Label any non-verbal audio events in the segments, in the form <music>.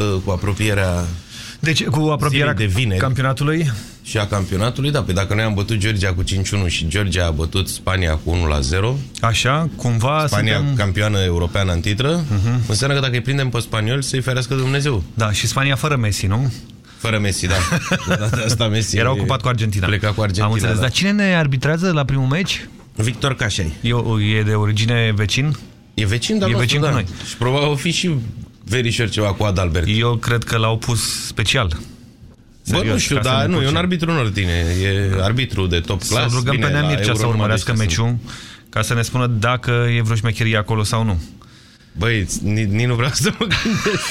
cu apropierea deci, cu apropierea de vineri campionatului? Și a campionatului, da. Păi dacă noi am bătut Georgia cu 5-1 și Georgia a bătut Spania cu 1-0... Așa, cumva Spania suntem... campioană europeană în titră, uh mhm. -huh. înseamnă că dacă îi prindem pe spaniol, să-i ferească Dumnezeu. Da, și Spania fără Messi, nu? Fără Messi, da. <laughs> De asta Messi Era ocupat cu Argentina. Pleca cu Argentina, Am înțeles. Da. Dar cine ne arbitrează la primul meci? Victor Cașai. E, e de origine vecin? E vecin, dar e nostru, vecin da. cu noi. Și probabil o fi și verișor ceva cu Adalbert. Eu cred că l-au pus special. Bă, nu știu, dar nu, e un arbitru în ordine. E arbitru de top class. Să rugăm pe Nea Mircea să urmărească meciul ca să ne spună dacă e vreo șmecherie acolo sau nu. Băi, nici nu vreau să mă gândesc.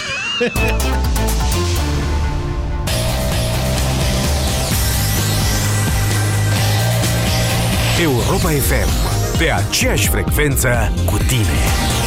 Europa FM, pe aceeași frecvență cu tine.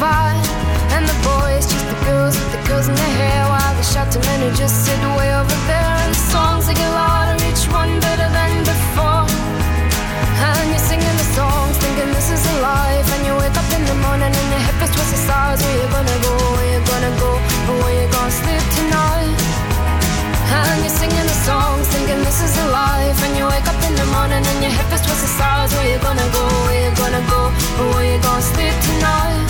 And the boys, just the girls with the girls in their hair While the shouting men who just sit way over there And the songs, they get louder, each one better than before And you're singing the songs, thinking this is a life And you wake up in the morning and your hip is twisted sides Where you gonna go, where you gonna go where you gonna sleep tonight and you're singing the songs, thinking this is a life. And you wake up in the morning and your hip is twisted sides. Where you gonna go? Where you gonna go? Where you gonna sleep tonight?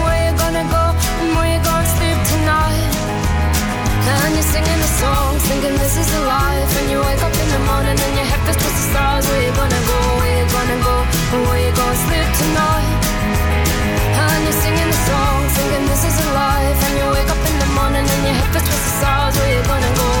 you're singing the songs, thinking this is the life. And you wake up in the morning and your head feels twisted stars. Where you gonna go? Where you gonna go? And where you gonna sleep tonight? And you're singing the songs, thinking this is a life. And you wake up in the morning and your head feels twisted stars. Where you gonna go?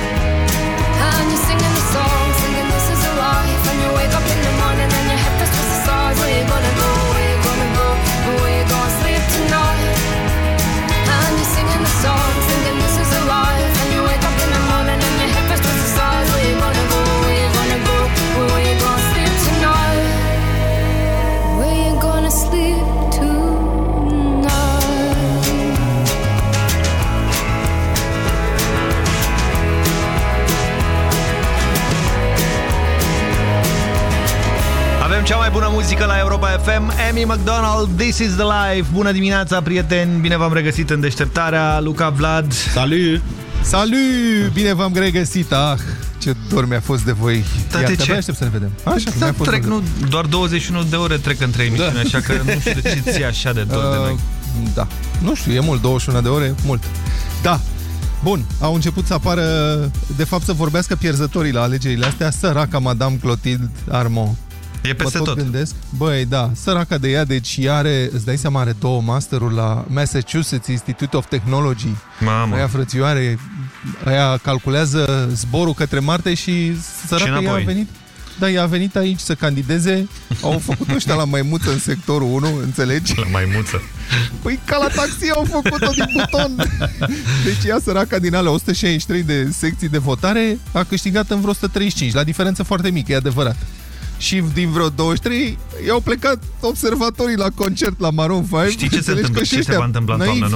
Bună muzică la Europa FM Amy McDonald, This is the Life Bună dimineața, prieteni, bine v-am regăsit în deșteptarea Luca Vlad Salut! Salut! Bine v-am regăsit! Ah, ce dor mi-a fost de voi. Da, Iar de de ce? aștept să ne vedem. Așa, da, mi-a fost trec, dor nu, doar 21 de ore trec între emisiuni, da. așa că nu știu de ce ți așa de dor de noi. Uh, da, nu știu, e mult, 21 de ore, mult. Da, bun, au început să apară, de fapt să vorbească pierzătorii la alegerile astea, săraca Madame Clotilde Armand. E peste mă tot, tot. gândesc. Băi, da, săraca de ea, deci ea are, îți dai seama, are două masteruri la Massachusetts Institute of Technology. Mamă. Aia frățioare, aia calculează zborul către Marte și săraca ea a înapoi. venit da, ea a venit aici să candideze, au făcut ăștia la maimuță în sectorul 1, înțelegi? La maimuță. Păi ca la taxi au făcut-o din buton. Deci ea, săraca din alea 163 de secții de votare, a câștigat în vreo 135, la diferență foarte mică, e adevărat. Și din vreo 23 i-au plecat observatorii la concert la Maroon 5. Știi ce se, Înțelegi întâmplă, că și ce se ăștia va întâmpla în toamnă, naivi.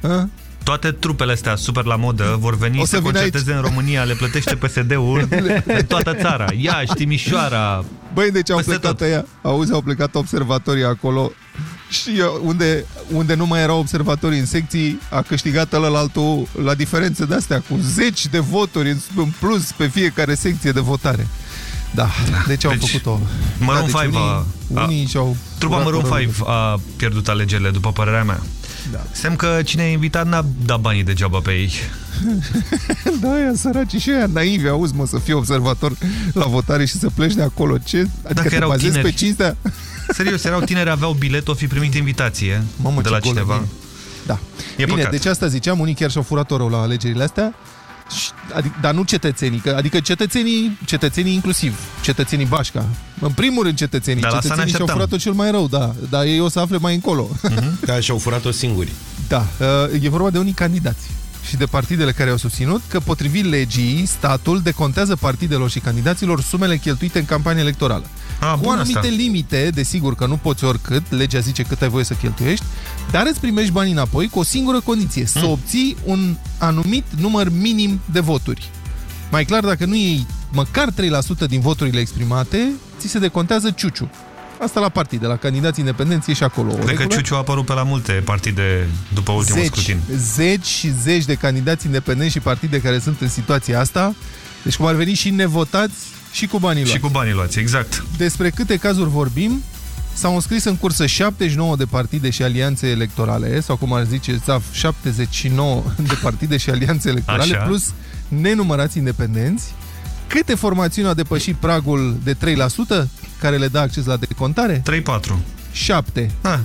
nu? A? Toate trupele astea super la modă vor veni O să, să vină concerteze în România, le plătește PSD-ul <laughs> în toată țara. Iași, Timișoara. Băi, deci au Peste plecat tot. ăia, auzi, au plecat observatorii acolo și uh, unde, unde nu mai erau observatorii în secții, a câștigat ăla altul la diferențe de astea, cu zeci de voturi în, în plus pe fiecare secție de votare. Da, deci au Deci, făcut-o. Maroon da, deci 5 a- unii, unii și-au... Trupa furat Maroon răul. 5 a pierdut alegerile, după părerea mea. Da. Semn că cine a invitat n-a dat banii degeaba pe ei. <laughs> Da, aia săraci și aia naivi, auzi mă, să fii observator la votare și să pleci de acolo. Ce? Adică Dacă te erau bazezi tineri. pe cinstea? <laughs> Serios, erau tineri, aveau bilet, o fi primit invitație Mamă, de ce la golă cineva. mie. Da. E Bine, păcat. deci asta ziceam, unii chiar și-au furat rău la alegerile astea, și- adic, dar nu cetățenii, că, adică cetățenii, cetățenii inclusiv, cetățenii bașca. În primul rând cetățenii, Dar la asta ne cetățenii și-au așteptam. furat-o cel mai rău, da, dar ei o să afle mai încolo. Ca și-au furat-o singuri. Da, uh, e vorba de unii candidați și de partidele care au susținut că, potrivit legii, statul decontează partidelor și candidaților sumele cheltuite în campanie electorală. Ah, cu bun anumite asta. limite, desigur că nu poți oricât, legea zice cât ai voie să cheltuiești, dar îți primești banii înapoi cu o singură condiție, să Mm. obții un anumit număr minim de voturi. Mai clar, dacă nu iei măcar 3% din voturile exprimate, ți se decontează ciuciu. Asta la partide, la candidați independenți e și acolo. o Cred că regulă. Ciuciu a apărut pe la multe partide după ultimul zeci, scrutin. zeci și zeci de candidați independenți și partide care sunt în situația asta. Deci cum ar veni și nevotați și cu banii Și luați. cu banii luați, exact. Despre câte cazuri vorbim? S-au înscris în cursă 79 de partide și alianțe electorale, sau cum ar zice SAF, 79 de partide și alianțe electorale, Așa. plus nenumărați independenți. Câte formațiuni au depășit pragul de 3% care le dă acces la decontare? 3-4. 7. Ah,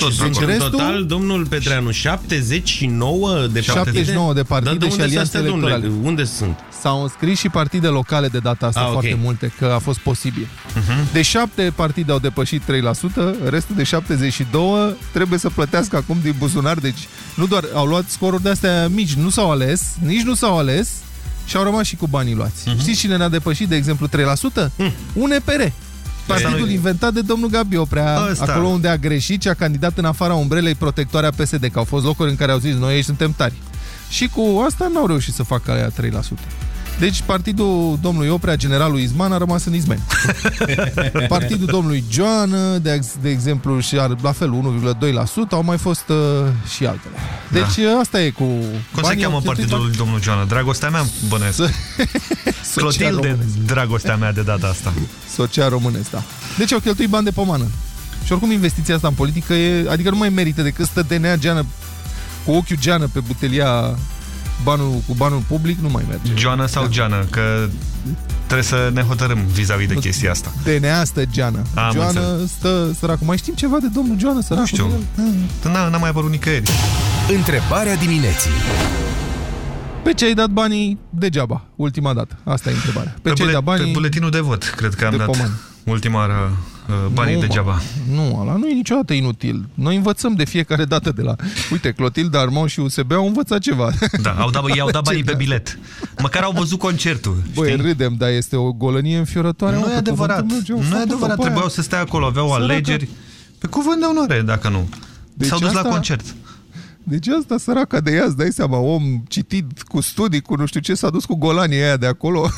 tot Și acolo. deci În restul- total, domnul Petreanu, 79 de 79 de partide Dar de și unde alianțe sunt astea, domnule? electorale. Unde sunt? S-au înscris și partide locale de data asta, Ah, ok. foarte multe, că a fost posibil. Mhm. De șapte partide au depășit 3%, restul de 72 trebuie să plătească acum din buzunar, deci nu doar au luat scoruri de-astea mici, nu s-au ales, nici nu s-au ales și au rămas și cu banii luați. Mhm. Știți cine ne-a depășit, de exemplu, 3%? Un EPR. Partidul Ei. inventat de domnul Gabi Oprea, Ăsta. acolo unde a greșit și a candidat în afara umbrelei protectoare a PSD, că au fost locuri în care au zis, noi aici suntem tari. Și cu asta n-au reușit să facă aia 3%. Deci partidul domnului Oprea, generalul Izman, a rămas în izmeni. <laughs> Partidul domnului Joană, de, ex, de exemplu, și ar, la fel 1,2%, au mai fost uh, și altele. Deci da. asta e cu Cum se banii cheamă au cheltuit partidul lui domnul Joana? Dragostea mea, bănesc. bani- <laughs> Social Clotilde, românesc. dragostea mea de data asta. Social românesc, da. Deci au cheltuit bani de pomană. Și oricum investiția asta în politică e, adică nu mai merită decât stă DNA geană cu ochiul geană pe butelia banul, cu banul public, nu mai merge. Joana sau Geană? Că trebuie să ne hotărâm vis-a-vis de chestia asta. DNA stă geană. Am Joană înțeles. stă săracul. Mai știm ceva de domnul Joană, săracul? știu. de el? N-a, n-a mai apărut nicăieri. Întrebarea dimineții. Pe ce ai dat banii degeaba, ultima dată? Asta e întrebarea. Pe, ce ai bule- dat banii pe buletinul de vot, cred că am de dat poman? ultima oară uh, banii Nu, mă. degeaba. Nu, ăla nu e niciodată inutil. Noi învățăm de fiecare dată de la... Uite, Clotilde Armand și USB au învățat ceva. Da, au dat, i-au dat banii Ce pe bilet. Măcar au văzut concertul. Băi, știi? râdem, dar este o golănie înfiorătoare. Nu mă, e pe adevărat. cuvântul meu, ce au Nu e făcut adevărat. după aia. Trebuiau să stea acolo, aveau Săracă. alegeri. Pe cuvânt de onoare, dacă nu. Deci S-au dus la asta- concert. Deci asta săraca de ea, îți dai seama, om citit cu studii, cu nu știu ce, s-a dus cu golanii aia de acolo.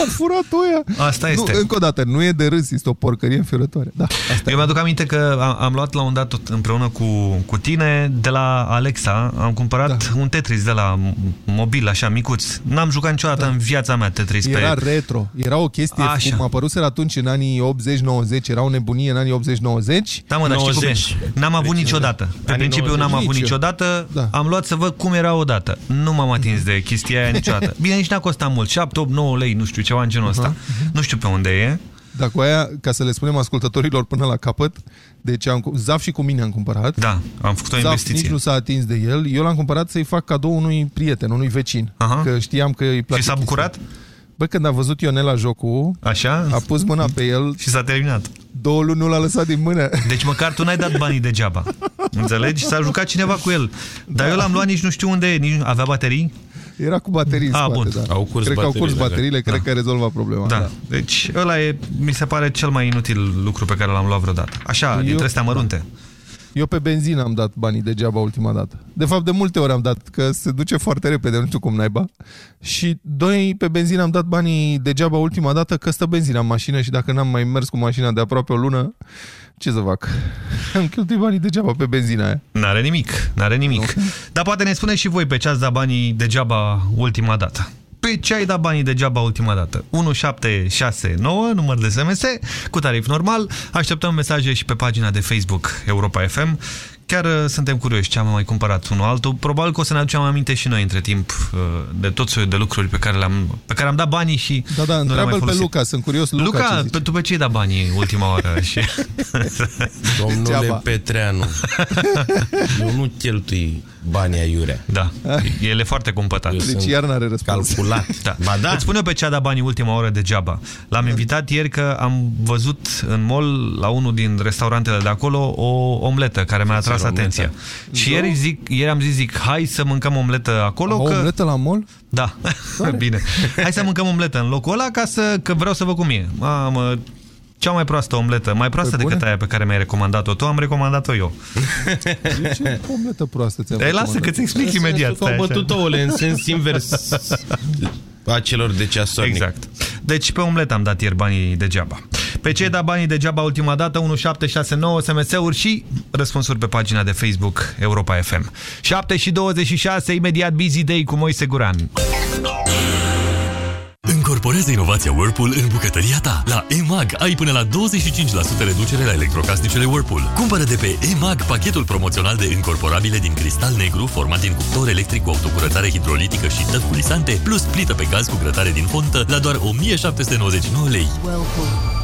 Au furat-o ea. Asta este. Nu, încă o dată, nu e de râs, este o porcărie înfiorătoare. Da, asta Eu mi-aduc aminte că am, am luat la un dat tot împreună cu, cu tine de la Alexa, am cumpărat da. un Tetris de la mobil, așa, micuț. N-am jucat niciodată da. în viața mea Tetris Era pe... retro. Era o chestie, Așa. cum apăruseră atunci în anii 80-90, era o nebunie în anii 80-90. Da, mă, dar știi 90. cum? N-am avut niciodată. Pe Anii principiu 90. n-am avut Nici eu. niciodată. Da. Am luat să văd cum era odată. Nu m-am atins de chestia aia niciodată. Bine, nici n-a costat mult. 7, 8, 9 lei, nu știu, ceva în genul ăsta. Nu știu pe unde e. Dar cu aia, ca să le spunem ascultătorilor până la capăt, deci am, cu- Zaf și cu mine am cumpărat. Da, am făcut o Zaf investiție. nici nu s-a atins de el. Eu l-am cumpărat să-i fac cadou unui prieten, unui vecin. Aha. Că știam că îi place Și s-a chestia. bucurat? Bă, când a văzut Ionela jocul, Așa? a pus mâna pe el, Și s-a terminat. două luni nu l-a lăsat din mână. Deci măcar tu n-ai dat banii degeaba. <laughs> Înțelegi? S-a jucat cineva cu el. Dar eu l-am luat nici nu știu unde e. Nici... Avea baterii? Era cu baterii în A, spate, bun. da. Au curs cred că au curs bateriile, bateriile, cred că a rezolvat problema. Da. Deci ăla e, mi se pare cel mai inutil lucru pe care l-am luat vreodată. Așa, Eu- dintre astea mărunte. Eu pe benzină am dat banii degeaba ultima dată. De fapt, de multe ori am dat, că se duce foarte repede, nu știu cum naiba. Și doi, pe benzină am dat banii degeaba ultima dată, că stă benzina în mașină și dacă n-am mai mers cu mașina de aproape o lună, ce să fac? <laughs> Am cheltuit banii degeaba pe benzina aia. N-are nimic, n-are nimic. Dar poate ne spuneți și voi pe ce ați dat banii degeaba ultima dată. Pe ce ai dat banii degeaba ultima dată? 1769, număr de SMS, cu tarif normal. Așteptăm mesaje și pe pagina de Facebook Europa FM. Chiar uh, suntem curioși ce am mai cumpărat unul altul. Probabil că o să ne aducem aminte și noi între timp uh, de tot soiul de lucruri pe care, le-am, pe care am dat banii și Da, da, nu le-am mai întreabă-l pe folosit. Luca, sunt curios Luca, Luca, ce Luca zice. pe, tu pe ce ai dat banii ultima oară? <laughs> și... Domnule Degeaba. Petreanu, <laughs> eu nu cheltui banii aiurea. Da, el e foarte cumpătat. Eu Deci sunt iar n-are răspuns. Calculat. Da. Ba da. Îți spun eu pe ce a dat banii ultima oră degeaba. L-am invitat ieri că am văzut în mall, la unul din restaurantele de acolo, o omletă care mi-a atras omletă. atenția. Și ieri, zic, ieri am zis, zic, hai să mâncăm omletă acolo. O că... omletă la mall? Da, <laughs> bine. Hai să mâncăm omletă în locul ăla ca să, că vreau să văd cum e. Mamă, cea mai proastă omletă, mai proastă Păi decât bune? aia pe care mi-ai recomandat-o tu, am recomandat-o eu. De ce omletă proastă ți-am Ei, lasă recomandat? că-ți explic imediat. Că au stai așa. bătut ouăle în sens <laughs> invers a celor de ceasornic. Exact. Deci pe omlet am dat ieri banii degeaba. Pe ce ai dat banii degeaba ultima dată? 1769 SMS-uri și răspunsuri pe pagina de Facebook Europa FM. 7 și 26, imediat Busy Day cu Moise Guran. Încorporează inovația Whirlpool în bucătăria ta. La EMAG ai până la 25% reducere la electrocasnicele Whirlpool. Cumpără de pe EMAG pachetul promoțional de încorporabile din cristal negru format din cuptor electric cu autocurătare hidrolitică și tăvi culisante, plus plită pe gaz cu grătare din fontă la doar 1799 lei. Whirlpool.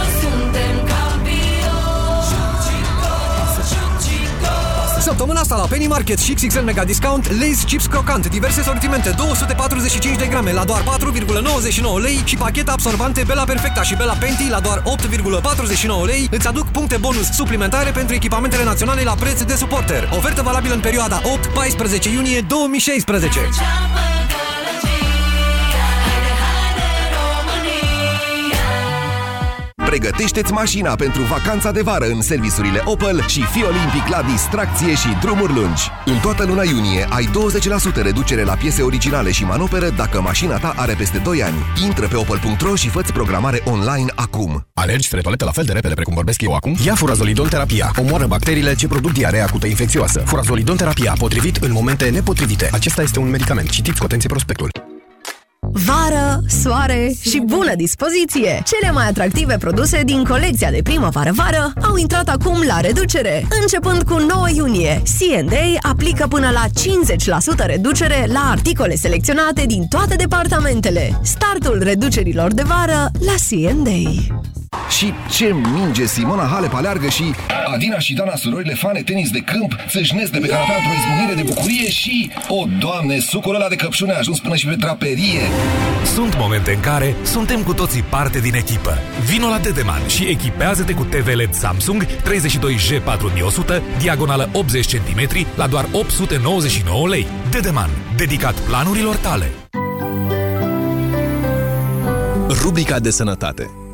Săptămâna asta la Penny Market și XXL Mega Discount Lay's Chips Crocant, diverse sortimente, 245 de grame la doar 4,99 lei și pachete absorbante Bella Perfecta și Bella Penti la doar 8,49 lei îți aduc puncte bonus suplimentare pentru echipamentele naționale la preț de suporter. Ofertă valabilă în perioada 8-14 iunie 2016. Pregătește-ți mașina pentru vacanța de vară în serviciurile Opel și fi olimpic la distracție și drumuri lungi. În toată luna iunie ai 20% reducere la piese originale și manoperă dacă mașina ta are peste 2 ani. Intră pe opel.ro și fă programare online acum. Alergi spre toaletă la fel de repede precum vorbesc eu acum? Ia furazolidon terapia. Omoară bacteriile ce produc diarea acută infecțioasă. Furazolidon terapia, potrivit în momente nepotrivite. Acesta este un medicament. Citiți cu atenție prospectul. Vară, soare și bună dispoziție! Cele mai atractive produse din colecția de primăvară-vară au intrat acum la reducere. Începând cu 9 iunie, C&A aplică până la 50% reducere la articole selecționate din toate departamentele. Startul reducerilor de vară la C&A. Și ce minge Simona Halep aleargă și Adina și Dana, surorile fane tenis de câmp, țâșnesc de pe canapea într-o izbucnire de bucurie și, o, Doamne, sucul ăla de căpșune a ajuns până și pe draperie. Sunt momente în care suntem cu toții parte din echipă. Vino la Dedeman și echipează-te cu TV LED Samsung 32G 4100, diagonală 80 cm, la doar 899 lei. Dedeman, dedicat planurilor tale. Rubrica de sănătate.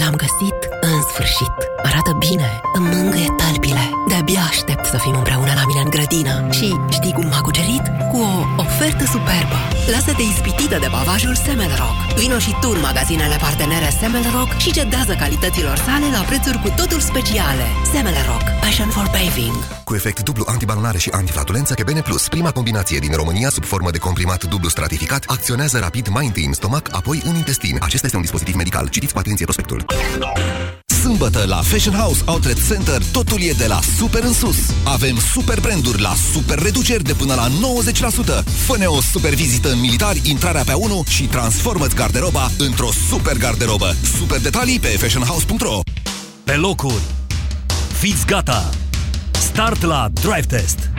L-am găsit în sfârșit. Arată bine, îmi mângâie talpile. De-abia aștept să fim împreună la mine în grădină. Și știi cum m-a cucerit? Cu o ofertă superbă. Lasă-te ispitită de pavajul Semelrock. Vino și tu în magazinele partenere Semelrock și cedează calităților sale la prețuri cu totul speciale. Semelrock. Passion for paving. Cu efect dublu antibalonare și antiflatulență Kebene Plus, prima combinație din România sub formă de comprimat dublu stratificat, acționează rapid mai întâi în stomac, apoi în intestin. Acesta este un dispozitiv medical. Citiți cu atenție prospectul. Sâmbătă la Fashion House Outlet Center totul e de la super în sus. Avem super branduri la super reduceri de până la 90%. Fă-ne o super vizită în militari, intrarea pe 1 și transformă-ți garderoba într-o super garderobă. Super detalii pe fashionhouse.ro Pe locuri. Fiți gata! Start la Drive Test!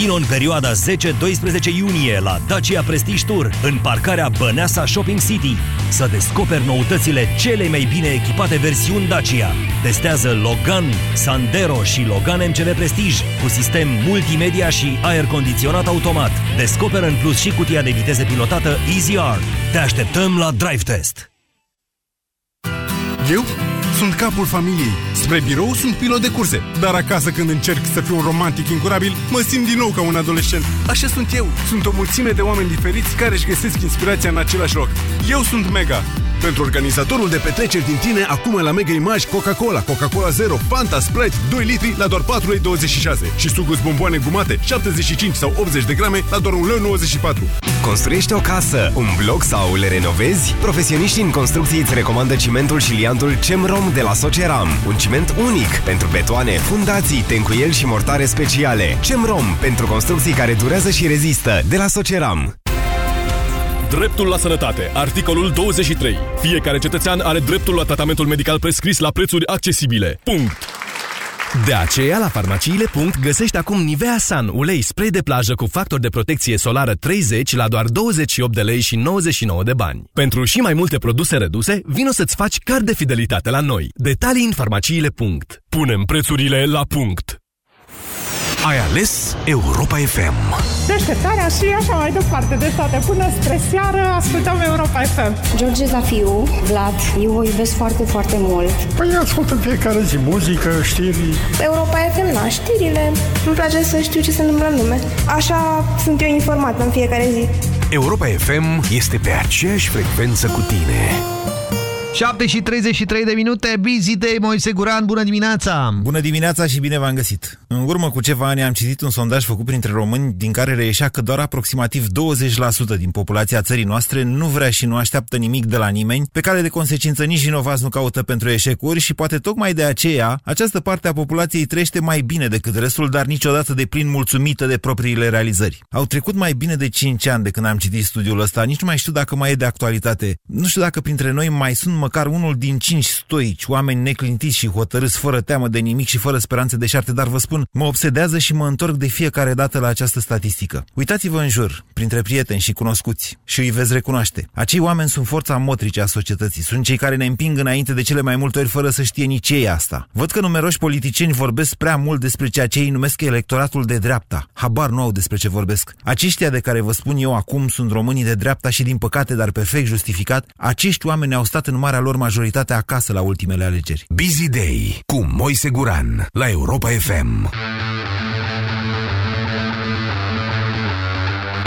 Vino în perioada 10-12 iunie la Dacia Prestige Tour, în parcarea Băneasa Shopping City, să descoperi noutățile cele mai bine echipate versiuni Dacia. Testează Logan, Sandero și Logan MCV Prestige cu sistem multimedia și aer condiționat automat. Descoperă în plus și cutia de viteze pilotată EasyR. Te așteptăm la Drive Test! Eu sunt capul familiei. Spre birou sunt pilot de curse. Dar acasă când încerc să fiu un romantic incurabil, mă simt din nou ca un adolescent. Așa sunt eu. Sunt o mulțime de oameni diferiți care își găsesc inspirația în același loc. Eu sunt Mega. Pentru organizatorul de petreceri din tine, acum la Mega Image Coca-Cola, Coca-Cola Zero, Fanta, Sprite, 2 litri la doar 4,26 lei și sucuri bomboane gumate, 75 sau 80 de grame la doar 1,94 lei. Construiești o casă, un bloc sau le renovezi? Profesioniștii în construcții îți recomandă cimentul și liantul CEMROM de la Soceram. Un ciment unic pentru betoane, fundații, tencuieli și mortare speciale. CEMROM pentru construcții care durează și rezistă de la Soceram. Dreptul la sănătate. Articolul 23. Fiecare cetățean are dreptul la tratamentul medical prescris la prețuri accesibile. Punct. De aceea, la farmaciile. găsești acum Nivea Sun, ulei spray de plajă cu factor de protecție solară 30 la doar 28 de lei și 99 de bani. Pentru și mai multe produse reduse, vino să-ți faci card de fidelitate la noi. Detalii în farmaciile. Punem prețurile la punct. Ai ales Europa FM. Deșteptarea și așa mai departe de toate. Până spre seară ascultăm Europa FM. George Zafiu, Vlad, eu o iubesc foarte, foarte mult. Păi ascult în fiecare zi muzică, știri. Europa FM, na, știrile. Îmi place să știu ce se întâmplă în lume. Așa sunt eu informată în fiecare zi. Europa FM este pe aceeași frecvență cu tine. 7 și 33 de minute, Busy Day, Moise Guran, bună dimineața! Bună dimineața și bine v-am găsit! În urmă cu ceva ani am citit un sondaj făcut printre români din care reieșea că doar aproximativ 20% din populația țării noastre nu vrea și nu așteaptă nimic de la nimeni, pe care de consecință nici vinovați nu caută pentru eșecuri și poate tocmai de aceea această parte a populației trăiește mai bine decât restul, dar niciodată de plin mulțumită de propriile realizări. Au trecut mai bine de 5 ani de când am citit studiul ăsta, nici nu mai știu dacă mai e de actualitate. Nu știu dacă printre noi mai sunt măcar unul din cinci stoici, oameni neclintiți și hotărâți fără teamă de nimic și fără speranțe de șarte, dar vă spun, mă obsedează și mă întorc de fiecare dată la această statistică. Uitați-vă în jur, printre prieteni și cunoscuți, și îi veți recunoaște. Acei oameni sunt forța motrice a societății, sunt cei care ne împing înainte de cele mai multe ori fără să știe nici ei asta. Văd că numeroși politicieni vorbesc prea mult despre ceea ce ei numesc electoratul de dreapta. Habar nu au despre ce vorbesc. Aceștia de care vă spun eu acum sunt românii de dreapta și din păcate, dar perfect justificat, acești oameni au stat în marea lor majoritatea acasă la ultimele alegeri. Busy Day cu Moise Guran la Europa FM.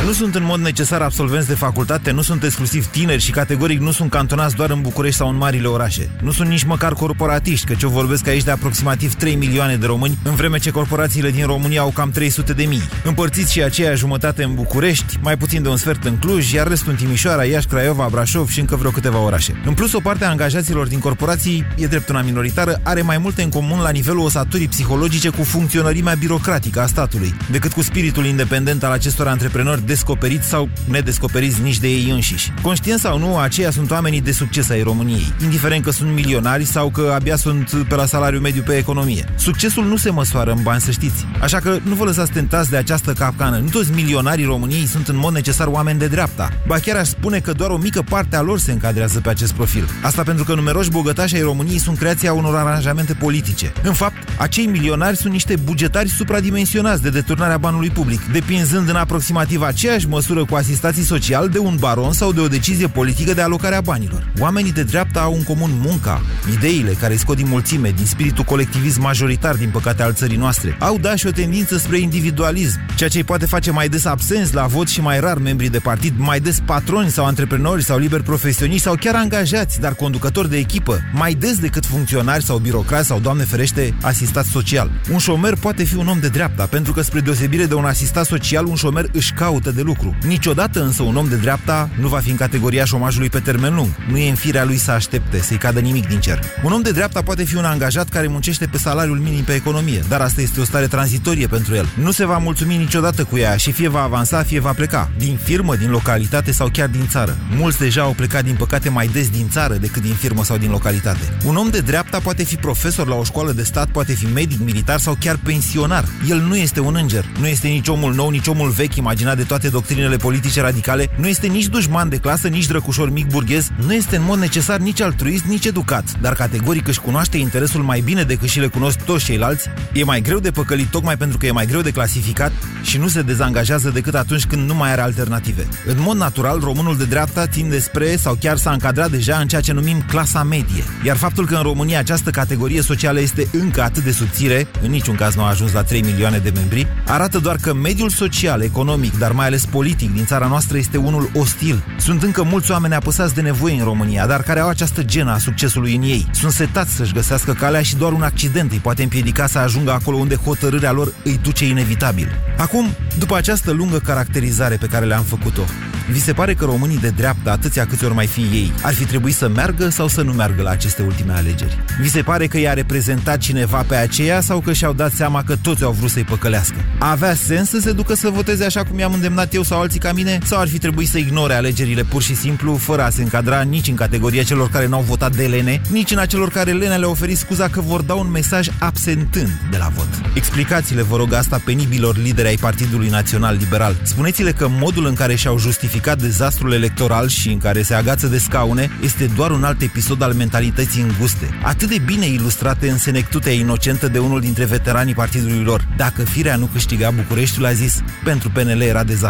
Nu sunt în mod necesar absolvenți de facultate, nu sunt exclusiv tineri și categoric nu sunt cantonați doar în București sau în marile orașe. Nu sunt nici măcar corporatiști, căci eu vorbesc aici de aproximativ 3 milioane de români, în vreme ce corporațiile din România au cam 300 de mii. Împărțiți și aceea jumătate în București, mai puțin de un sfert în Cluj, iar restul în Timișoara, Iași, Craiova, Brașov și încă vreo câteva orașe. În plus, o parte a angajaților din corporații, e drept una minoritară, are mai multe în comun la nivelul osaturii psihologice cu funcționărimea birocratică a statului, decât cu spiritul independent al acestor antreprenori descoperiți sau nedescoperiți nici de ei înșiși. Conștient sau nu, aceia sunt oamenii de succes ai României, indiferent că sunt milionari sau că abia sunt pe la salariu mediu pe economie. Succesul nu se măsoară în bani, să știți. Așa că nu vă lăsați tentați de această capcană. Nu toți milionarii României sunt în mod necesar oameni de dreapta. Ba chiar aș spune că doar o mică parte a lor se încadrează pe acest profil. Asta pentru că numeroși bogătași ai României sunt creația unor aranjamente politice. În fapt, acei milionari sunt niște bugetari supradimensionați de deturnarea banului public, depinzând în aproximativ aceeași măsură cu asistații social de un baron sau de o decizie politică de alocare a banilor. Oamenii de dreapta au în comun munca, ideile care îi scot din mulțime, din spiritul colectivism majoritar, din păcate, al țării noastre. Au da și o tendință spre individualism, ceea ce îi poate face mai des absenți la vot și mai rar membrii de partid, mai des patroni sau antreprenori sau liberi profesioniști sau chiar angajați, dar conducători de echipă, mai des decât funcționari sau birocrați sau, doamne ferește, asistat social. Un șomer poate fi un om de dreapta, pentru că spre deosebire de un asistat social, un șomer își caută de lucru. Niciodată însă un om de dreapta nu va fi în categoria șomajului pe termen lung. Nu e în firea lui să aștepte, să-i cadă nimic din cer. Un om de dreapta poate fi un angajat care muncește pe salariul minim pe economie, dar asta este o stare tranzitorie pentru el. Nu se va mulțumi niciodată cu ea și fie va avansa, fie va pleca. Din firmă, din localitate sau chiar din țară. Mulți deja au plecat, din păcate, mai des din țară decât din firmă sau din localitate. Un om de dreapta poate fi profesor la o școală de stat, poate fi medic, militar sau chiar pensionar. El nu este un înger, nu este nici omul nou, nici omul vechi imaginat de toate doctrinele politice radicale, nu este nici dușman de clasă, nici drăcușor mic burghez, nu este în mod necesar nici altruist, nici educat, dar categoric își cunoaște interesul mai bine decât și le cunosc toți ceilalți, e mai greu de păcălit tocmai pentru că e mai greu de clasificat și nu se dezangajează decât atunci când nu mai are alternative. În mod natural, românul de dreapta tinde spre sau chiar s-a încadrat deja în ceea ce numim clasa medie. Iar faptul că în România această categorie socială este încă atât de subțire, în niciun caz nu a ajuns la 3 milioane de membri, arată doar că mediul social, economic, dar mai ales politic din țara noastră este unul ostil. Sunt încă mulți oameni apăsați de nevoie în România, dar care au această genă a succesului în ei. Sunt setați să-și găsească calea și doar un accident îi poate împiedica să ajungă acolo unde hotărârea lor îi duce inevitabil. Acum, după această lungă caracterizare pe care le-am făcut-o, vi se pare că românii de dreapta, atâția câți ori mai fi ei, ar fi trebuit să meargă sau să nu meargă la aceste ultime alegeri? Vi se pare că i-a reprezentat cineva pe aceea sau că și-au dat seama că toți au vrut să-i păcălească? Avea sens să se ducă să voteze așa cum i-am îndemnat eu sau alții ca mine? Sau ar fi trebuit să ignore alegerile pur și simplu, fără a se încadra nici în categoria celor care n-au votat de Lene, nici în a celor care Lene le-a oferit scuza că vor da un mesaj absentând de la vot? Explicați-le, vă rog, asta penibilor lideri ai Partidului Național Liberal. Spuneți-le că modul în care și-au justificat dezastrul electoral și în care se agață de scaune este doar un alt episod al mentalității înguste, atât de bine ilustrate în senectutea inocentă de unul dintre veteranii partidului lor. Dacă firea nu câștiga Bucureștiul, a zis, pentru PNL era dezastru.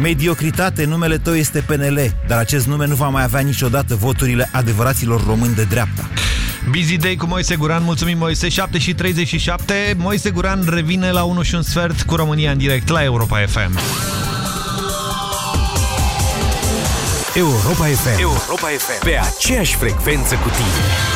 Mediocritate, numele tău este PNL, dar acest nume nu va mai avea niciodată voturile adevăraților români de dreapta. Busy Day cu Moise Guran, mulțumim Moise, 7 și 37. Moise Guran revine la 1 și un sfert cu România în direct la Europa FM. Europa FM. Europa FM. Pe aceeași frecvență cu tine.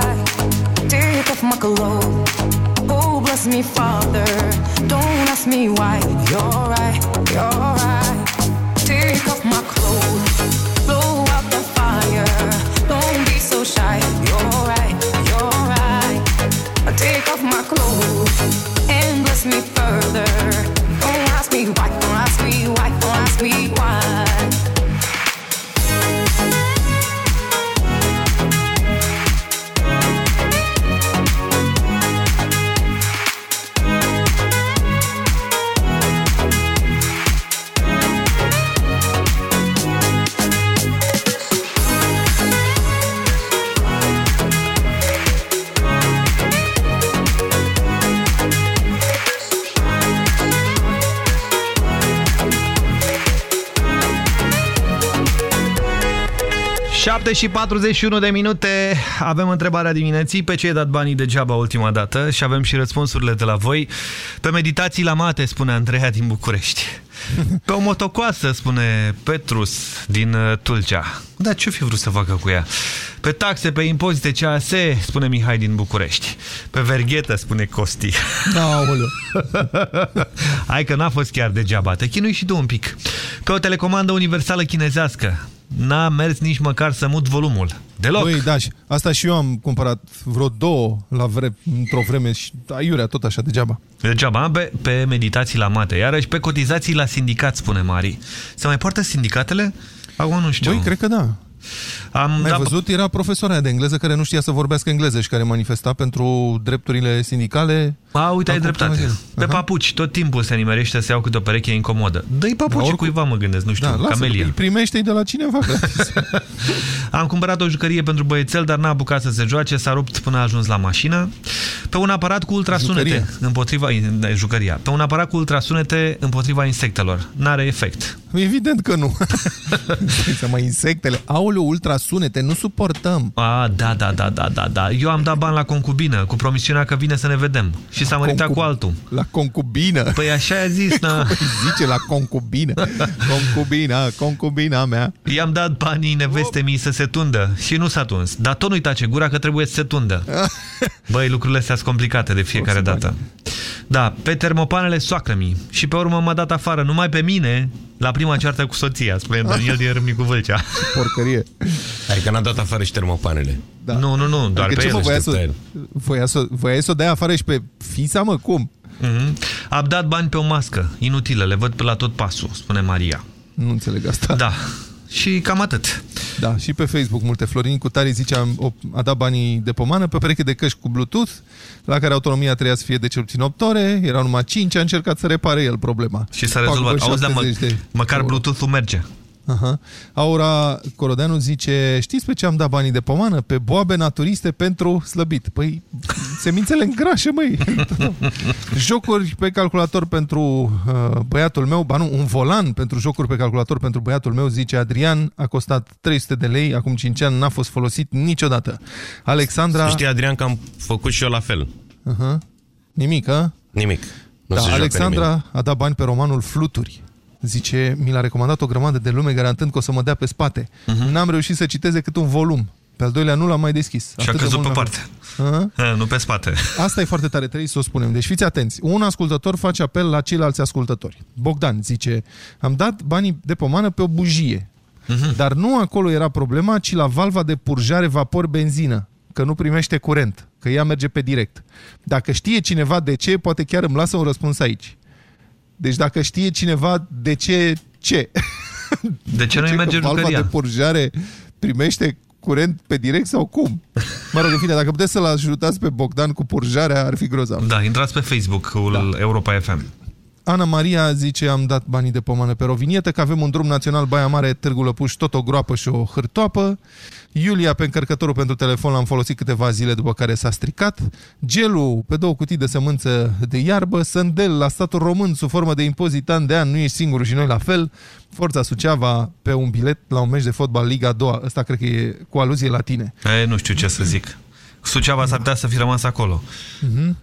Take off my clothes. Oh, bless me, Father. Don't ask me why. You're right, you're right. 7 și 41 de minute avem întrebarea dimineții pe ce ai dat banii degeaba ultima dată și avem și răspunsurile de la voi. Pe meditații la mate, spune Andreea din București. <laughs> Pe o motocoasă, spune Petrus din uh, Tulcea. Dar ce fi vrut să facă cu ea? Pe taxe, pe impozite, CAS, spune Mihai din București. Pe verghetă, spune Costi. <laughs> Da, Hai că n-a fost chiar degeaba. Te chinui și tu un pic. Pe o telecomandă universală chinezească. N-a mers nici măcar să mut volumul. Deloc. Băi, da, și asta și eu am cumpărat vreo două la vre, într-o vreme și aiurea tot așa, degeaba. Degeaba, pe, pe meditații la mate, iarăși pe cotizații la sindicat, spune Mari. Se mai poartă sindicatele? Acum nu știu. Băi, cred că da. Am Ai dat- văzut? Era profesoara aia de engleză care nu știa să vorbească engleză și care manifesta pentru drepturile sindicale. A, uite, ai Acum dreptate. câteva Pe zile. papuci, tot timpul se nimerește să iau câte o pereche incomodă. Dă-i papuci Da, oricum- cuiva, mă gândesc, nu știu, Da, lasă, camelia. îi primește de la cineva. gratis. <laughs> Am cumpărat o jucărie pentru băiețel, dar n-a apucat să se joace, s-a rupt până a ajuns la mașină. Pe un aparat cu ultrasunete Jucăria. împotriva da, jucăria. Pe un aparat cu ultrasunete împotriva insectelor. N-are efect. Evident că nu. Să mai insectele. Aoleu, ultrasunete, nu suportăm. A, da, da, da, da, da, da. Eu am dat bani la concubină, cu promisiunea că vine să ne vedem. Și s-a măritat Concu- cu altul. La concubină. Păi așa a zis, <laughs> na. Cum îi zice la concubină. Concubina, concubina mea. I-am dat banii neveste mii să se tundă și nu s-a tuns. Dar tot nu-i tace gura că trebuie să se tundă. <laughs> Băi, lucrurile astea sunt complicate de fiecare dată. Da, pe termopanele soacră mi Și pe urmă m-a dat afară, numai pe mine, la prima ceartă cu soția, spune <laughs> Daniel din Râmnicu Vâlcea. Porcărie. Adică n-a dat afară și termopanele. Da. Nu, nu, nu, doar Adică pe ce, mă, el. voia aștepta să, el. voia, să, voia să o dea afară și pe fița, mă, cum? Mhm. Am dat bani pe o mască, inutilă, le văd pe la tot pasul, spune Maria. Nu înțeleg asta. Da. Și cam atât. Da, și pe Facebook multe. Florin Cutari zice a, a dat banii de pomană pe pereche de căști cu Bluetooth, la care autonomia trebuia să fie de cel puțin 8 ore, erau numai 5, a încercat să repare el problema. Și s-a Pagubă rezolvat. Auzi, da, mă, 70 de măcar euro. Bluetooth-ul merge. Aha. Aura Corodeanu zice, știți pe ce am dat banii de pomană? Pe boabe naturiste pentru slăbit. Păi, semințele îngrașă, măi. <laughs> jocuri pe calculator pentru uh, băiatul meu, ba nu, un volan pentru jocuri pe calculator pentru băiatul meu, zice Adrian, a costat 300 de lei, acum 5 ani n-a fost folosit niciodată. Alexandra... Știi, Adrian, că am făcut și eu la fel. Uh-huh. Nimic, a? Nimic. Nu da, se joacă nimeni. Alexandra a dat bani pe romanul Fluturi. Zice, mi l-a recomandat o grămadă de lume garantând că o să mă dea pe spate. Mhm. N-am reușit să citeze cât un volum. Pe al doilea nu l-am mai deschis. Și a Atât de căzut mult pe mi-a parte. plăcut. A? Ha, nu pe spate. <laughs> Asta e foarte tare, trebuie să o spunem. Deci fiți atenți. Un ascultător face apel la ceilalți ascultători. Bogdan zice, am dat banii de pomană pe o bujie. Mhm. Dar nu acolo era problema, ci la valva de purjare vapor-benzină, că nu primește curent, că ea merge pe direct. Dacă știe cineva de ce, poate chiar îmi lasă un răspuns aici. Deci dacă știe cineva de ce, ce? De ce nu-i că merge valva jucăria? de purjare primește curent pe direct sau cum? Mă rog, în fine, dacă puteți să-l ajutați pe Bogdan cu purjarea, ar fi grozav. Da, intrați pe Facebook-ul da. Europa FM. Ana Maria zice, am dat banii de pomană pe rovinietă, că avem un drum național Baia Mare, Târgu Lăpuș, tot o groapă și o hârtoapă. Iulia, pe încărcătorul pentru telefon l-am folosit câteva zile după care s-a stricat. Gelul, pe două cutii de sămânță de iarbă. Sândel, la statul român, sub formă de impozit an de an, nu ești singur și noi la fel. Forța Suceava, pe un bilet la un meci de fotbal Liga 2 Ăsta cred că e cu aluzie la tine. E, nu știu ce să zic. Suceava s-ar putea să fi rămas acolo. Mhm.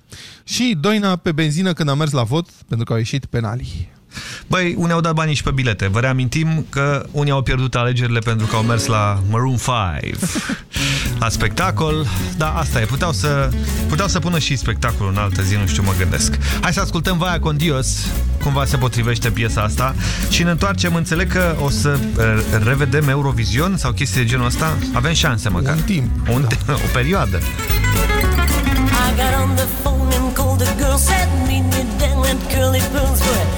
Și Doina pe benzină când a mers la vot, pentru că au ieșit penalii. Băi, unii au dat banii și pe bilete. Vă reamintim că unii au pierdut alegerile pentru că au mers la Maroon 5 la spectacol. Da, asta e. Puteau să, puteau să pună și spectacolul în altă zi, nu știu, mă gândesc. Hai să ascultăm Vaia con Dios, cumva se potrivește piesa asta și ne întoarcem. Înțeleg că o să uh, revedem Eurovision sau chestii de genul ăsta. Avem șanse măcar. Un timp. Un, <laughs> o perioadă. I got on the phone and called a girl, said meet me down at Curly Pearls for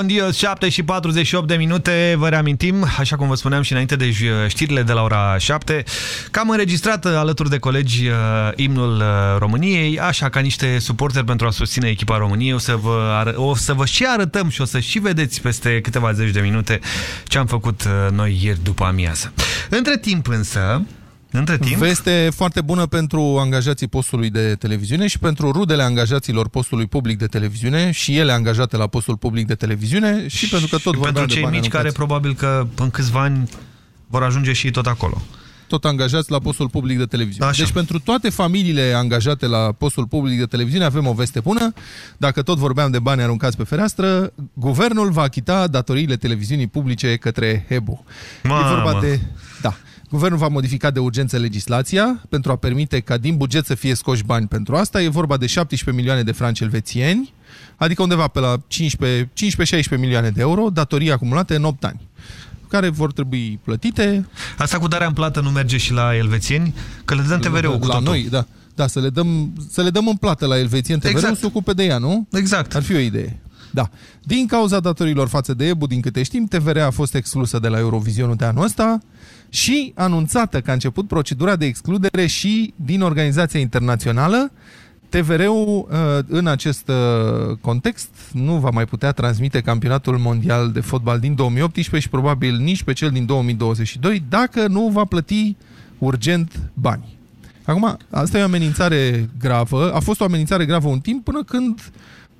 Vaia con Dios, 7 și 48 de minute, vă reamintim, așa cum vă spuneam și înainte de știrile de la ora 7, că am înregistrat uh, alături de colegi uh, imnul uh, României, așa ca niște suporteri pentru a susține echipa României. O să vă, ară, o să vă și arătăm și o să și vedeți peste câteva zeci de minute ce am făcut noi ieri după amiază. Între timp însă, între timp... Veste foarte bună pentru angajații postului de televiziune și pentru rudele angajaților postului public de televiziune și ele angajate la postul public de televiziune și, și pentru că tot și pentru de cei bani mici aruncați. care probabil că în câțiva ani vor ajunge și tot acolo. tot angajați la postul public de televiziune. Așa. Deci pentru toate familiile angajate la postul public de televiziune avem o veste bună. Dacă tot vorbeam de bani aruncați pe fereastră, guvernul va achita datoriile televiziunii publice către HEBU. Mamă. E vorba de... Da. Guvernul va modifica de urgență legislația pentru a permite ca din buget să fie scoși bani pentru asta. E vorba de 17 milioane de franci elvețieni, adică undeva pe la 15-16 milioane de euro, datorii acumulate în 8 ani care vor trebui plătite. Asta cu darea în plată nu merge și la elvețieni? Că le dăm TVR-ul cu la totul. noi, da. Da, să le dăm, să le dăm în plată la elvețieni TVR-ul Exact. să se ocupe de ea, nu? Exact. Ar fi o idee. Da. Din cauza datorilor față de EBU, din câte știm, TVR a fost exclusă de la Eurovisionul de anul ăsta și anunțată că a început procedura de excludere și din organizația internațională TVR-ul, uh, în acest uh, context, nu va mai putea transmite campionatul mondial de fotbal din 2018 și probabil nici pe cel din 2022, dacă nu va plăti urgent bani. Acum, asta e o amenințare gravă. A fost o amenințare gravă un timp până când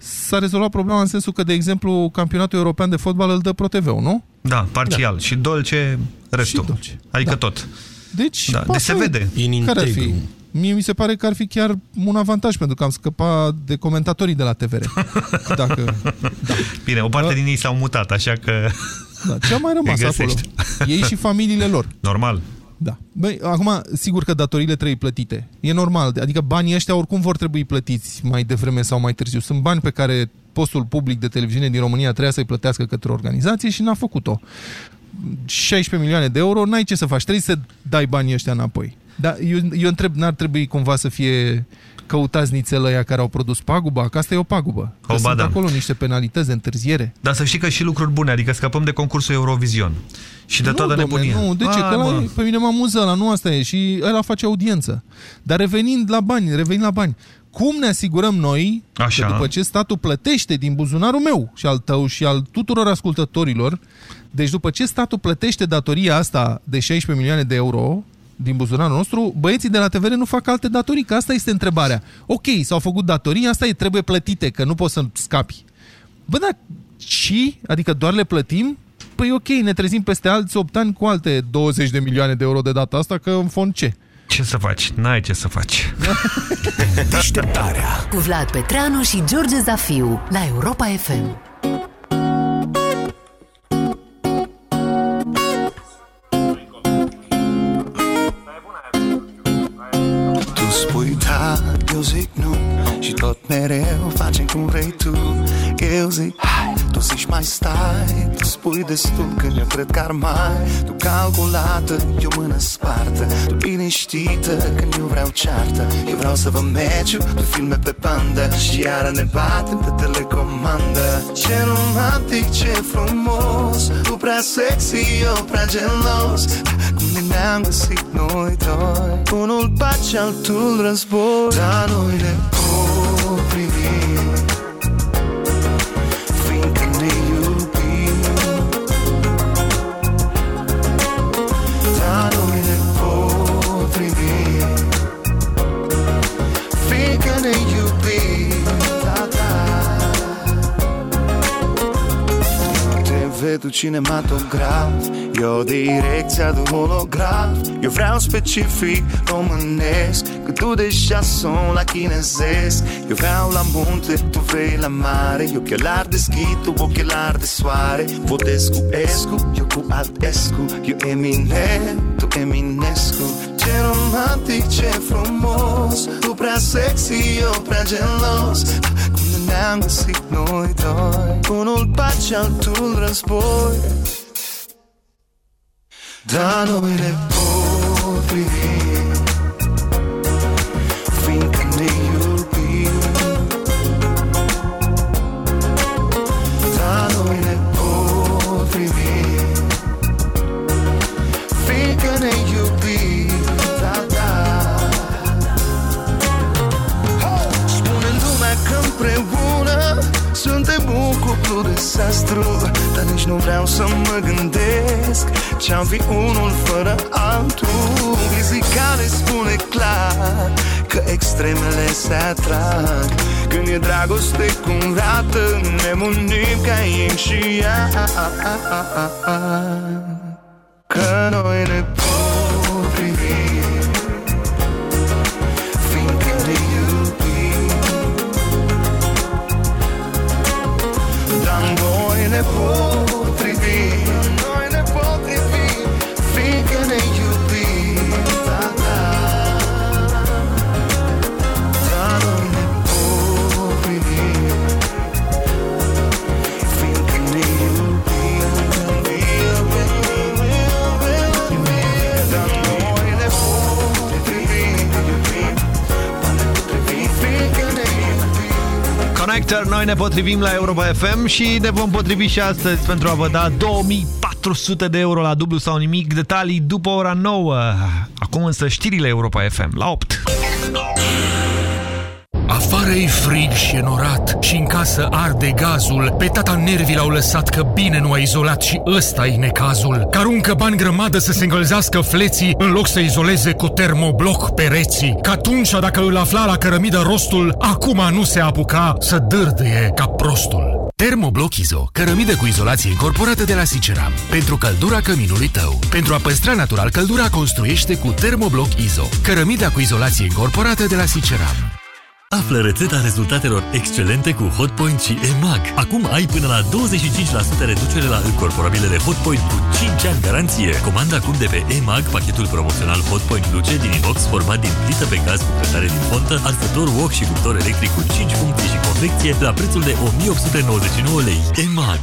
s-a rezolvat problema în sensul că, de exemplu, campionatul european de fotbal îl dă ProTV-ul, nu? Da, parțial. Da. Și Dolce, restul. Și Dolce. Adică Da. tot. Deci, Da, deci se asta e. vede. In Care ar fi? integru. Mie mi se pare că ar fi chiar un avantaj pentru că am scăpat de comentatorii de la TVR. <laughs> Dacă, Bine, o parte din ei s-au mutat, așa că... da, ce a mai rămas <laughs> Îi acolo? găsești. Ei și familiile lor. Normal. Da. Băi, acum, sigur că datoriile trebuie plătite. E normal. Adică banii ăștia oricum vor trebui plătiți mai devreme sau mai târziu. Sunt bani pe care postul public de televiziune din România trebuia să-i plătească către organizație și n-a făcut-o. 16 milioane de euro, n-ai ce să faci. Trebuie să dai banii ăștia înapoi. Dar eu, eu întreb, n-ar trebui cumva să fie căutați nițel ăia care au produs paguba? Că asta e o pagubă. Că O, ba sunt da. acolo niște penalități de întârziere. Dar să știi că și lucruri bune, adică scăpăm de concursul Eurovision. Și de toată nu, domne, nebunia. Nu, de ce? A, că bă. la, pe mine mă amuză ăla, nu asta e. Și ăla face audiență. Dar revenind la bani, revenind la bani. Cum ne asigurăm noi Așa. că după ce statul plătește din buzunarul meu și al tău și al tuturor ascultătorilor, deci după ce statul plătește datoria asta de 16 milioane de euro din buzunarul nostru, băieții de la TVR nu fac alte datorii, că asta este întrebarea. Ok, s-au făcut datorii, asta e, trebuie plătite, că nu poți să scapi. Bă, dar și? Adică doar le plătim? Păi ok, ne trezim peste alți 8 ani cu alte 20 de milioane de euro de data asta, că în fond ce? Ce să faci? N-ai ce să faci. Deșteptarea Cu Vlad Petreanu și George Zafiu la Europa FM. Spui da, eu zic nu. Și tot mereu facem cum vrei tu. Eu zic hai, tu zici mai stai Tu spui destul când eu cred că ar mai. Tu calculată, eu mână spartă. Tu liniștită când eu vreau ceartă. Eu vreau să vă meciu, tu filme pe bandă. Și iară ne batem pe telecomandă. Ce romantic, ce frumos. Tu prea sexy, eu prea gelos. Cum ne-am găsit noi doi. Unul pace, altul război. Dar noi ne potrivim TV, tu cinematograf Eu direcția de holograf. Eu vreau specific românesc Că tu deja sunt la chinezesc. Eu vreau la munte, tu vrei la mare. Eu ochelari deschid, tu ochelari de soare. Votez cu Escu, eu cu Altescu Eu Eminem, tu Eminescu. Ce romantic, ce frumos. Tu prea sexy, eu prea gelos. Cum ne-am găsit noi doi. Unul pace, altul război. Dar noi ne potrivim un cuplu dezastru Dar nici nu vreau să mă gândesc Ce-am fi unul fără altul. Fizicale spune clar Că extremele se atrag. Când e dragoste curată Nemunim ca yin și yang Că noi ne potrivim noi ne potrivim Connector, noi ne potrivim la Europa FM și ne vom potrivi și astăzi pentru a vă da 2400 de euro la dublu sau nimic. Detalii după ora 9. Acum însă știrile Europa FM la 8. Afară e frig și enorat și în casă arde gazul. Pe tata nervii l-au lăsat că bine nu a izolat și ăsta e necazul. Că aruncă bani grămadă să se îngălzească fleții în loc să izoleze cu termobloc pereții. Că atunci dacă îl afla la cărămidă rostul, acum nu se apuca să dârdâie ca prostul. Termobloc Izo, cărămidă cu izolație incorporată de la Siceram. Pentru căldura căminului tău. Pentru a păstra natural căldura, construiește cu Termobloc Izo. Cărămida cu izolație incorporată de la Siceram. Află rețeta rezultatelor excelente cu Hotpoint și EMAG. Acum ai până la 25% reducere la încorporabilele Hotpoint cu 5 ani garanție. Comanda acum de pe EMAG pachetul promoțional Hotpoint Luce din inox format din plită pe gaz cu grătare din fontă, arsător wok și cuptor electric cu 5 funcții și confecție la prețul de 1899 lei. EMAG.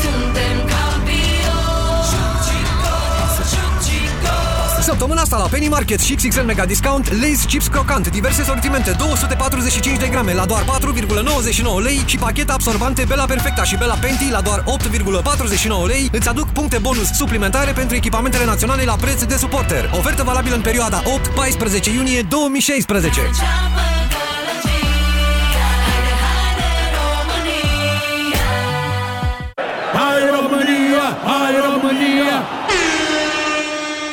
Săptămâna asta la Penny Market și XXL Mega Discount, Lay's Chips Crocant, diverse sortimente, 245 de grame la doar 4,99 lei și pachete absorbante Bella Perfecta și Bella Penti la doar 8,49 lei îți aduc puncte bonus suplimentare pentru echipamentele naționale la preț de suporter. Ofertă valabilă în perioada 8-14 iunie 2016. Hai România! Hai România!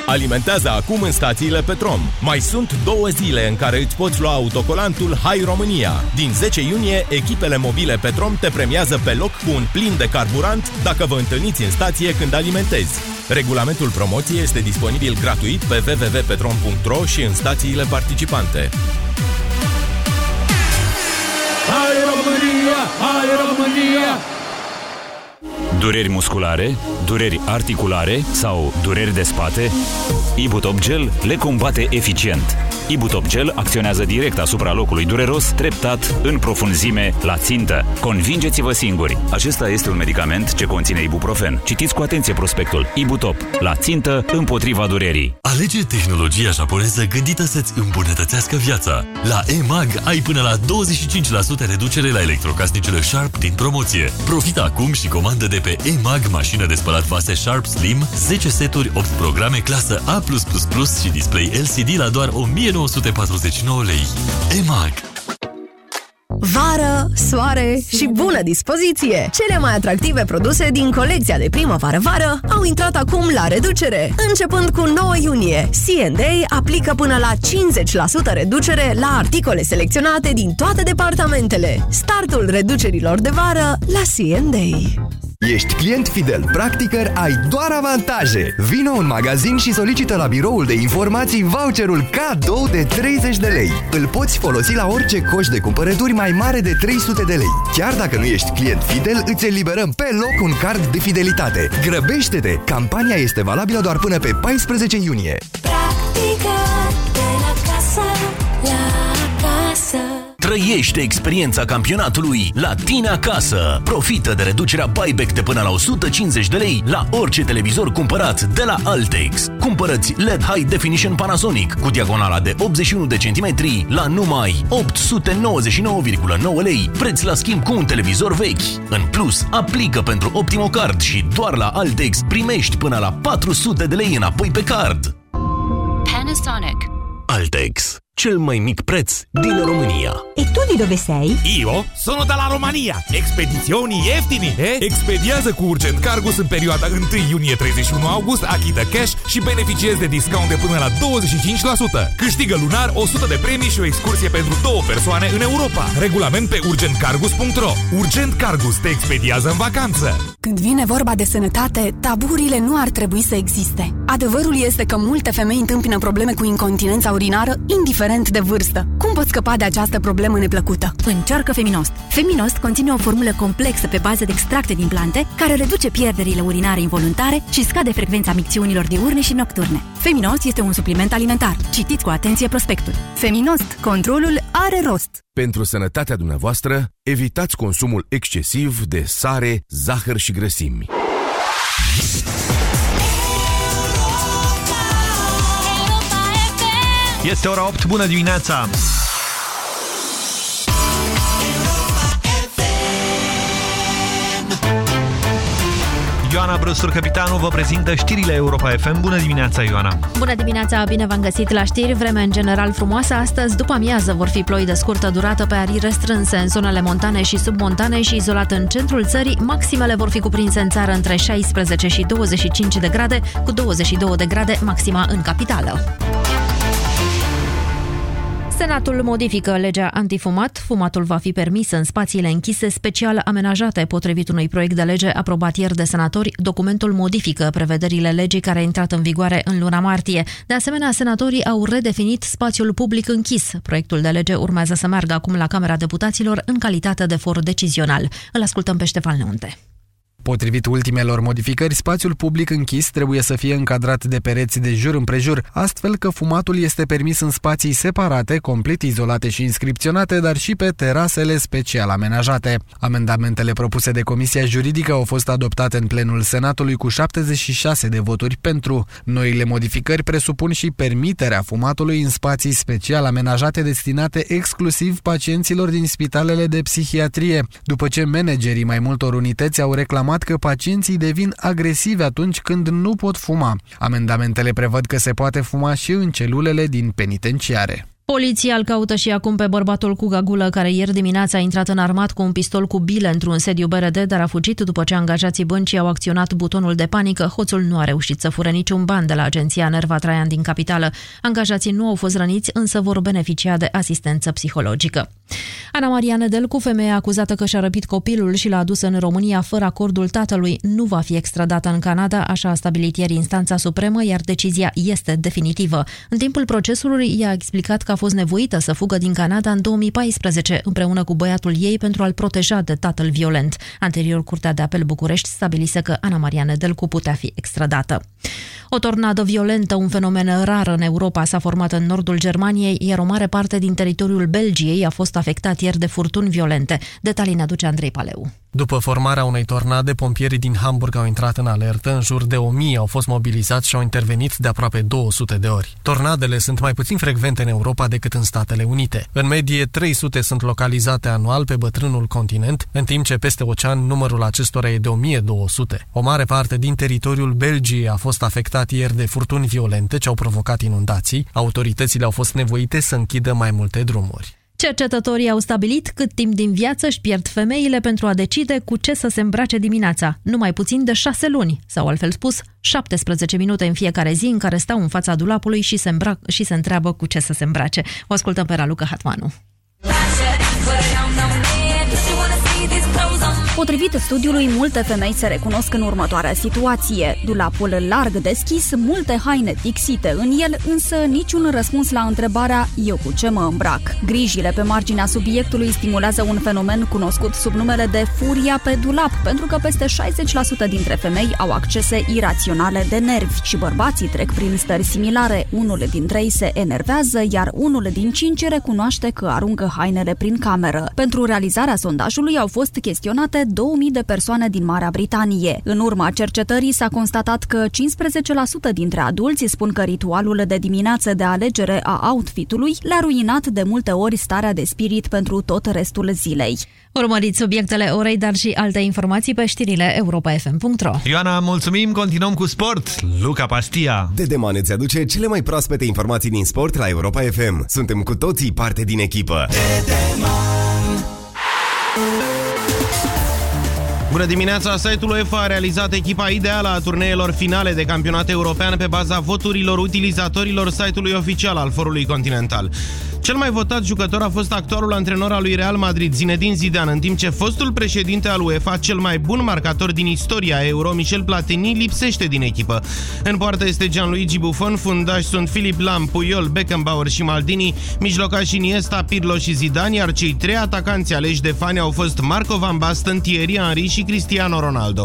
Alimentează acum în stațiile Petrom. Mai sunt două zile în care îți poți lua autocolantul Hai România. Din 10 iunie, echipele mobile Petrom te premiază pe loc cu un plin de carburant dacă vă întâlniți în stație când alimentezi. Regulamentul promoției este disponibil gratuit pe www.petrom.ro și în stațiile participante. Hai România! Hai România! Dureri musculare, dureri articulare sau dureri de spate? Ibutop Gel le combate eficient. Ibutop Gel acționează direct asupra locului dureros, treptat, în profunzime, la țintă. Convingeți-vă singuri! Acesta este un medicament ce conține ibuprofen. Citiți cu atenție prospectul. Ibutop. La țintă, împotriva durerii. Alege tehnologia japoneză gândită să-ți îmbunătățească viața. La EMAG ai până la 25% reducere la electrocasnicele Sharp din promoție. Profita acum și comandă de pe EMAG mașină de spălat vase Sharp Slim, 10 seturi, 8 programe clasă A+++ și display LCD la doar 1949 lei. EMAG Vară, soare și bună dispoziție! Cele mai atractive produse din colecția de primăvară-vară au intrat acum la reducere. Începând cu 9 iunie, C&A aplică până la 50% reducere la articole selecționate din toate departamentele. Startul reducerilor de vară la C&A. Ești client fidel Practicăr, ai doar avantaje! Vino în magazin și solicită la biroul de informații voucherul cadou de 30 de lei. Îl poți folosi la orice coș de cumpărături mai mare de 300 de lei. Chiar dacă nu ești client fidel, îți eliberăm pe loc un card de fidelitate. Grăbește-te! Campania este valabilă doar până pe 14 iunie. Trăiește experiența campionatului la tine acasă. Profită de reducerea buyback de până la 150 de lei la orice televizor cumpărat de la Altex. Cumpărăți LED High Definition Panasonic cu diagonala de 81 de centimetri la numai 899,9 lei, preț la schimb cu un televizor vechi. În plus, aplică pentru Optimo Card și doar la Altex primești până la 400 de lei înapoi pe card. Panasonic. Altex, cel mai mic preț din România. E tu di dove sei? Io sono dalla Romania. Expedizioni ieftini. Eh? Expediază cu Urgent Cargus în perioada 1 iunie 31 august, achită cash și beneficiezi de discount de până la 25%. Câștigă lunar 100 de premii și o excursie pentru două persoane în Europa. Regulament pe urgentcargus.ro. Urgent Cargus te expediază în vacanță. Când vine vorba de sănătate, taburile nu ar trebui să existe. Adevărul este că multe femei întâmpină probleme cu incontinența urinară, indiferent de vârstă. Cum poți scăpa de această problemă neplăcută? Încearcă Feminost. Feminost conține o formulă complexă pe bază de extracte din plante care reduce pierderile urinare involuntare și scade frecvența micțiunilor diurne și nocturne. Feminost este un supliment alimentar. Citiți cu atenție prospectul. Feminost. Controlul are rost. Pentru sănătatea dumneavoastră, evitați consumul excesiv de sare, zahăr și grăsimi. Este ora 8, bună dimineața! Ioana Brăstur, capitanul, vă prezintă știrile Europa FM. Bună dimineața, Ioana! Bună dimineața, bine v-am găsit la știri. Vreme în general frumoasă. Astăzi, după amiază, vor fi ploi de scurtă durată pe arii restrânse în zonele montane și submontane și izolat în centrul țării. Maximele vor fi cuprinse în țară între 16 și 25 de grade, cu 22 de grade maxima în capitală. Senatul modifică legea antifumat. Fumatul va fi permis în spațiile închise special amenajate. Potrivit unui proiect de lege aprobat ieri de senatori, documentul modifică prevederile legii care a intrat în vigoare în luna martie. De asemenea, senatorii au redefinit spațiul public închis. Proiectul de lege urmează să meargă acum la Camera Deputaților în calitate de for decizional. Îl ascultăm pe Ștefan Neunte. Potrivit ultimelor modificări, spațiul public închis trebuie să fie încadrat de pereți de jur împrejur, astfel că fumatul este permis în spații separate, complet izolate și inscripționate, dar și pe terasele special amenajate. Amendamentele propuse de Comisia Juridică au fost adoptate în plenul Senatului cu 76 de voturi pentru. Noile modificări presupun și permiterea fumatului în spații special amenajate destinate exclusiv pacienților din spitalele de psihiatrie, după ce managerii mai multor unități au reclamat că pacienții devin agresivi atunci când nu pot fuma. Amendamentele prevăd că se poate fuma și în celulele din penitenciare. Poliția îl caută și acum pe bărbatul cu gagulă care ieri dimineața a intrat în armat cu un pistol cu bile într-un sediu BRD, dar a fugit după ce angajații băncii au acționat butonul de panică. Hoțul nu a reușit să fure niciun ban de la agenția Nerva Traian din capitală. Angajații nu au fost răniți, însă vor beneficia de asistență psihologică. Ana Maria Nedelcu, femeia acuzată că și-a răpit copilul și l-a adus în România fără acordul tatălui, nu va fi extradată în Canada, așa a stabilit ieri instanța supremă, iar decizia este definitivă. În timpul procesului, ea a explicat că a fost nevoită să fugă din Canada în 2014, împreună cu băiatul ei pentru a-l proteja de tatăl violent. Anterior, Curtea de Apel București stabilise că Ana Maria Nedelcu putea fi extradată. O tornadă violentă, un fenomen rar în Europa, s-a format în nordul Germaniei, iar o mare parte din teritoriul Belgiei a fost afectat ieri de furtuni violente. Detalii ne aduce Andrei Paleu. După formarea unei tornade, pompierii din Hamburg au intrat în alertă, în jur de 1000 au fost mobilizați și au intervenit de aproape 200 de ori. Tornadele sunt mai puțin frecvente în Europa decât în Statele Unite. În medie, 300 sunt localizate anual pe bătrânul continent, în timp ce peste ocean numărul acestora e de 1200. O mare parte din teritoriul Belgiei a fost afectat ieri de furtuni violente ce au provocat inundații. Autoritățile au fost nevoite să închidă mai multe drumuri. Cercetătorii au stabilit cât timp din viață își pierd femeile pentru a decide cu ce să se îmbrace dimineața, numai puțin de șase luni, sau altfel spus, 17 minute în fiecare zi în care stau în fața dulapului și se, îmbrac și se întreabă cu ce să se îmbrace. O ascultăm pe Raluca Hatmanu. Potrivit studiului, multe femei se recunosc în următoarea situație. Dulapul larg deschis, multe haine tixite în el, însă niciun răspuns la întrebarea eu cu ce mă îmbrac. Grijile pe marginea subiectului stimulează un fenomen cunoscut sub numele de furia pe dulap, pentru că peste 60% dintre femei au accese iraționale de nervi și bărbații trec prin stări similare. Unul dintre ei se enervează, iar unul din cinci recunoaște că aruncă hainele prin cameră. Pentru realizarea sondajului au fost chestionate 2000 de persoane din Marea Britanie. În urma cercetării s-a constatat că 15% dintre adulți spun că ritualul de dimineață de alegere a outfitului le-a ruinat de multe ori starea de spirit pentru tot restul zilei. Urmăriți subiectele orei, dar și alte informații pe știrile europa.fm.ro Ioana, mulțumim, continuăm cu sport. Luca Pastia. Dedeman îți aduce cele mai proaspete informații din sport la Europa FM. Suntem cu toții parte din echipă. Bună dimineața! Site-ul UEFA a realizat echipa ideală a turneelor finale de campionat european pe baza voturilor utilizatorilor site-ului oficial al Forului Continental. Cel mai votat jucător a fost actualul antrenor al lui Real Madrid, Zinedine Zidane, în timp ce fostul președinte al UEFA, cel mai bun marcator din istoria Euro, Michel Platini, lipsește din echipă. În poartă este Gianluigi Buffon, fundași sunt Filip Lam, Puyol, Beckenbauer și Maldini, mijlocași Iniesta, Pirlo și Zidane, iar cei trei atacanți aleși de fani au fost Marco Van Basten, Thierry Henry și Cristiano Ronaldo.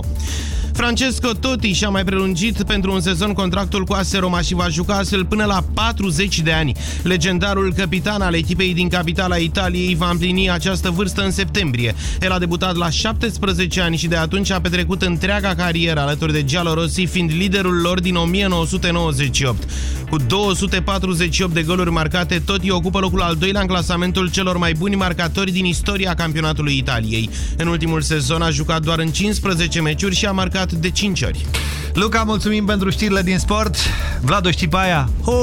Francesco Totti și-a mai prelungit pentru un sezon contractul cu AS Roma și va juca astfel până la 40 de ani. Legendarul capitan al echipei din capitala Italiei va împlini această vârstă în septembrie. El a debutat la 17 ani și de atunci a petrecut întreaga carieră alături de Giallo Rossi, fiind liderul lor din 1998. Cu 248 de goluri marcate, Totti ocupă locul al doilea în clasamentul celor mai buni marcatori din istoria campionatului Italiei. În ultimul sezon a jucat doar în 15 meciuri și a marcat de 5 ori. Luca, mulțumim pentru știrile din sport. Vlad, o știi pe aia? O,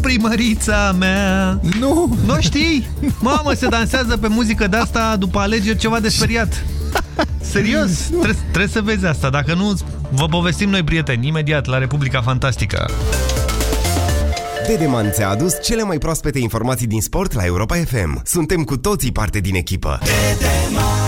primărița mea. Nu. Nu știi? Mamă, se dansează pe muzică de asta după alegeri ceva de speriat. <laughs> Serios? Trebuie, trebuie să vezi asta. Dacă nu, vă povestim noi, prieteni, imediat la Republica Fantastică. Dedeman ți-a adus cele mai proaspete informații din sport la Europa FM. Suntem cu toții parte din echipă. Dedeman.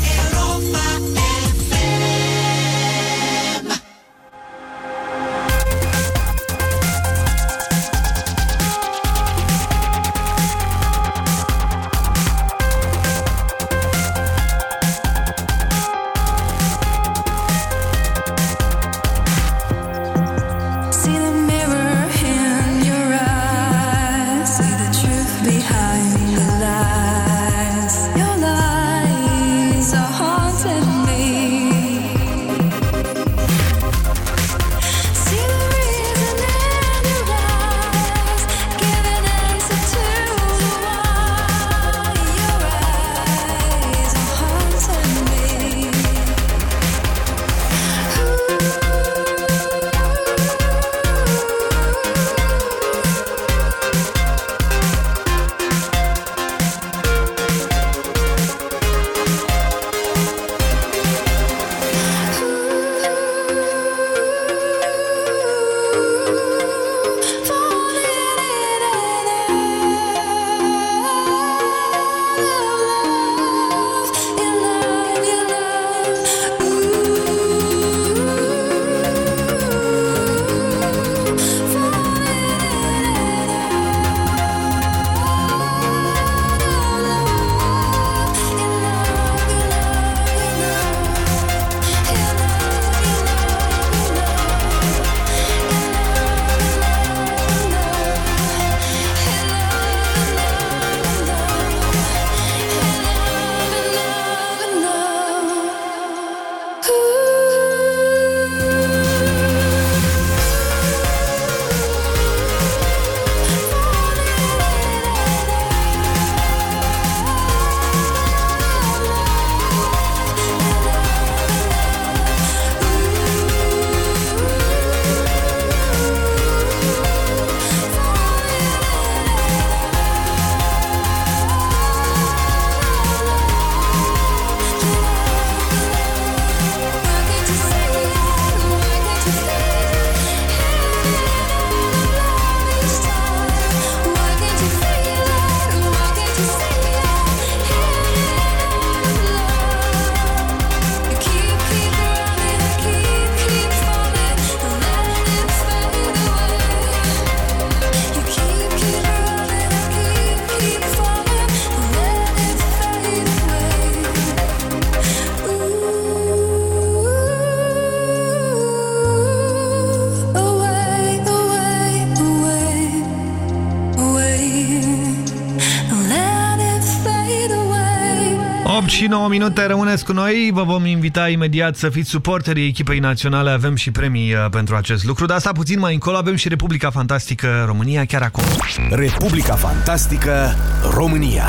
Minute rămâneți cu noi. Vă vom invita imediat să fiți suporterii echipei naționale. Avem și premii uh, pentru acest lucru. Dar asta puțin mai încolo avem și Republica Fantastică România chiar acum. Republica Fantastică România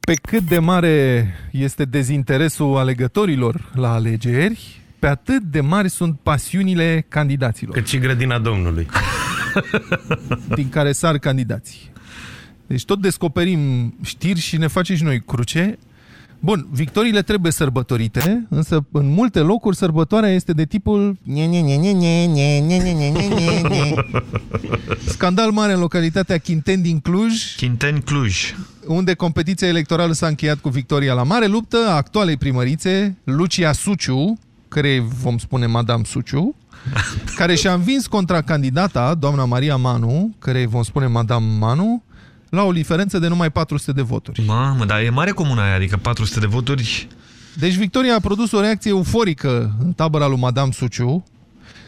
Pe cât de mare este dezinteresul alegătorilor la alegeri, pe atât de mari sunt pasiunile candidaților. Cât și grădina Domnului. din care sar candidații. Deci tot descoperim știri și ne facem și noi cruce. Bun, victoriile trebuie sărbătorite, însă în multe locuri sărbătoarea este de tipul Scandal mare în localitatea Chinten din Cluj. Chinten Cluj. Unde competiția electorală s-a încheiat cu victoria la mare luptă a actualei primărițe, Lucia Suciu, care vom spune Madame Suciu, care și-a învins contra candidata, doamna Maria Manu, care vom spune Madame Manu, la o diferență de numai 400 de voturi. Mamă, dar e mare comuna aia, adică 400 de voturi... Deci victoria a produs o reacție euforică în tabăra lui Madame Suciu,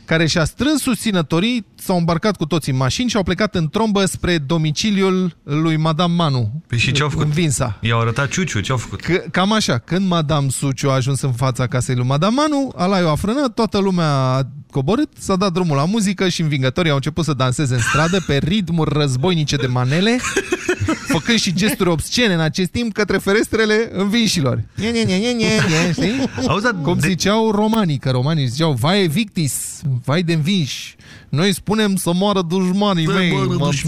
care și-a strâns susținătorii, s-au îmbarcat cu toții în mașini și au plecat în trombă spre domiciliul lui Madame Manu. Păi și ce-au făcut? Învinsa. I-au arătat ciuciu, ce-au făcut? C cam așa, când Madame Suciu a ajuns în fața casei lui Madame Manu, alaiul a frânat, toată lumea a coborât, s-a dat drumul la muzică și învingătorii au început să danseze în stradă pe ritmuri războinice de manele, <laughs> făcând și gesturi obscene în acest timp către ferestrele învinșilor. Nie, nie, nie, nie, nie, nie, <laughs> știi? Auzi, Cum de... ziceau romanii, că romanii ziceau, vai victis, vai de învinși. Noi spunem să moară dușmanii mei, mă înțelegi?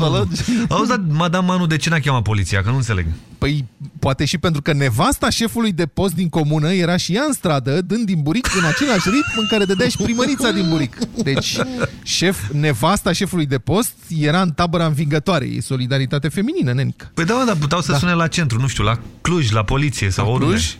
<laughs> Auzi, dar Madame Manu, de ce n-a chemat poliția? Că nu înțeleg. Păi, poate și pentru că nevasta șefului de post din comună era și ea în stradă, dând din buric în același ritm în care dădea și primărița din buric. Deci, șef, nevasta șefului de post era în tabăra învingătoare. E solidaritate feminină, nenică. Păi da, mă, dar puteau să Da. sune la centru, nu știu, la Cluj, la poliție sau La oriunde. Cluj?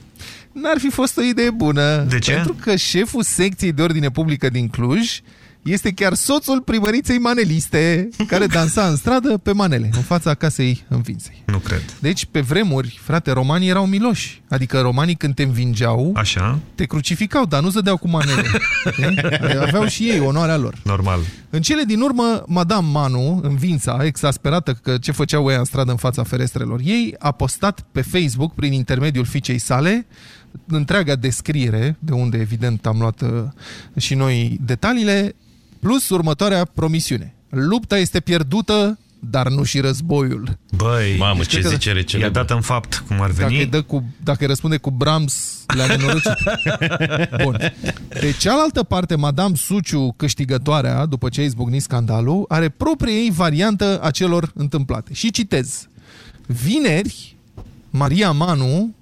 N-ar fi fost o idee bună. De ce? Pentru că șeful secției de ordine publică din Cluj este chiar soțul primăriței maneliste, care dansa în stradă pe manele, în fața casei învinsei. Nu cred. Deci, pe vremuri, frate, romanii erau miloși. Adică romanii când te învingeau, Așa, te crucificau, dar nu zădeau cu manele. Știi? <laughs> Aveau și ei onoarea lor. normal. În cele din urmă, Madame Manu, învința, exasperată că ce făceau ea în stradă în fața ferestrelor ei, a postat pe Facebook, prin intermediul fiicei sale, întreaga descriere, de unde evident am luat uh, și noi detaliile, plus următoarea promisiune. Lupta este pierdută, dar nu și războiul. Băi, Mamă, Deci ce cred că- zicere i-a celebră. dat în fapt, cum ar Dacă, îi veni. dă cu, dacă îi răspunde cu Brahms, le-a nenorocit. <laughs> Bun. De cealaltă parte, Madame Suciu, câștigătoarea, după ce a izbucnit scandalul, are propria ei variantă a celor întâmplate. Și citez. Vineri, Maria Manu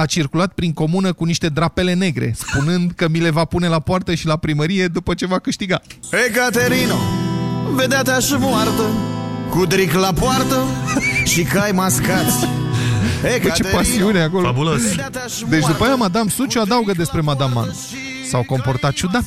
a circulat prin comună cu niște drapele negre, spunând că mi le va pune la poartă și la primărie după ce va câștiga. Ecaterino, vedea-te așa moartă, cu dric la poartă și cai mascați. <laughs> Bă, ce pasiune acolo. Fabulos. Deci după aia Madame Suciu adaugă despre Madame Manu. S-au comportat ciudat.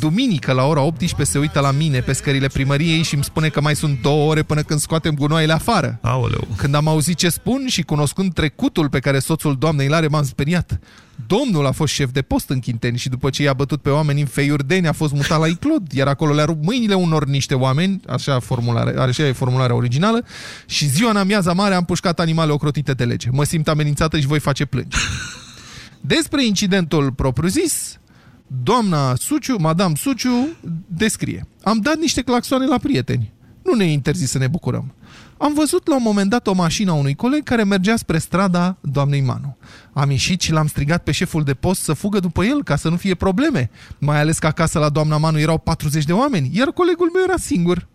Duminică la ora 18 se uită la mine pe scările primăriei și îmi spune că mai sunt două ore până când scoatem gunoaiele afară. Aoleu. Când am auzit ce spun și cunoscând trecutul pe care soțul doamnei îl are, m-am speriat. Domnul a fost șef de post în Chinteni și după ce i-a bătut pe oameni în feiurdeni a fost mutat la Iclod, iar acolo le-a rupt mâinile unor niște oameni, așa, formulare, așa e formularea originală, și ziua în amiaza mare am pușcat animale ocrotite de lege. Mă simt amenințată și voi face plângi. Despre incidentul propriu-zis, doamna Suciu, Madame Suciu, descrie. Am dat niște claxoane la prieteni. Nu ne-e interzis să ne bucurăm. Am văzut la un moment dat o mașină a unui coleg care mergea spre strada doamnei Manu. Am ieșit și l-am strigat pe șeful de post să fugă după el ca să nu fie probleme, mai ales că acasă la doamna Manu erau 40 de oameni, iar colegul meu era singur.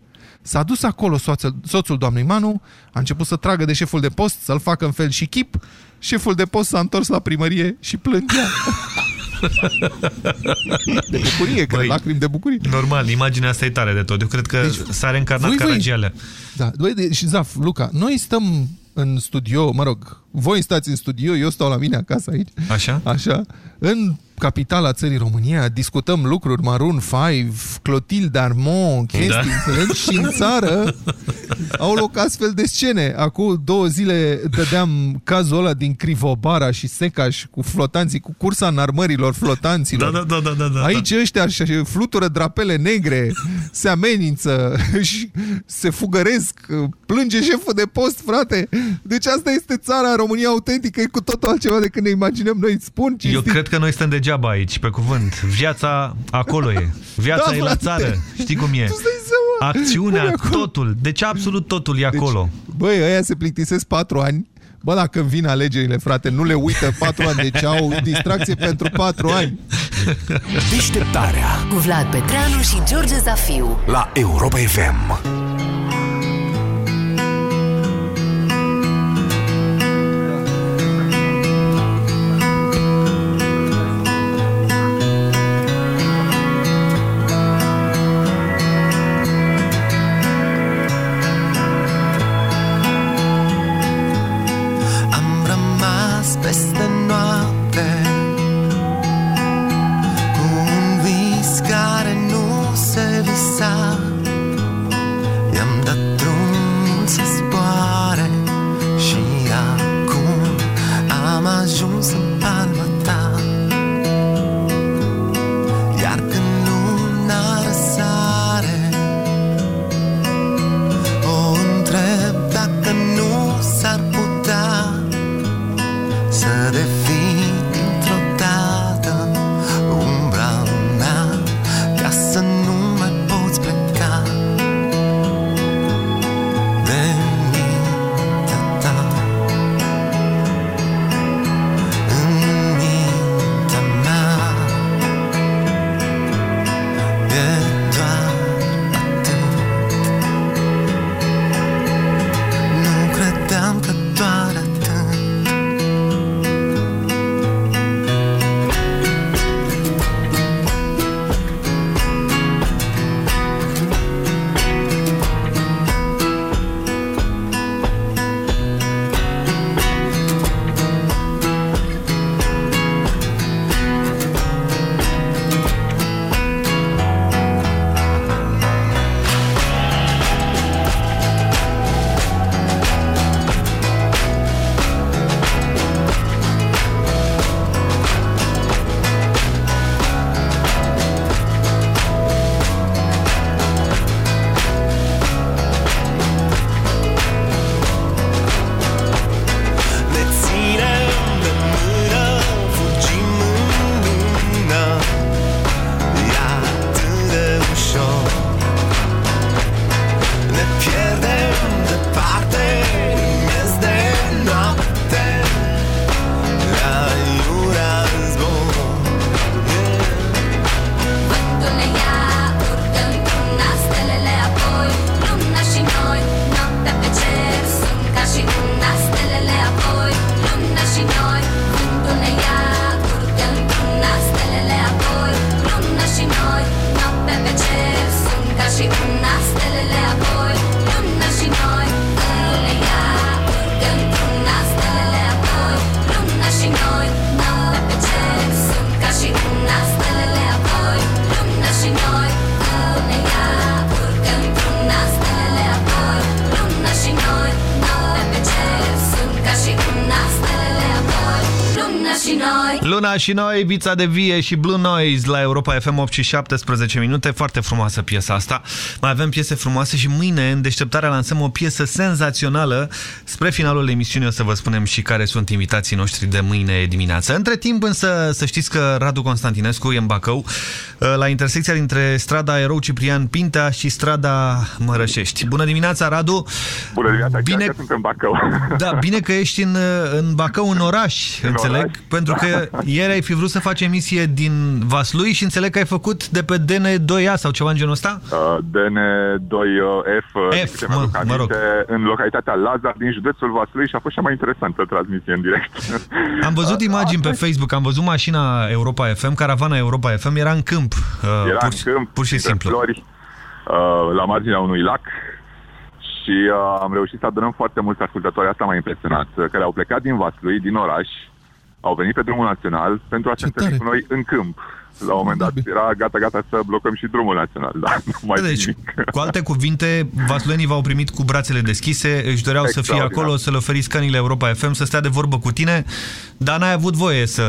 S-a dus acolo soțul, soțul doamnei Manu, a început să tragă de șeful de post, să-l facă în fel și chip. Șeful de post s-a întors la primărie și plângea. <laughs> <laughs> De bucurie, că lacrimi de bucurie. Normal, imaginea asta e tare de tot. Eu cred că deci, s-a reîncarnat voi- voi- Caragialea. Da, doi de, și Zaf, Luca, noi stăm în studio, mă rog, voi stați în studio, eu stau la mine acasă aici. Așa? Așa. În capitala țării România, discutăm lucruri, Maroon 5, Clotilde Armand, chestii, Da. înțelegi? Și în țară au loc astfel de scene. Acum două zile dădeam cazul ăla din Crivobara și Secaș cu flotanții, cu cursa înarmărilor flotanților. Da, da, da, da, da, da. Aici ăștia și flutură drapele negre, se amenință <laughs> și se fugăresc, plânge șeful de post, frate. Deci asta este țara România autentică, e cu totul altceva decât ne imaginăm noi, îți spun Eu cinstit. cred că noi suntem degeaba aici, pe cuvânt. Viața acolo e. Viața Da, e la frate. țară. Știi cum e? Acțiunea, Cum e acolo? totul. Deci absolut totul e acolo. Băi, ăia se plictisesc patru ani. Bă, dacă vin alegerile, frate, nu le uită patru ani, deci au distracție pentru patru ani. Deșteptarea Cu Vlad Petreanu și George Zafiu. la Europa FM. Luna și noi, Vița de Vie și Blue Noise la Europa FM 8 și 17 minute. Foarte frumoasă piesa asta. Mai avem piese frumoase și mâine în deșteptarea lansăm o piesă senzațională. Spre finalul emisiunii o să vă spunem și care sunt invitații noștri de mâine dimineață. Între timp însă să știți că Radu Constantinescu e în Bacău la intersecția dintre strada Erou Ciprian Pintea și strada Mărășești. Bună dimineața, Radu! Bună dimineața, bine... chiar că sunt în Bacău. <laughs> Da, bine că ești în, în Bacău, în oraș, În înțeleg, oraș. pentru că ieri ai fi vrut să faci emisie din Vaslui și înțeleg că ai făcut de pe DN2A sau ceva în genul ăsta? Uh, DN2F, F, câte mi-aduc mă- mă rog. aminte, în localitatea Lazar din județul Vaslui și a fost cea mai interesantă transmisie în direct. <laughs> Am văzut imagini pe Facebook, am văzut mașina Europa FM, caravana Europa FM, era în câmp, uh, Era pur, în câmp, pur și printre simplu. flori, uh, la marginea unui lac și uh, am reușit să adunăm foarte mulți ascultători. Asta m-a impresionat, uh, care au plecat din Vaslui, din oraș, au venit pe drumul național pentru a se întâlni cu noi în câmp. La un moment dat era gata, gata să blocăm și drumul național, da, <laughs> nu mai Deci, nimic. cu alte cuvinte, vasluenii v-au primit cu brațele deschise, își doreau să fie Extraordinar. acolo, să le oferiți cănile Europa FM, să stea de vorbă cu tine, dar n-ai avut voie să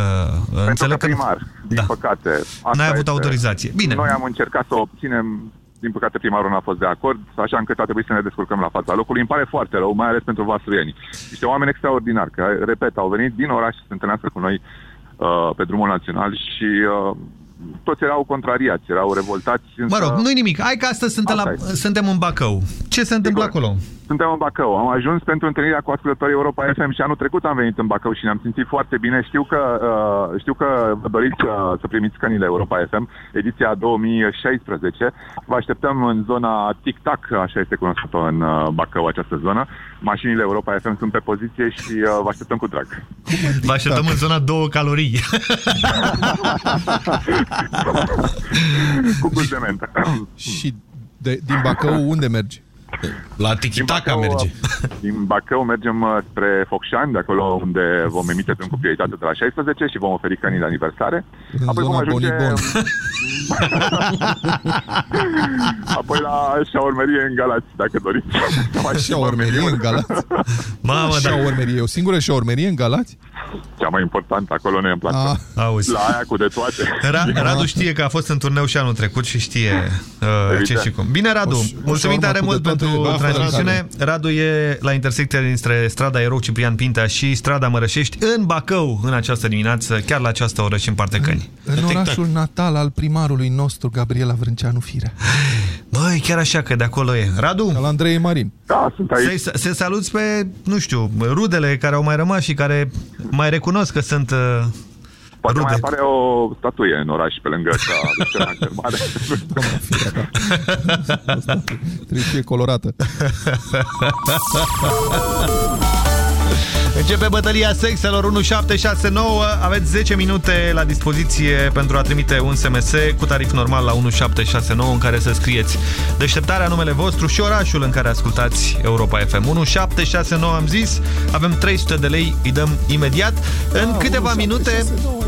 Pentru înțeleg că primar, din Da. păcate. asta N-ai avut este. autorizație. Bine. Noi am încercat să o obținem, din păcate primarul n-a fost de acord, așa încât a trebuit să ne descurcăm la fața locului. Îmi pare foarte rău, mai ales pentru vasluieni. Niște oameni extraordinari, care, repet, au venit din oraș să se întâlnească cu noi uh, pe drumul național și uh, toți erau contrariați, erau revoltați. Mă rog, nu-i nimic. Hai că astăzi suntem, la, suntem în Bacău. Ce se întâmplă acolo? Suntem în Bacău. Am ajuns pentru întâlnirea cu ascultătorii Europa FM și anul trecut am venit în Bacău și ne-am simțit foarte bine. Știu că, uh, știu că vă doriți uh, să primiți cănile Europa FM, ediția 2016. Vă așteptăm în zona Tic-Tac, așa este cunoscută în uh, Bacău această zonă. Mașinile Europa FM sunt pe poziție și uh, vă așteptăm cu drag. Vă așteptăm în zona două calorii. <laughs> cu gust de mentă. Și de, din Bacău unde mergi? La Tiki-Taka merge. <laughs> Din Bacău mergem uh, spre Focșani, de acolo unde vom emite drum cu prioritate de la 16 și vom oferi cănii de aniversare. În Apoi vom zona ajunge... Bonibon. <laughs> Apoi la șaurmerie în Galați, dacă doriți. <laughs> Șaurmerie în Galați? Mamă, da. Șaurmerie, e o singură șaurmerie în Galați? Cea mai importantă, acolo ne place. Ah. Auzi. La aia cu de toate. Ra Radu știe că a fost în turneu și anul trecut și știe uh, ce Evident. și cum. Bine, Radu, O ș- o mulțumim șaurma tare cu mult de toate, pentru da, fără transmisiune. Radu e la intersecția dintre strada Erou Ciprian Pintea și strada Mărășești în Bacău în această dimineață, chiar la această oră și împarte căni. În orașul natal al primarului nostru, Gabriela Vrânceanu Firea. Băi, chiar așa că de acolo e. Radu? Al Andrei Marin. Da, sunt aici. Să, să saluți pe, nu știu, rudele care au mai rămas și care mai recunosc că sunt uh, Poate rude. mai apare o statuie în oraș pe lângă cea <laughs> Luciana cel Mare. Trebuie să fie colorată. <laughs> Începe bătălia sexelor 1769. Aveți 10 minute la dispoziție pentru a trimite un SMS cu tarif normal la 1769 în care să scrieți deșteptarea numele vostru și orașul în care ascultați Europa FM. 1769 am zis, avem 300 de lei, îi dăm imediat. În câteva minute,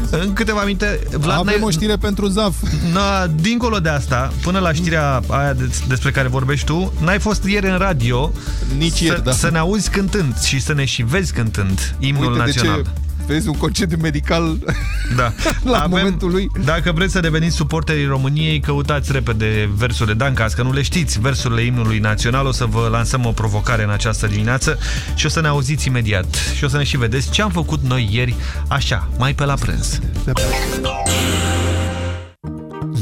în câteva minute, Vlad, Avem n-ai- o știre pentru Zaf. Na, dincolo de asta, până la știrea aia de, despre care vorbești tu, n-ai fost ieri în radio Nici să, ieri, da. să ne auzi cântând și să ne și vezi cântând imnul Uite național. de ce vezi un concediu medical <laughs> Da. <laughs> la momentul lui. Dacă vreți să deveniți suporterii României, căutați repede versurile Dancas, că nu le știți, versurile imnului național. O să vă lansăm o provocare în această dimineață și o să ne auziți imediat. Și o să ne și vedeți ce am făcut noi ieri, așa, mai pe la prânz.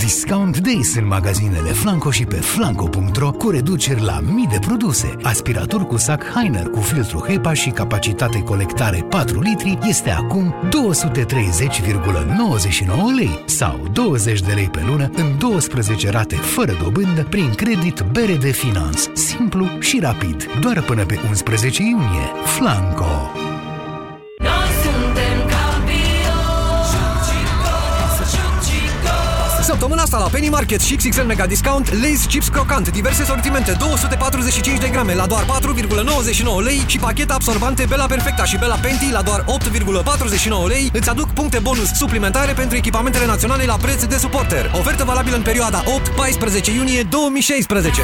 Discount Days în magazinele Flanco și pe flanco.ro cu reduceri la mii de produse. Aspirator cu sac Heiner cu filtru HEPA și capacitate colectare 4 litri este acum 230,99 lei sau 20 de lei pe lună în 12 rate fără dobândă prin credit BRD Finance. Simplu și rapid. Doar până pe 11 iunie. Flanco. Săptămâna asta la Penny Market și XXL Mega Discount Lay's Chips Crocant, diverse sortimente 245 de grame la doar 4,99 lei și pachete absorbante Bella Perfecta și Bella Penti la doar 8,49 lei îți aduc puncte bonus suplimentare pentru echipamentele naționale la preț de suporter. Ofertă valabilă în perioada 8-14 iunie 2016.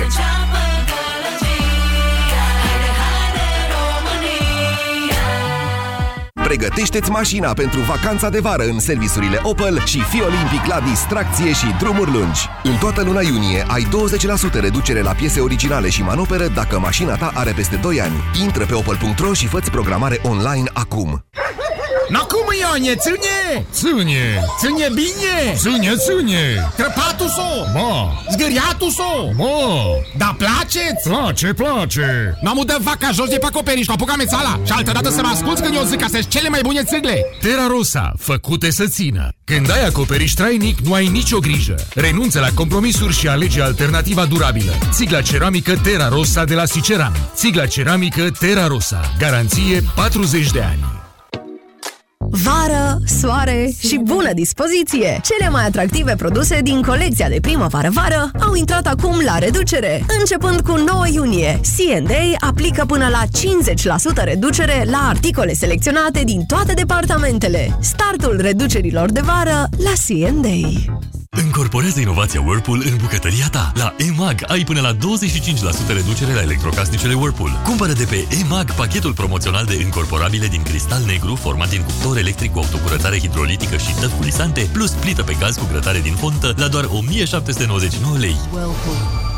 Pregătește-ți mașina pentru vacanța de vară în serviciurile Opel și fii olimpic la distracție și drumuri lungi. În toată luna iunie ai 20% reducere la piese originale și manoperă dacă mașina ta are peste 2 ani. Intră pe opel.ro și fă programare online acum. No cum, Ione, ține! Ține! Ține bine! Ține, ține! Crăpatul so! Ma! Zgâriatul so! Ma! Da place-ți? Place, place! Nu am udat vaca jos de pe acoperiș, apuca mețala și altă dată să mă asculți când eu zic că sunt cele mai bune țigle! Terra Rosa, făcute să țină. Când ai acoperiș trainic, nu ai nicio grijă. Renunță la compromisuri și alege alternativa durabilă. Țigla ceramică Terra Rosa de la Siceran. Țigla ceramică Terra Rosa. Garanție 40 de ani. Vară, soare și bună dispoziție! Cele mai atractive produse din colecția de primăvară-vară au intrat acum la reducere. Începând cu 9 iunie, C&A aplică până la 50% reducere la articole selecționate din toate departamentele. Startul reducerilor de vară la C&A. Încorporează inovația Whirlpool în bucătăria ta. La EMAG ai până la 25% reducere la electrocasnicele Whirlpool. Cumpără de pe EMAG pachetul promoțional de încorporabile din cristal negru format din cuptor electric cu autocurățare hidrolitică și tăvi culisante, plus plită pe gaz cu grătare din fontă la doar 1799 lei. Whirlpool.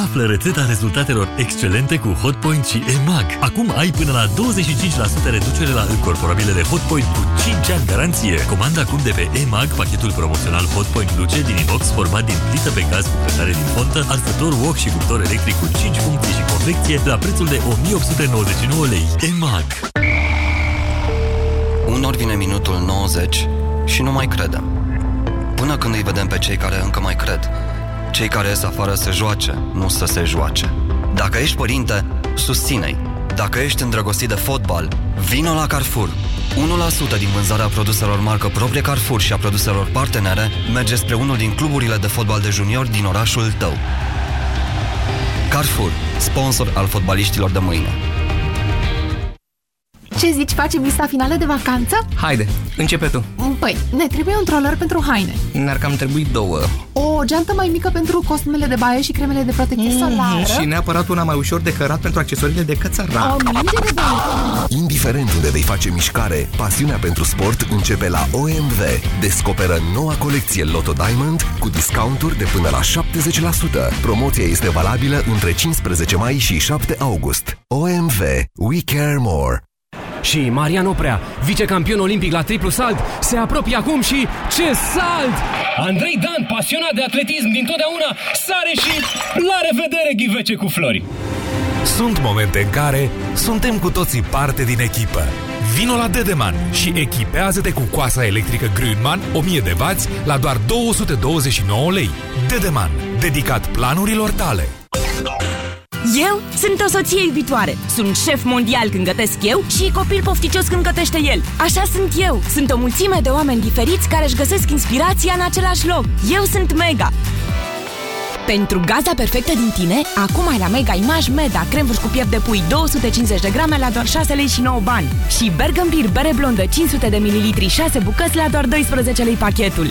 Află rețeta rezultatelor excelente cu Hotpoint și EMAG. Acum ai până la 25% reducere la încorporabilele Hotpoint cu 5 ani garanție. Comanda acum de pe EMAG pachetul promoțional Hotpoint Luce din inox format din plită pe gaz cu grătare din fontă, arsător wok și cuptor electric cu 5 funcții și convecție la prețul de 1899 lei. EMAG Unor vine minutul 90 și nu mai credem. Până când îi vedem pe cei care încă mai cred. Cei care ies afară să joace, nu să se joace. Dacă ești părinte, susține-i. Dacă ești îndrăgostit de fotbal, vino la Carrefour. 1% din vânzarea produselor marcă proprie Carrefour și a produselor partenere merge spre unul din cluburile de fotbal de junior din orașul tău. Carrefour, sponsor al fotbaliștilor de mâine. Ce zici, facem lista finală de vacanță? Haide, începe tu. Păi, ne trebuie un troller pentru haine. Ne-ar cam trebui două. O geantă mai mică pentru costumele de baie și cremele de protecție solară. Și neapărat una mai ușor de cărat pentru accesoriile de cățăra. O minge de baie. Indiferent unde vei face mișcare, pasiunea pentru sport începe la OMV. Descoperă noua colecție Lotto Diamond cu discounturi de până la 70%. Promoția este valabilă între 15 mai și 7 august. OMV. We care more. Și Marian Oprea, vicecampion olimpic la triplu salt, se apropie acum și ce salt! Andrei Dan, pasionat de atletism dintotdeauna, sare și la revedere ghivece cu flori! Sunt momente în care suntem cu toții parte din echipă. Vino la Dedeman și echipează-te cu coasa electrică Grünman 1000 de W la doar 229 lei. Dedeman, dedicat planurilor tale. Eu sunt o soție iubitoare. Sunt șef mondial când gătesc eu și copil pofticios când gătește el. Așa sunt eu. Sunt o mulțime de oameni diferiți care își găsesc inspirația în același loc. Eu sunt Mega. Pentru gaza perfectă din tine, acum ai la Mega Image Meda, cremvârș cu piept de pui 250 de grame la doar 6 lei și 9 bani. Și Bergambir bere blondă 500 de mililitri 6 bucăți la doar 12 lei pachetul.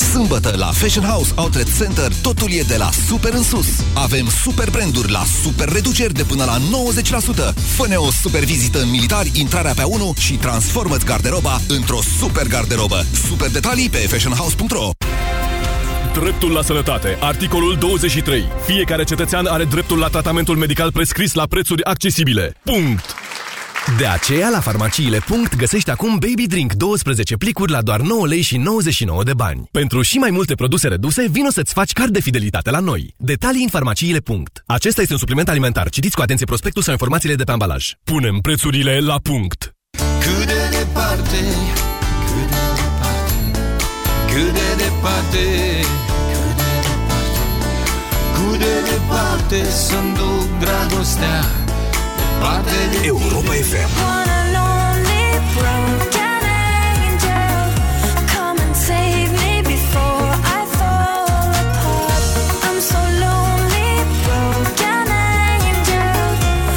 Sâmbătă la Fashion House Outlet Center totul e de la super în sus. Avem super branduri la super reduceri de până la 90%. Fă-ne o super vizită în militari, intrarea pe 1 și transformă-ți garderoba într-o super garderobă. Super detalii pe fashionhouse.ro Dreptul la sănătate. Articolul 23. Fiecare cetățean are dreptul la tratamentul medical prescris la prețuri accesibile. Punct! De aceea, la farmaciile. Punct, găsești acum Baby Drink 12 plicuri la doar 9 lei și 99 de bani. Pentru și mai multe produse reduse, vino să-ți faci card de fidelitate la noi. Detalii în farmaciile. Punct. Acesta este un supliment alimentar. Citiți cu atenție prospectul sau informațiile de pe ambalaj. Punem prețurile la punct. Cât de departe, cât de departe, cât de departe, cât de departe, cât de departe să-mi duc dragostea, departe de Europa FM.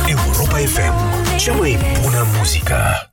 Europa FM. Cea mai bună muzică.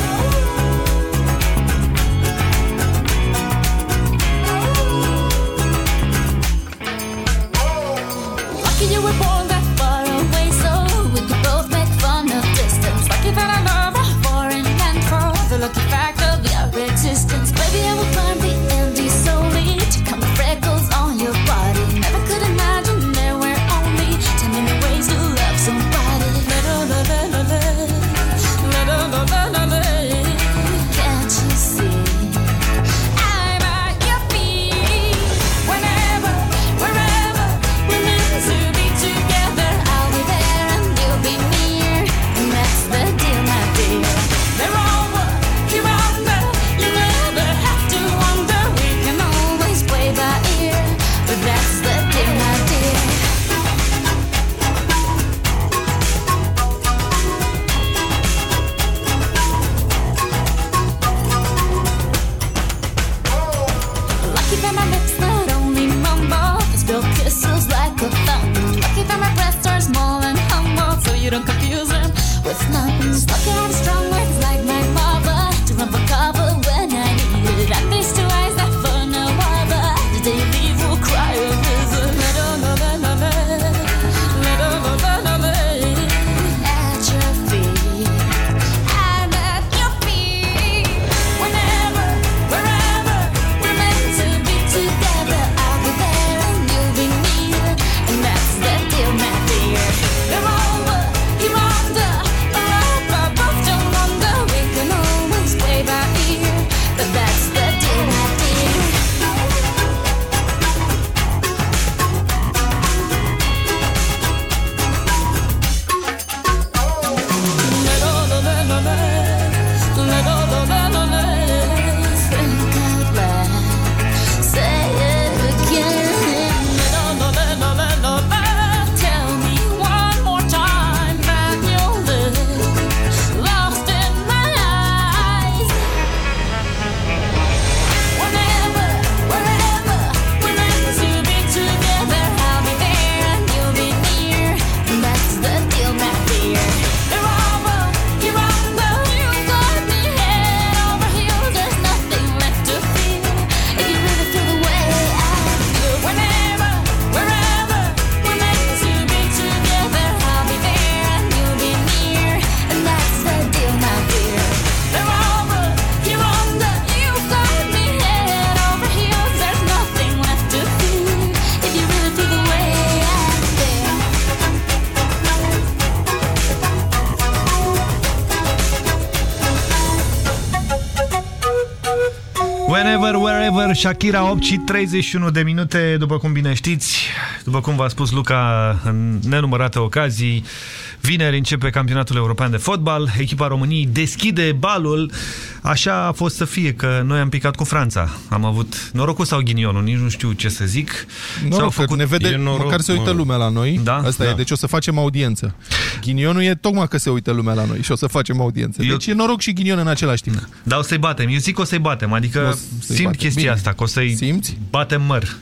Shakira 8 și 31 de minute, după cum bine știți, după cum v-a spus Luca în nenumărate ocazii, vineri începe campionatul european de fotbal, echipa României deschide balul, așa a fost să fie, că noi am picat cu Franța. Am avut norocul sau ghinionul, nici nu știu ce să zic. Noroc, că ne vede, noroc, măcar se uită mă. lumea la noi. Da? Asta Da. e, deci o să facem audiență. Ghinionul e tocmai că se uită lumea la noi și o să facem audiență. Deci e noroc și ghinion în același timp. Dar o să-i batem, eu zic că o să-i batem, adică O să-i simt batem. chestia Bine. asta, că o să-i Simți? batem măr.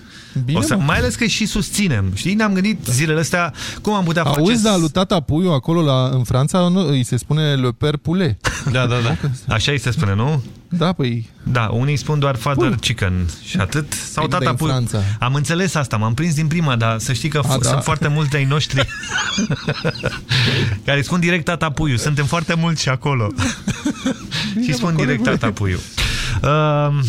Bine, o să, mă. mai ales că și susținem. Știi, ne-am gândit zilele astea cum am putea face... Auzi, da, lui tata Puiu acolo la, în Franța nu, îi se spune le père poulet. <laughs> Da, da, da. Așa îi se spune, nu? Da, păi... Da, unii spun doar father chicken și atât. Sau Păi, tata dar în puiu. Franța. Am înțeles asta, m-am prins din prima, dar să știi că A, sunt da. foarte multe ai noștri <laughs> care spun direct tata puiu. Suntem foarte mulți și acolo. și spun direct tata puiu. Uh,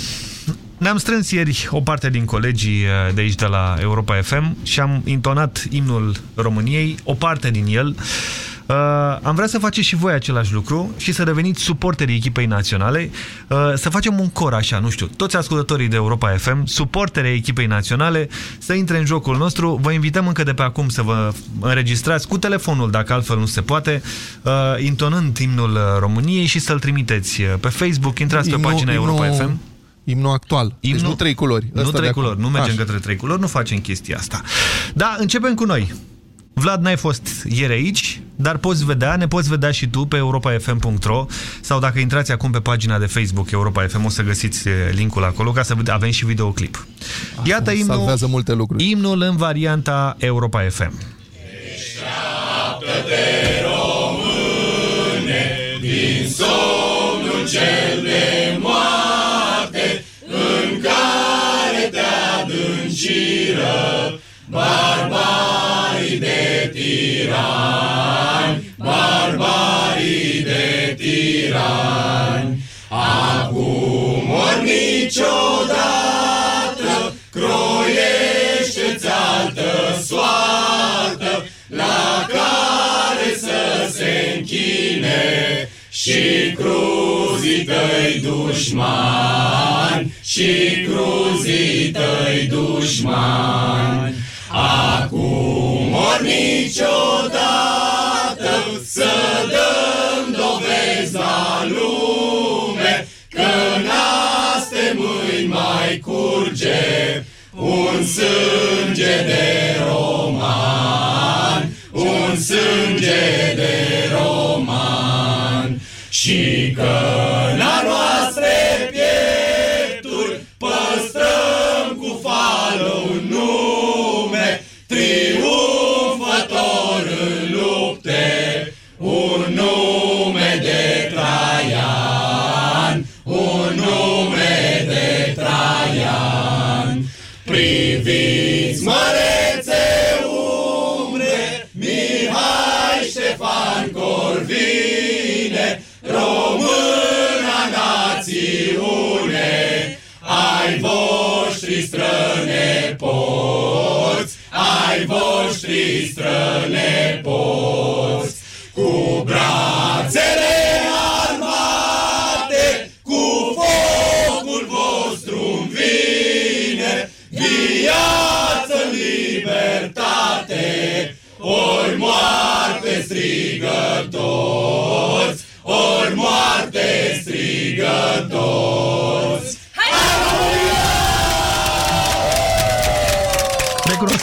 ne-am strâns ieri o parte din colegii uh, de aici de la Europa FM și am intonat imnul României, o parte din el. Uh, am vrea să faceți și voi același lucru și să deveniți suporterii echipei naționale, uh, să facem un cor așa, nu știu, toți ascultătorii de Europa FM, suporterii echipei naționale, să intre în jocul nostru. Vă invităm încă de pe acum să vă înregistrați cu telefonul, dacă altfel nu se poate, uh, intonând imnul uh, României și să-l trimiteți uh, pe Facebook, intrați pe Imnul- pagina imnul- Europa FM. Imnul actual. Imnul... Deci nu trei culori. Nu Ăsta de trei acum. culori, nu mergem Așa. către trei culori, nu facem chestia asta. Da, începem cu noi. Vlad, n-ai fost ieri aici, dar poți vedea, ne poți vedea și tu pe europafm.ro sau dacă intrați acum pe pagina de Facebook Europa FM o să găsiți eh, linkul acolo ca să vede- avem și videoclip. Iată imnul, salvează multe lucruri. imnul în varianta Europa FM. Așteaptă-te, române, din somnul cel de moarte, adânciră barbarii de tirani, barbarii de tirani. Acum ori niciodată croiește-ți altă soartă la care să se închine și cruzii tăi dușmani, și cruzii tăi dușmani. Acum ori niciodată să dăm dovezi la lume că în aste mâini mai curge un sânge de roman, un sânge de roman și că la noastre piepturi păstrăm cu fală un nume triumfător în lupte, un nume de Traian, un nume de Traian. Priviți mărețe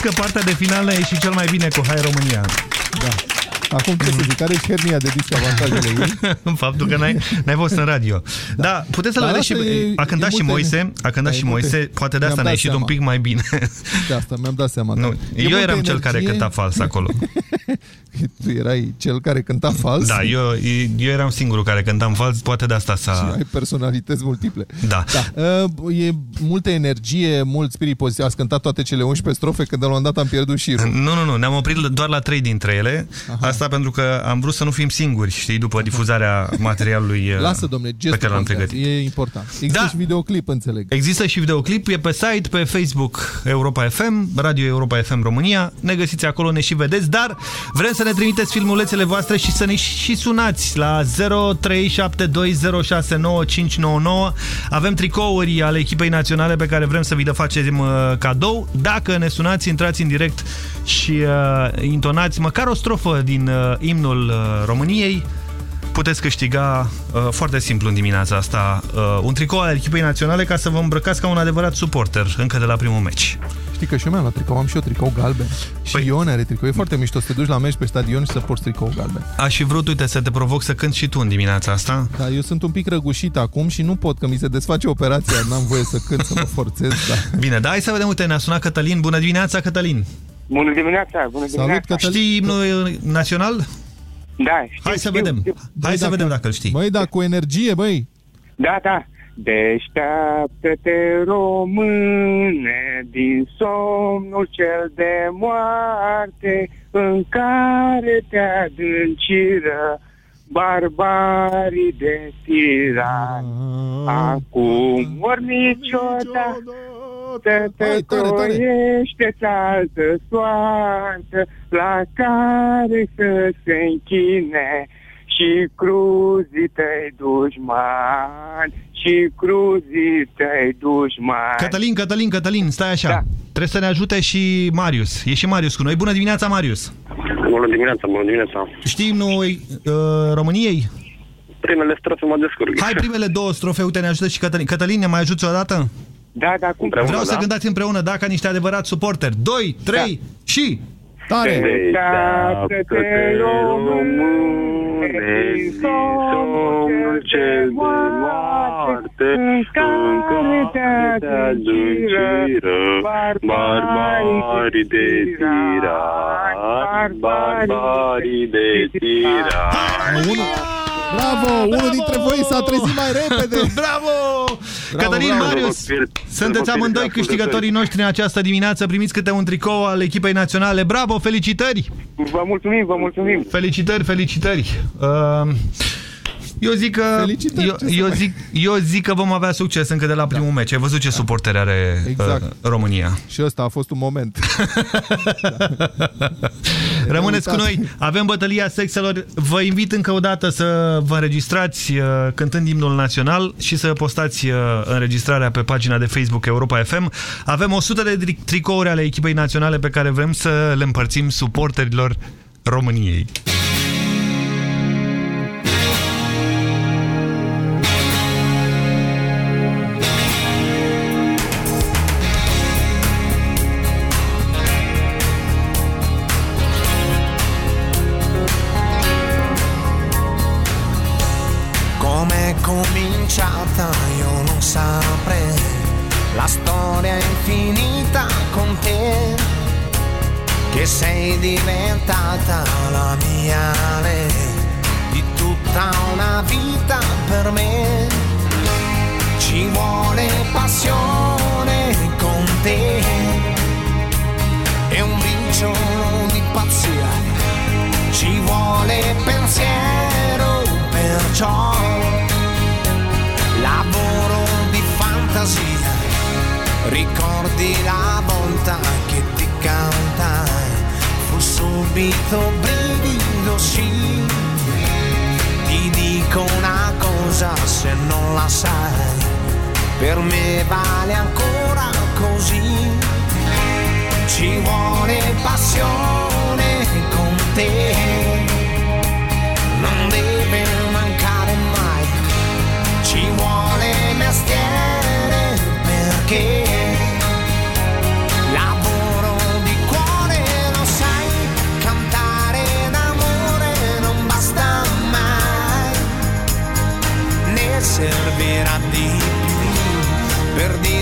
că partea de finală e și cel mai bine cu Hai România. Da. Acum ce să zic, care e hernia de disc avantajele ei? În <laughs> faptul că n-ai, n-ai fost în radio. Da, da puteți să-l Dar vedeți și... asta e- A cântat e și multe- Moise, a cântat Da, și e multe- Moise, poate de asta Mi-am n-a dat ieșit un seama. pic mai bine. De asta mi-am dat seama. da. Nu, E eu multă eram cel care energie. cânta fals acolo. <laughs> <laughs> Tu erai cel care cânta fals? Da, eu, eu eram singurul care cântam fals, poate de asta Și s-a... ai personalități multiple. Da. da. Uh, E multă energie, mult spirit pozitiv. Ați cântat toate cele 11 strofe, când la un dat am pierdut șirul. <laughs> Nu, nu, nu, ne-am oprit doar la trei dintre ele. Aha. Asta pentru că am vrut să nu fim singuri, știi, după difuzarea <laughs> materialului uh, Lasă, domne, pe gestul care l-am contează. pregătit. E important. Există Da. și videoclip, înțeleg. Există și videoclip, e pe site, pe Facebook Europa FM, Radio Europa FM România. Ne găsiți acolo, ne și vedeți, dar vrem să ne trimiteți filmulețele voastre și să ne și sunați la 0372069599. Avem tricouri ale echipei naționale pe care vrem să vi le facem uh, cadou. Dacă ne sunați, intrați în direct și uh, intonați măcar o strofă din uh, imnul uh, României puteți câștiga uh, foarte simplu în dimineața asta uh, un tricou al echipei naționale ca să vă îmbrăcați ca un adevărat suporter încă de la primul meci. Știi că și eu mi-am luat tricou, am și eu tricou galben. Și Păi- Ion are tricou. E foarte mișto să te duci la meci pe stadion și să porți tricou galben. Aș fi vrut, uite, să te provoc să cânti și tu în dimineața asta. Da, eu sunt un pic răgușit acum și nu pot, că mi se desface operația, n-am voie să cânt, să mă forțez. Da. <laughs> Bine, da, hai să vedem, uite, ne-a sunat Cătălin. Bună dimineața, Cătălin! Bună dimineața, bună dimineața. Știi imnul național? Da, știu, Hai să știu, vedem. știu. Hai să vedem dacă îl știi. Băi, da, cu energie, băi. Da, da. Deșteaptă-te, române, din somnul cel de moarte, în care te adânciră barbarii de tirani. Acum ori niciodată te croiește-ți altă soartă, la care să se închine și cruzii tăi dușmani, și cruzii tăi dușmani. Cătălin, Cătălin, Cătălin, stai așa. Da. Trebuie să ne ajute și Marius. E și Marius cu noi. Bună dimineața, Marius! Bună dimineața, bună dimineața. Știi imnul uh, României? primele strofe mă descurc. Hai primele două strofe, uite, ne ajută și Cătălin. Cătălin, ne mai ajuți o dată? Da, da, cum Împreună, Vreau să da? cântați împreună, da, ca niște adevărați suporteri. 2, 3 și... Tare! Deșteaptă-te, române, din somnul cel de moarte, în care te adânciră barbarii de tirani, barbarii de tirani. Unu... Bravo! Unul dintre voi s-a trezit mai repede! <laughs> Bravo! Cătălin bravo. Marius, sunteți amândoi câștigătorii noștri în această dimineață. Primiți câte un tricou al echipei naționale. Bravo, felicitări! Vă mulțumim, vă mulțumim. Felicitări, felicitări! Uh, eu zic că eu, eu, zic, eu zic că vom avea succes încă de la primul meci. Ai văzut ce suporteri are Exact. uh, România. Și ăsta a fost un moment. <laughs> Rămâneți cu noi, avem bătălia sexelor. Vă invit încă o dată să vă înregistrați uh, cântând imnul național și să postați uh, înregistrarea pe pagina de Facebook Europa FM. Avem 100 de tri- tricouri ale echipei naționale pe care vrem să le împărțim suporterilor României. Vale ancora così. Ci vuole passione con te,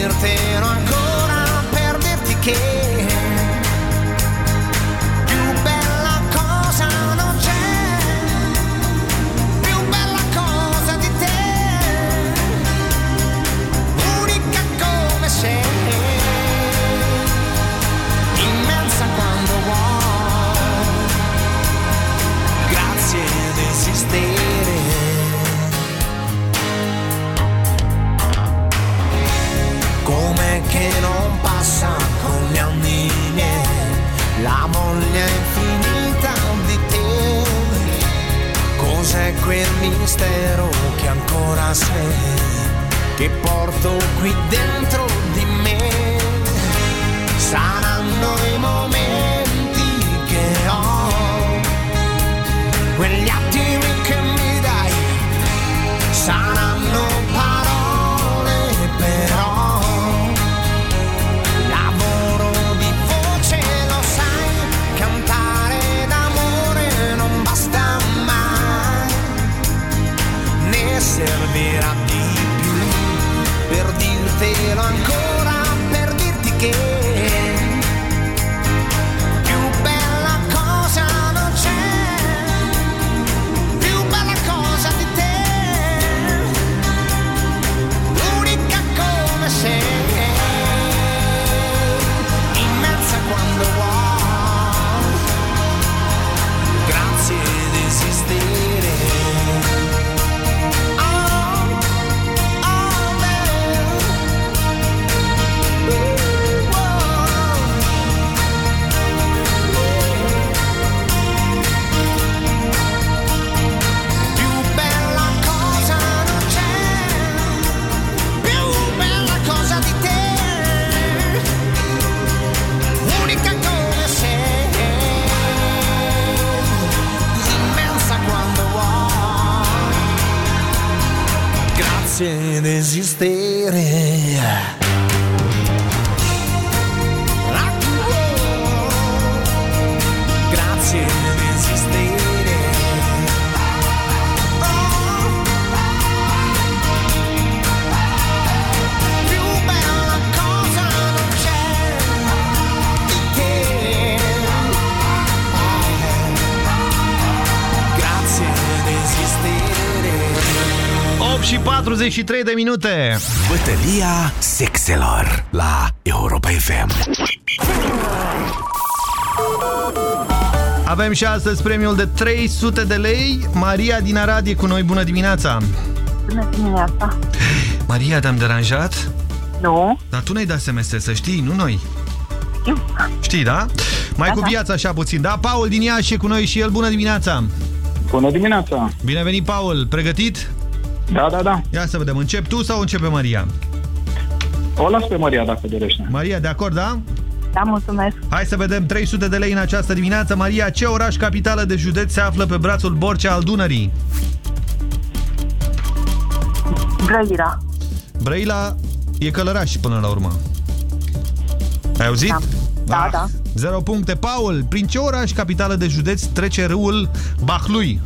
dirtelo ancora, per dirti che che non passa con gli anni miei la voglia infinita di te? Cos'è quel mistero che ancora sei, che porto qui dentro di me? Saranno i momenti ancora per dirti che non esistere. Și 43 de minute. Bătălia sexelor la Europa FM. Avem și astăzi premiul de 300 de lei. Maria din Arad e cu noi. Bună dimineața! Bună dimineața! Maria, te-am deranjat? Nu. Dar tu ne-ai dat SMS, să știi, nu noi. Știu. Știi, da? Mai Da, cu da. viața așa puțin, da? Paul din Iași e cu noi și el. Bună dimineața! Bună dimineața! Bine venit, Paul! Pregătit? Da, da, da. Ia să vedem. Încep tu sau începe Maria? O las pe Maria dacă dorește. Maria, de acord, da? Da, mulțumesc. Hai să vedem 300 de lei în această dimineață. Maria, ce oraș capitală de județ se află pe brațul Borcea al Dunării? Brăila. Brăila e călăraș până la urmă. Ai auzit? Da. Da, da. Zero puncte. Paul, prin ce oraș capitală de județ trece râul Bahlui?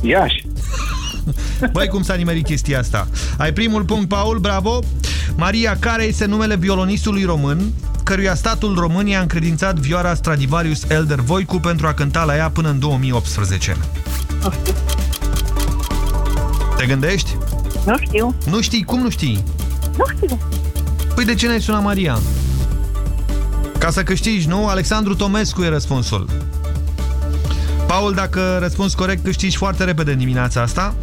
Iași. <laughs> Băi, cum s-a nimerit chestia asta? Ai primul punct, Paul, bravo. Maria, care este numele violonistului român căruia statul român i-a încredințat vioara Stradivarius Elder Voicu pentru a cânta la ea până în 2018? Nu știu. Te gândești? Nu știu. Nu știi? Cum nu știi? Nu știu. Păi de ce n-ai sunat Maria? Ca să câștigi, nu? Alexandru Tomescu e răspunsul. Paul, dacă răspunzi corect, câștigi foarte repede în dimineața asta.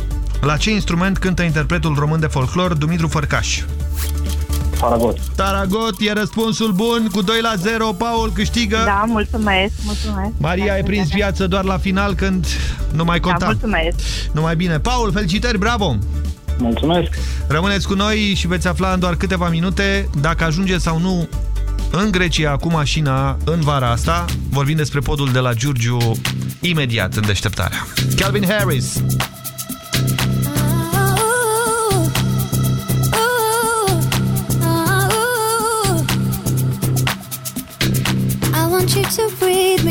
La ce instrument cântă interpretul român de folclor Dumitru Fărcaș? Taragot. Taragot e răspunsul bun. Cu 2 la 0, Paul câștigă. Da, mulțumesc, mulțumesc. Maria, ai prins viață doar la final când nu mai conta. Da, mulțumesc. Numai bine. Paul, felicitări, bravo! Mulțumesc! Rămâneți cu noi și veți afla în doar câteva minute dacă ajunge sau nu în Grecia cu mașina în vara asta. Vorbim despre podul de la Giurgiu imediat în deșteptarea. Calvin Harris. To breathe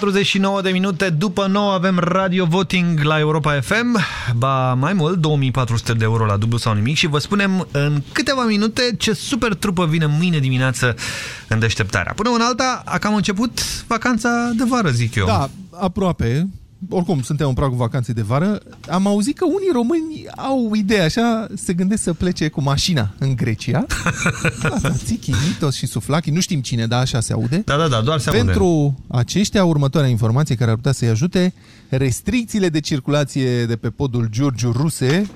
49 de minute după 9 avem radio voting la Europa FM, ba mai mult, 2400 de euro la dublu sau nimic și vă spunem în câteva minute ce super trupă vine mâine dimineață în deșteptarea. Până în alta a cam început vacanța de vară, zic eu. Da, aproape. Oricum, suntem în pragul vacanței de vară. Am auzit că unii români au idee așa, se gândesc să plece cu mașina în Grecia. <laughs> da, Țichi, Mitos și Suflachi, nu știm cine, dar așa se aude. Da, da, da, doar se aude. Pentru aceștia, următoarea informație care ar putea să-i ajute, restricțiile de circulație de pe podul Giurgiu Ruse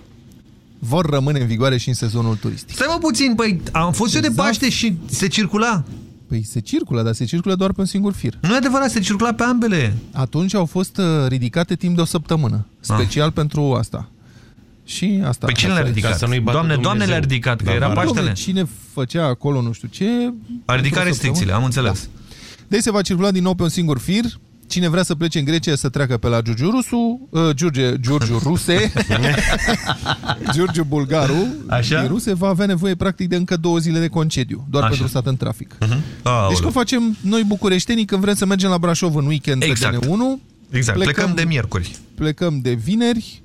vor rămâne în vigoare și în sezonul turistic. Stai mă puțin, păi am fost eu de Exact. Paște și se circula. Păi se circulă, dar se circulă doar pe un singur fir. Nu e adevărat, se circula pe ambele. Atunci au fost uh, ridicate timp de o săptămână, special pentru asta. Și asta. Păi cine le-a asta e. ridicat? Doamne, doamne le-a ridicat, că era Paștele. Dom'le, Cine făcea acolo nu știu ce... A ridicat într-o restricțiile, săptămână? am înțeles. Da. Deci se va circula din nou pe un singur fir. Cine vrea să plece în Grecia să treacă pe la Giurgiu Rusu, uh, Giurge, Giurgiu Ruse, <laughs> Giurgiu Bulgaru, Așa? din Ruse, va avea nevoie practic de încă două zile de concediu, doar Așa. pentru stat în trafic. Mhm. Aoleu. Deci cum facem noi bucureștenii când vrem să mergem la Brașov în weekend Exact. pe DN1? Exact, plecăm de miercuri. Plecăm de vineri,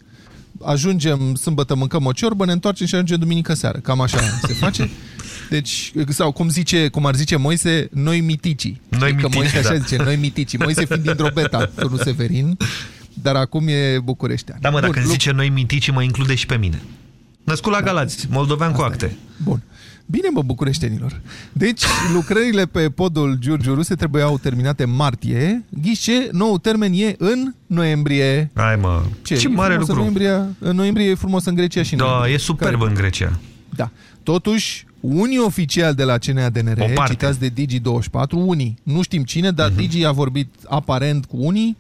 ajungem sâmbătă, mâncăm o ciorbă, ne întoarcem și ajungem duminică seară. Cam așa <laughs> se face. Deci, sau cum, zice, cum ar zice Moise, noi miticii. Noi Știi că mitici, Moise așa da. zice, noi miticii. Moise fiind din Drobeta, nu Severin, dar acum e bucureștean. Da, mă, dacă Bun, îmi lu- zice noi mitici, mă include și pe mine. Născut la Galați, moldovean cu acte. Bun. Bine, mă, bucureștenilor. Deci, lucrările pe podul Giurgiu Ruse trebuiau terminate în martie. Ghișe, nou termen e în noiembrie. Hai, mă, ce, ce E mare frumos lucru. În noiembrie, în noiembrie e frumos în Grecia și în Da, noiembrie. e superb Care- în Grecia. Da. Totuși, unii oficiali de la CNADNR, O parte. citați de Digi24, unii, nu știm cine, dar uh-huh. Digi a vorbit aparent cu unii,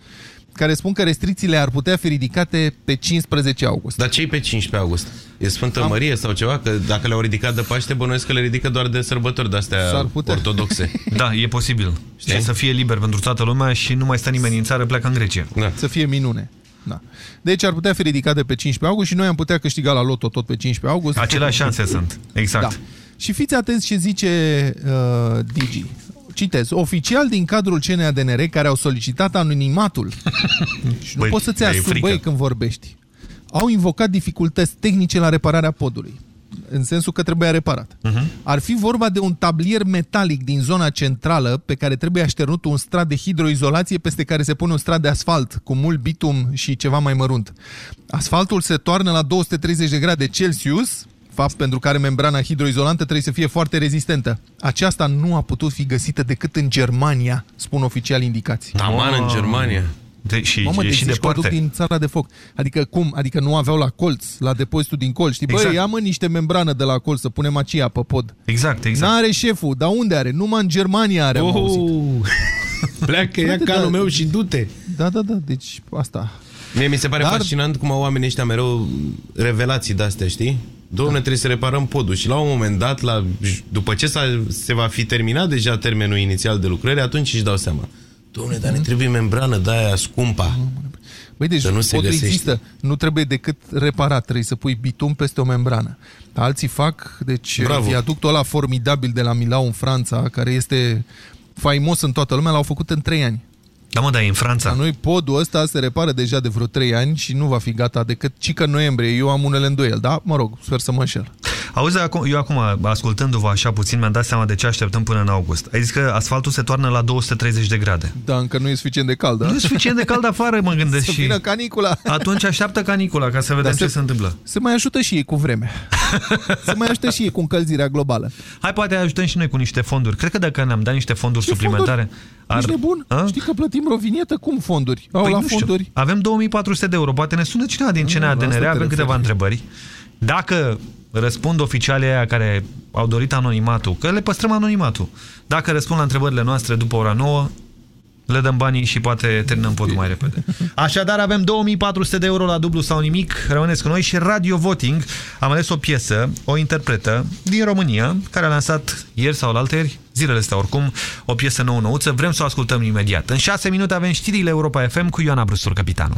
care spun că restricțiile ar putea fi ridicate pe 15 august. Dar ce pe 15 august? E Sfântă Am- Mărie sau ceva? Că dacă le-au ridicat de Paște, bănuiesc că le ridică doar de sărbători de-astea S-ar putea. ortodoxe. <laughs> Da, e posibil. Știi? Să fie liber pentru toată lumea și nu mai stă nimeni în țară, pleacă în Grecia. Da. Să fie minune. Da. Deci ar putea fi ridicate pe 15 august și noi am putea câștiga la loto tot pe 15 august. Aceleași șanse sunt. Exact. Da. Și fiți atenți ce zice uh, Digi. Citez. Oficial din cadrul CNADNR care au solicitat anonimatul <laughs> și nu Băi, poți să-ți dar e asumi, frică. băi, când vorbești. Au invocat dificultăți tehnice la repararea podului. În sensul că trebuia reparat. Mhm. Ar fi vorba de un tablier metalic din zona centrală pe care trebuie așternut un strat de hidroizolație peste care se pune un strat de asfalt cu mult bitum și ceva mai mărunt. Asfaltul se toarnă la 230 de grade Celsius, fapt pentru care membrana hidroizolantă trebuie să fie foarte rezistentă. Aceasta nu a putut fi găsită decât în Germania, spun oficial indicați. Taman în Germania. De, și, Mamă, e deci și zici că o aduc departe. din țara de foc. Adică cum? Adică nu aveau la colț, la depozitul din colț. Știi, Exact. băi, ia mă niște membrană de la colț să punem aceea pe pod. Exact, exact. N-are șeful, dar unde are? Numai în Germania are, am Oh, auzit. <laughs> Pleacă, ia Frate, calul da. meu și du-te. Da, da, da, deci asta. Mie mi se pare Dar- fascinant cum au oamenii ăștia mereu revelații de-astea, știi? Domne, trebuie să reparăm podul și la un moment dat, la, după ce s-a, se va fi terminat deja termenul inițial de lucrări, atunci își dau seama. Domne, dar ne trebuie membrană de aia scumpa. Băi, deci Că nu se podul găsește. există. Nu trebuie decât reparat. Trebuie să pui bitum peste o membrană. Alții fac, deci Bravo. viaductul ăla formidabil de la Milau în Franța, care este faimos în toată lumea, l-au făcut în 3 ani. Da, mă, dar e în Franța. La noi podul ăsta se repară deja de vreo 3 ani și nu va fi gata decât cică în noiembrie. Eu am unele îndoieli, da? Mă rog, sper să mă înșel. Auzi, acum- eu acum, ascultându-vă așa puțin, mi-am dat seama de ce așteptăm până în august. Ai zis că asfaltul se toarnă la 230 de grade. Da, încă nu e suficient de cald, da? Nu e suficient de cald afară, mă gândesc Să și... vină canicula. Atunci așteaptă canicula ca să vedem Dar ce se- se întâmplă. Se mai ajută și ei cu vremea. <laughs> Se mai ajută și ei cu încălzirea globală. Hai, poate ajutăm și noi cu niște fonduri. Cred că dacă ne-am dat niște fonduri Ce suplimentare... Ar... Ești nebun? A? Știi că plătim o vinietă? Cum fonduri? Au Păi la nu știu. fonduri. Avem 2400 de euro. Poate ne sună cineva din la asta CNA te DNR, avem referi. câteva întrebări. Dacă răspund oficialii aia care au dorit anonimatul, că le păstrăm anonimatul. Dacă răspund la întrebările noastre după ora 9, le dăm banii și poate terminăm podul mai repede. <laughs> Așadar, avem 2400 de euro la dublu sau nimic. Rămâneți cu noi și Radio Voting. Am ales o piesă, o interpretă din România, care a lansat ieri sau la alteri, zilele astea oricum, o piesă nouă-nouță. Vrem să o ascultăm imediat. În 6 minute avem știrile Europa FM cu Ioana Brustur, capitanul.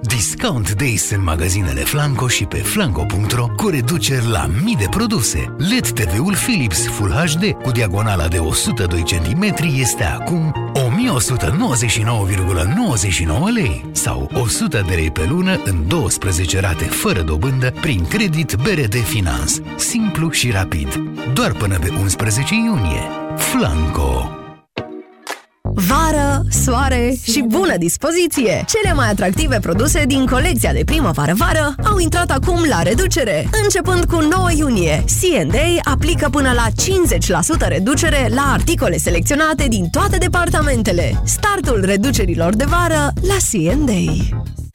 Discount Days în magazinele Flanco și pe flanco.ro cu reduceri la mii de produse. LED TV-ul Philips Full HD cu diagonala de 102 cm este acum 1199,99 lei sau 100 de lei pe lună în 12 rate fără dobândă prin credit BRD Finance. Simplu și rapid. Doar până pe 11 iunie. Flanco. Vară, soare și bună dispoziție! Cele mai atractive produse din colecția de primăvară-vară au intrat acum la reducere. Începând cu 9 iunie, C&A aplică până la 50% reducere la articole selecționate din toate departamentele. Startul reducerilor de vară la C&A.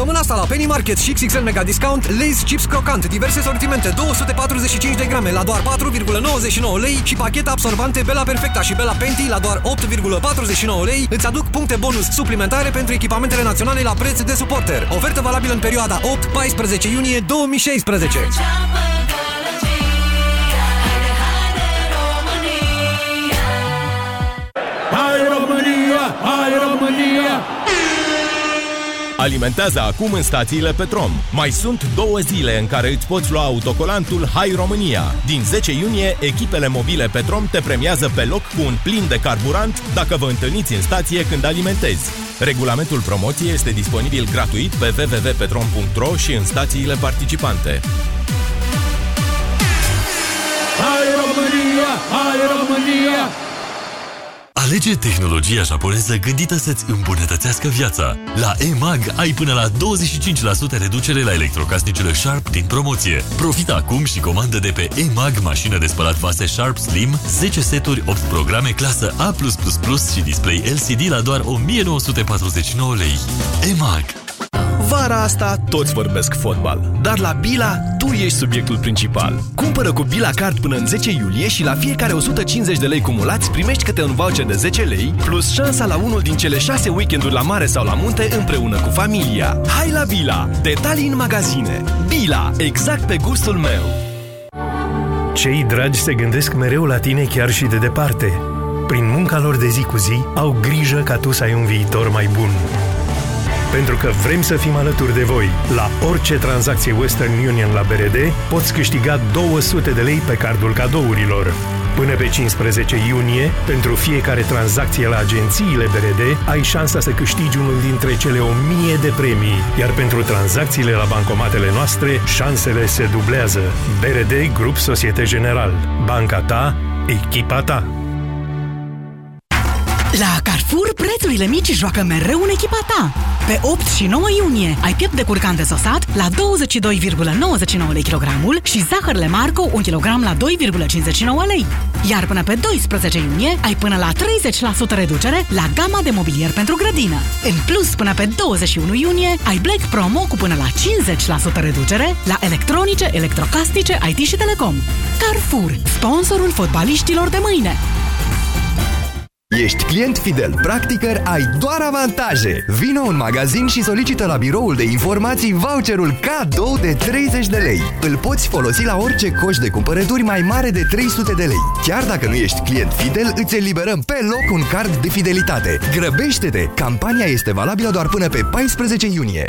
Săptămâna asta la Penny Market și XXL Mega Discount Lay's Chips Crocant, diverse sortimente, 245 de grame la doar 4,99 lei și pachete absorbante Bella Perfecta și Bella Penti la doar 8,49 lei îți aduc puncte bonus suplimentare pentru echipamentele naționale la preț de suporter. Ofertă valabilă în perioada 8-14 iunie 2016. Hai România! Hai România! Alimentează acum în stațiile Petrom. Mai sunt două zile în care îți poți lua autocolantul Hai România. Din 10 iunie, echipele mobile Petrom te premiază pe loc cu un plin de carburant dacă vă întâlniți în stație când alimentezi. Regulamentul promoției este disponibil gratuit pe www.petrom.ro și în stațiile participante. Hai România! Hai România! Alege tehnologia japoneză gândită să-ți îmbunătățească viața. La EMAG ai până la 25% reducere la electrocasnicele Sharp din promoție. Profita acum și comandă de pe EMAG mașină de spălat vase Sharp Slim, 10 seturi, 8 programe clasă A+++ și display LCD la doar 1949 lei. EMAG Vara asta toți vorbesc fotbal, dar la Bila tu ești subiectul principal. Cumpără cu Bila Card până în 10 iulie și la fiecare 150 de lei cumulați primești câte un voucher de 10 lei plus șansa la unul din cele 6 weekenduri la mare sau la munte împreună cu familia. Hai la Bila! Detalii în magazine. Bila, exact pe gustul meu. Cei dragi se gândesc mereu la tine chiar și de departe. Prin munca lor de zi cu zi, au grijă ca tu să ai un viitor mai bun. Pentru că vrem să fim alături de voi. La orice tranzacție Western Union la BRD, poți câștiga 200 de lei pe cardul cadourilor. Până pe 15 iunie, pentru fiecare tranzacție la agențiile BRD, ai șansa să câștigi unul dintre cele 1000 de premii, iar pentru tranzacțiile la bancomatele noastre, șansele se dublează. BRD Grup Societe General. Banca ta, echipa ta. La Carrefour, prețurile mici joacă mereu în echipa ta. Pe 8 și 9 iunie ai piept de curcan desosat la 22,99 lei kilogramul și zahăr Marco 1 kg la 2,59 lei. Iar până pe 12 iunie ai până la 30% reducere la gama de mobilier pentru grădină. În plus, până pe 21 iunie ai Black Promo cu până la 50% reducere la electronice, electrocasnice, IT și telecom. Carrefour, sponsorul fotbaliștilor de mâine. Ești client fidel Practicăr, ai doar avantaje! Vino în magazin și solicită la biroul de informații voucherul cadou de 30 de lei. Îl poți folosi la orice coș de cumpărături mai mare de 300 de lei. Chiar dacă nu ești client fidel, îți eliberăm pe loc un card de fidelitate. Grăbește-te! Campania este valabilă doar până pe 14 iunie.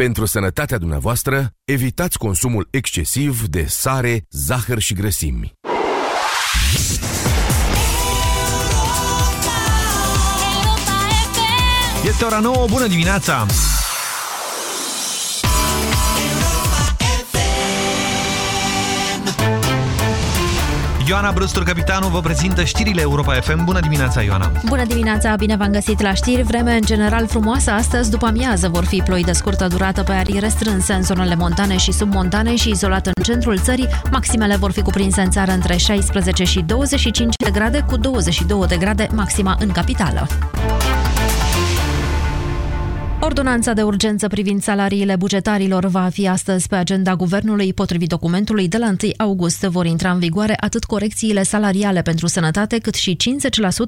Pentru sănătatea dumneavoastră, evitați consumul excesiv de sare, zahăr și grăsimi. Este ora 9, bună dimineața! Ioana Brustur, capitanul, vă prezintă știrile Europa FM. Bună dimineața, Ioana! Bună dimineața, bine v-am găsit la știri. Vreme în general frumoasă astăzi, după amiază vor fi ploi de scurtă durată pe arii restrânse în zonele montane și submontane și izolat în centrul țării. Maximele vor fi cuprinse în țară între 16 și 25 de grade, cu 22 de grade maxima în capitală. Ordonanța de urgență privind salariile bugetarilor va fi astăzi pe agenda guvernului. Potrivit documentului, de la 1 august vor intra în vigoare atât corecțiile salariale pentru sănătate, cât și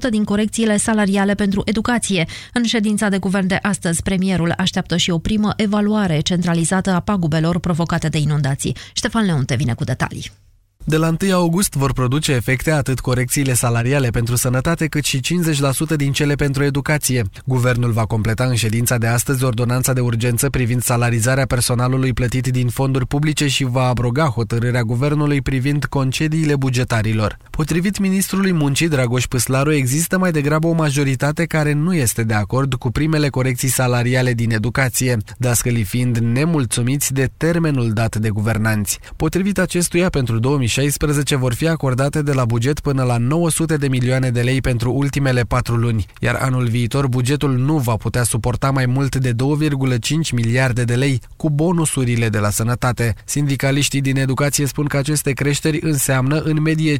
50% din corecțiile salariale pentru educație. În ședința de guvern de astăzi, premierul așteaptă și o primă evaluare centralizată a pagubelor provocate de inundații. Ștefan Leonte vine cu detalii. De la 1 august vor produce efecte atât corecțiile salariale pentru sănătate, cât și 50% din cele pentru educație. Guvernul va completa în ședința de astăzi ordonanța de urgență privind salarizarea personalului plătit din fonduri publice și va abroga hotărârea guvernului privind concediile bugetarilor. Potrivit ministrului muncii Dragoș Păslaru, există mai degrabă o majoritate care nu este de acord cu primele corecții salariale din educație, dascălii fiind nemulțumiți de termenul dat de guvernanți. Potrivit acestuia, pentru 2016 vor fi acordate de la buget până la 900 de milioane de lei pentru ultimele patru luni, iar anul viitor bugetul nu va putea suporta mai mult de 2,5 miliarde de lei cu bonusurile de la sănătate. Sindicaliștii din educație spun că aceste creșteri înseamnă în medie 5%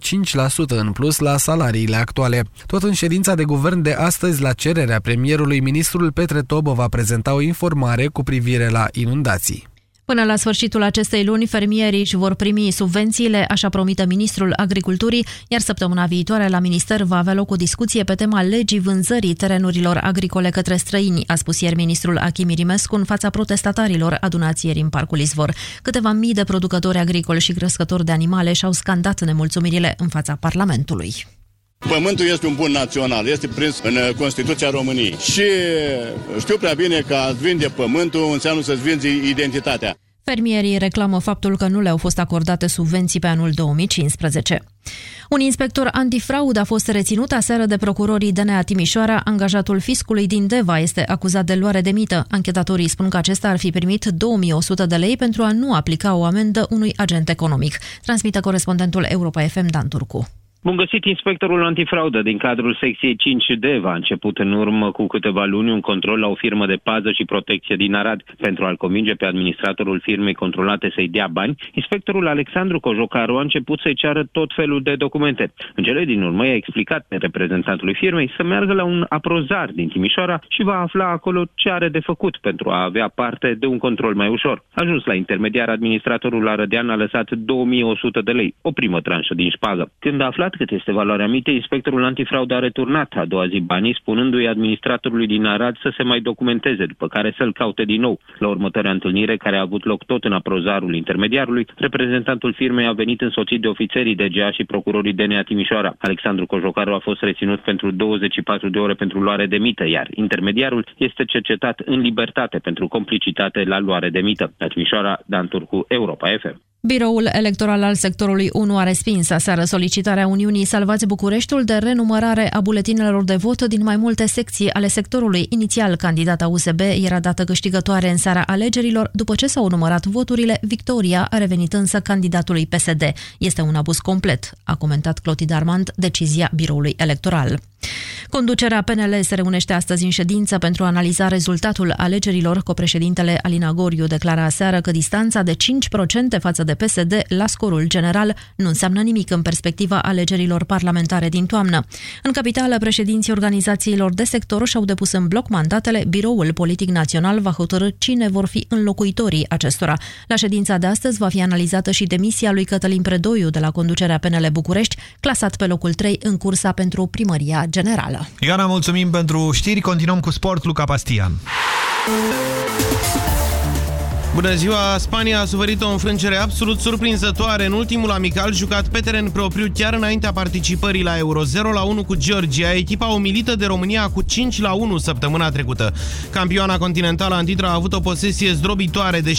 în plus la salariile actuale. Tot în ședința de guvern de astăzi, la cererea premierului, ministrul Petre Tobă va prezenta o informare cu privire la inundații. Până la sfârșitul acestei luni, fermierii își vor primi subvențiile, așa promite ministrul agriculturii, iar săptămâna viitoare la minister va avea loc o discuție pe tema legii vânzării terenurilor agricole către străini, a spus ieri ministrul Achim Irimescu în fața protestatarilor adunați ieri în Parcul Izvor. Câteva mii de producători agricoli și crescători de animale și-au scandat nemulțumirile în fața Parlamentului. Pământul este un bun național, este prins în uh, Constituția României. Și știu prea bine că a vinde pământul înseamnă să-ți vinzi identitatea. Fermierii reclamă faptul că nu le-au fost acordate subvenții pe anul 2015. Un inspector antifraud a fost reținut aseară de procurorii DNA Timișoara. Angajatul fiscului din Deva este acuzat de luare de mită. Anchetatorii spun că acesta ar fi primit 2100 de lei pentru a nu aplica o amendă unui agent economic. Transmite corespondentul Europa FM Dan Turcu. Bun găsit inspectorul antifraudă din cadrul secției 5D a început în urmă cu câteva luni un control la o firmă de pază și protecție din Arad. Pentru a-l convinge pe administratorul firmei controlate să-i dea bani, inspectorul Alexandru Cojocaru a început să-i ceară tot felul de documente. În cele din urmă i-a explicat reprezentantului firmei să meargă la un aprozar din Timișoara și va afla acolo ce are de făcut pentru a avea parte de un control mai ușor. Ajuns la intermediar, administratorul arădean a lăsat 2100 de lei, o primă tranșă din șpagă. Când a aflat cât este valoarea mitei, inspectorul antifraudă a returnat a doua zi banii, spunându-i administratorului din Arad să se mai documenteze, după care să-l caute din nou. La următoarea întâlnire, care a avut loc tot în aprozarul intermediarului, reprezentantul firmei a venit însoțit de ofițerii DGA și procurorii DNA Timișoara. Alexandru Cojocaru a fost reținut pentru 24 de ore pentru luare de mită, iar intermediarul este cercetat în libertate pentru complicitate la luare de mită. La Timișoara, Dan Turcu, Europa FM. Biroul electoral al sectorului 1 a respins aseară solicitarea Uniunii Salvați Bucureștiul de renumărare a buletinelor de vot din mai multe secții ale sectorului. Inițial, candidata USB era dată câștigătoare în seara alegerilor. După ce s-au numărat voturile, victoria a revenit însă candidatului PSD. Este un abuz complet, a comentat Clotilde Armand decizia biroului electoral. Conducerea PNL se reunește astăzi în ședință pentru a analiza rezultatul alegerilor. Copreședintele Alina Goriu declară aseară că distanța de 5% față de PSD la scorul general nu înseamnă nimic în perspectiva alegerilor parlamentare din toamnă. În capitală, președinții organizațiilor de sector și-au depus în bloc mandatele. Biroul Politic Național va hotărâ cine vor fi înlocuitorii acestora. La ședința de astăzi va fi analizată și demisia lui Cătălin Predoiu de la conducerea PNL București, clasat pe locul 3 în cursa pentru primăria generală. Ioana, mulțumim pentru știri. Continuăm cu sport, Luca Pastian. Bună ziua! Spania a suferit o înfrângere absolut surprinzătoare în ultimul amical jucat pe teren propriu chiar înaintea participării la Euro 0-1 cu Georgia, echipa umilită de România cu 5-1 săptămâna trecută. Campioana continentală antitra a avut o posesie zdrobitoare de 76%,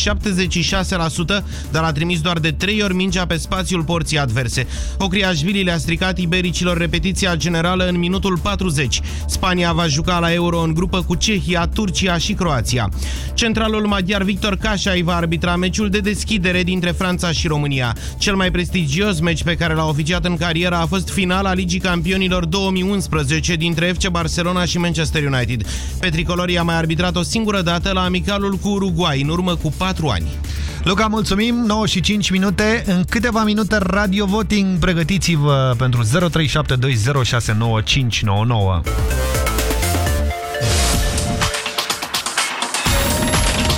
dar a trimis doar de 3 ori mingea pe spațiul porții adverse. Ocriașvili le-a stricat ibericilor repetiția generală în minutul 40. Spania va juca la Euro în grupă cu Cehia, Turcia și Croația. Centralul maghiar Victor Caș Șai va arbitra meciul de deschidere dintre Franța și România. Cel mai prestigios meci pe care l-a oficiat în carieră a fost finala Ligii Campionilor 2011 dintre FC Barcelona și Manchester United. Petricolorii a mai arbitrat o singură dată la amicalul cu Uruguay, în urmă cu 4 ani. Luca, mulțumim! 9 și 5 minute. În câteva minute Radio Voting. Pregătiți-vă pentru 0372069599.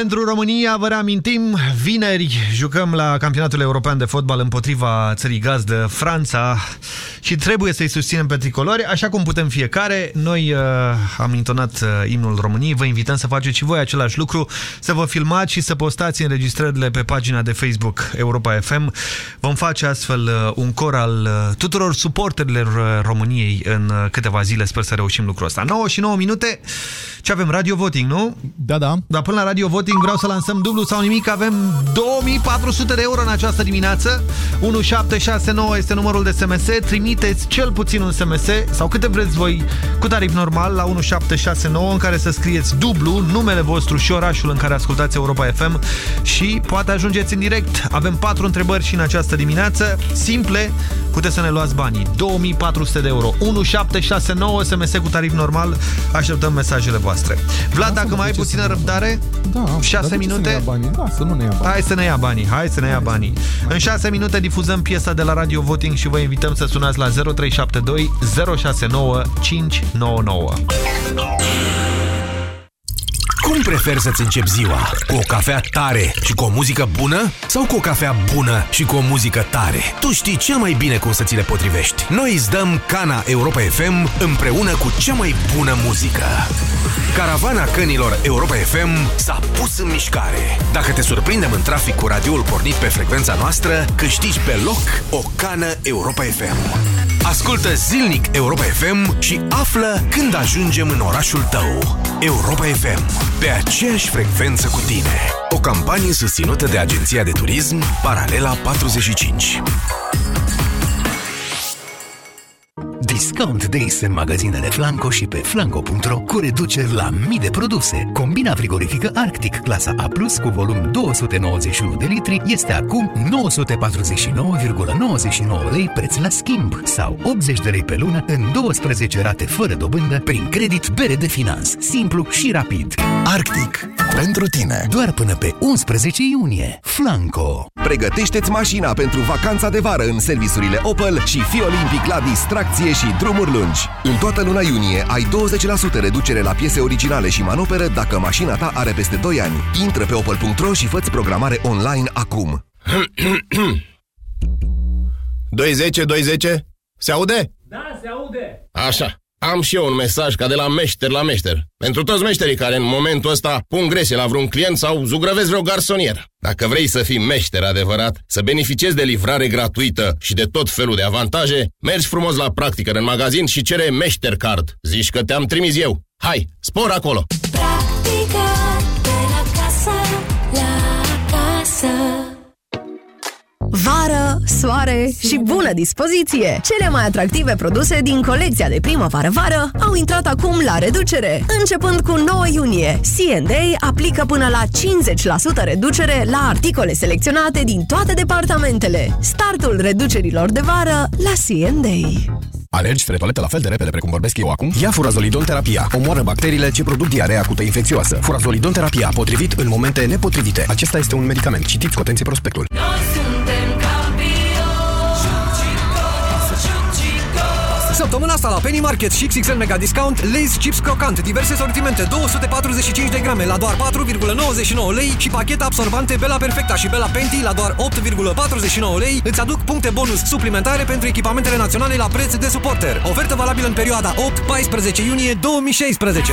Pentru România, vă reamintim, vineri jucăm la campionatul european de fotbal împotriva țării gazdă, Franța, și trebuie să-i susținem pe tricolori, așa cum putem fiecare. Noi uh, am intonat uh, imnul României, vă invităm să faceți și voi același lucru, să vă filmați și să postați înregistrările pe pagina de Facebook Europa FM. Vom face astfel uh, un cor al uh, tuturor suporterilor uh, României în uh, câteva zile, sper să reușim lucrul ăsta. 9 și 9 minute, ce avem? Radio Voting, nu? Da, da. Dar până la Radio Voting vreau să lansăm dublu sau nimic. Avem 2400 de euro în această dimineață. 1769 este numărul de SMS. Trimiteți cel puțin un SMS sau câte vreți voi cu tarif normal la 1769 în care să scrieți dublu numele vostru și orașul în care ascultați Europa FM și poate ajungeți în direct. Avem patru întrebări și în această dimineață. Simple, puteți să ne luați banii. 2400 de euro. 1769 SMS cu tarif normal. Așteptăm mesajele voastre. Vlad, dacă mai ai puțină răbdare, Da, 6 dar de ce să ne minute. ia banii? Da, să nu ne ia banii. Hai să ne ia banii, hai să ne ia banii. În 6 minute difuzăm piesa de la Radio Voting și vă invităm să sunați la 0372 069 599. Cum preferi să-ți începi ziua? Cu o cafea tare și cu o muzică bună? Sau cu o cafea bună și cu o muzică tare? Tu știi cel mai bine cum să ți le potrivești. Noi îți dăm Cana Europa FM împreună cu cea mai bună muzică. Caravana cănilor Europa FM s-a pus în mișcare. Dacă te surprindem în trafic cu radioul pornit pe frecvența noastră, câștigi pe loc o cană Europa FM. Ascultă zilnic Europa FM și află când ajungem în orașul tău. Europa FM, pe aceeași frecvență cu tine. O campanie susținută de Agenția de Turism Paralela 45. Discount Days în magazinele Flanco și pe flanco.ro cu reduceri la mii de produse. Combina frigorifică Arctic clasa A+, cu volum 291 de litri, este acum 949,99 lei preț la schimb sau 80 de lei pe lună în 12 rate fără dobândă prin credit bere de finanț. Simplu și rapid. Arctic. Pentru tine. Doar până pe 11 iunie. Flanco. Pregătește-ți mașina pentru vacanța de vară în serviciurile Opel și fii olimpic la distracție și drumuri lungi. În toată luna iunie ai 20% reducere la piese originale și manopere dacă mașina ta are peste 2 ani. Intră pe opel.ro și fă programare online acum. <clears throat> 210, 210? Se aude? Da, se aude. Așa. Am și eu un mesaj ca de la meșter la meșter. Pentru toți meșterii care în momentul ăsta pun greșe la vreun client sau zugrăvesc vreo garsonier. Dacă vrei să fii meșter adevărat, să beneficiezi de livrare gratuită și de tot felul de avantaje, mergi frumos la practică în magazin și cere meșter card. Zici că te-am trimis eu. Hai, spor acolo! Vară, soare și bună dispoziție! Cele mai atractive produse din colecția de primăvară-vară au intrat acum la reducere. Începând cu 9 iunie, C&A aplică până la 50% reducere la articole selecționate din toate departamentele. Startul reducerilor de vară la C&A. Alergi spre toaletă la fel de repede precum vorbesc eu acum? Ia furazolidon terapia. Omoară bacteriile ce produc diaree acută infecțioasă. Furazolidon terapia, potrivit în momente nepotrivite. Acesta este un medicament. Citiți cu atenție prospectul. Săptămâna asta la Penny Market și XXL Mega Discount, Lay's Chips Crocant, diverse sortimente, 245 de grame la doar 4,99 lei și pachete absorbante Bella Perfecta și Bella Penti la doar 8,49 lei îți aduc puncte bonus suplimentare pentru echipamentele naționale la preț de suporter. Ofertă valabilă în perioada 8-14 iunie 2016.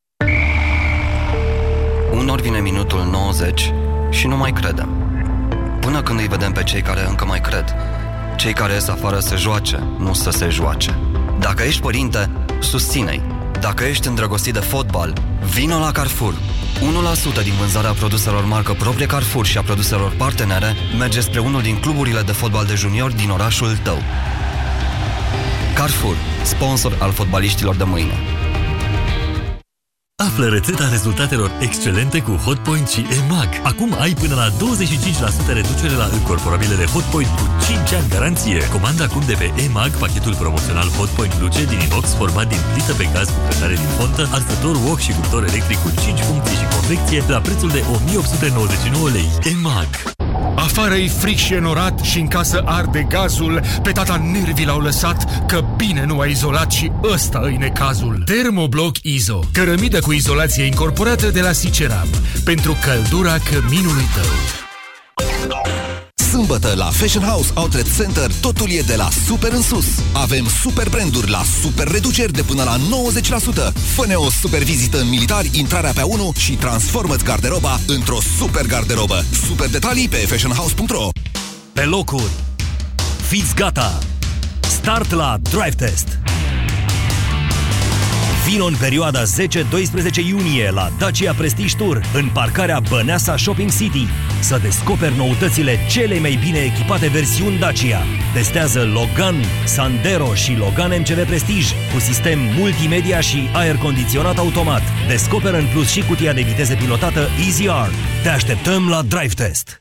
Unor vine minutul 90 și nu mai credem. Până când îi vedem pe cei care încă mai cred. Cei care ies afară să joace, nu să se joace. Dacă ești părinte, susține-i. Dacă ești îndrăgostit de fotbal, vino la Carrefour. 1% din vânzarea produselor marcă proprie Carrefour și a produselor partenere merge spre unul din cluburile de fotbal de junior din orașul tău. Carrefour, sponsor al fotbaliștilor de mâine. Află rețeta rezultatelor excelente cu Hotpoint și EMAG. Acum ai până la 25% reducere la încorporabilele Hotpoint cu 5 ani garanție. Comanda acum de pe EMAG pachetul promoțional Hotpoint Luce din inox format din plită pe gaz cu grătare din fontă, arsător wok și cuptor electric cu 5 funcții și convecție la prețul de 1899 lei. EMAG. Afară e fric și enorat și în casă arde gazul, pe tata nervii l-au lăsat că bine nu a izolat și ăsta îi necazul. Termobloc Izo, cărămidă cu izolație incorporată de la Siceram, pentru căldura căminului tău. Sâmbătă la Fashion House Outlet Center totul e de la super în sus. Avem super branduri la super reduceri de până la 90%. Fă-ne o super vizită în militari, intrarea pe 1 și transformă-ți garderoba într-o super garderobă. Super detalii pe fashionhouse.ro Pe locuri. Fiți gata! Start la Drive Test! Vino în perioada 10-12 iunie la Dacia Prestige Tour, în parcarea Băneasa Shopping City, să descoperi noutățile cele mai bine echipate versiuni Dacia. Testează Logan, Sandero și Logan MCV Prestige cu sistem multimedia și aer condiționat automat. Descoperă în plus și cutia de viteze pilotată EasyR. Te așteptăm la Drive Test!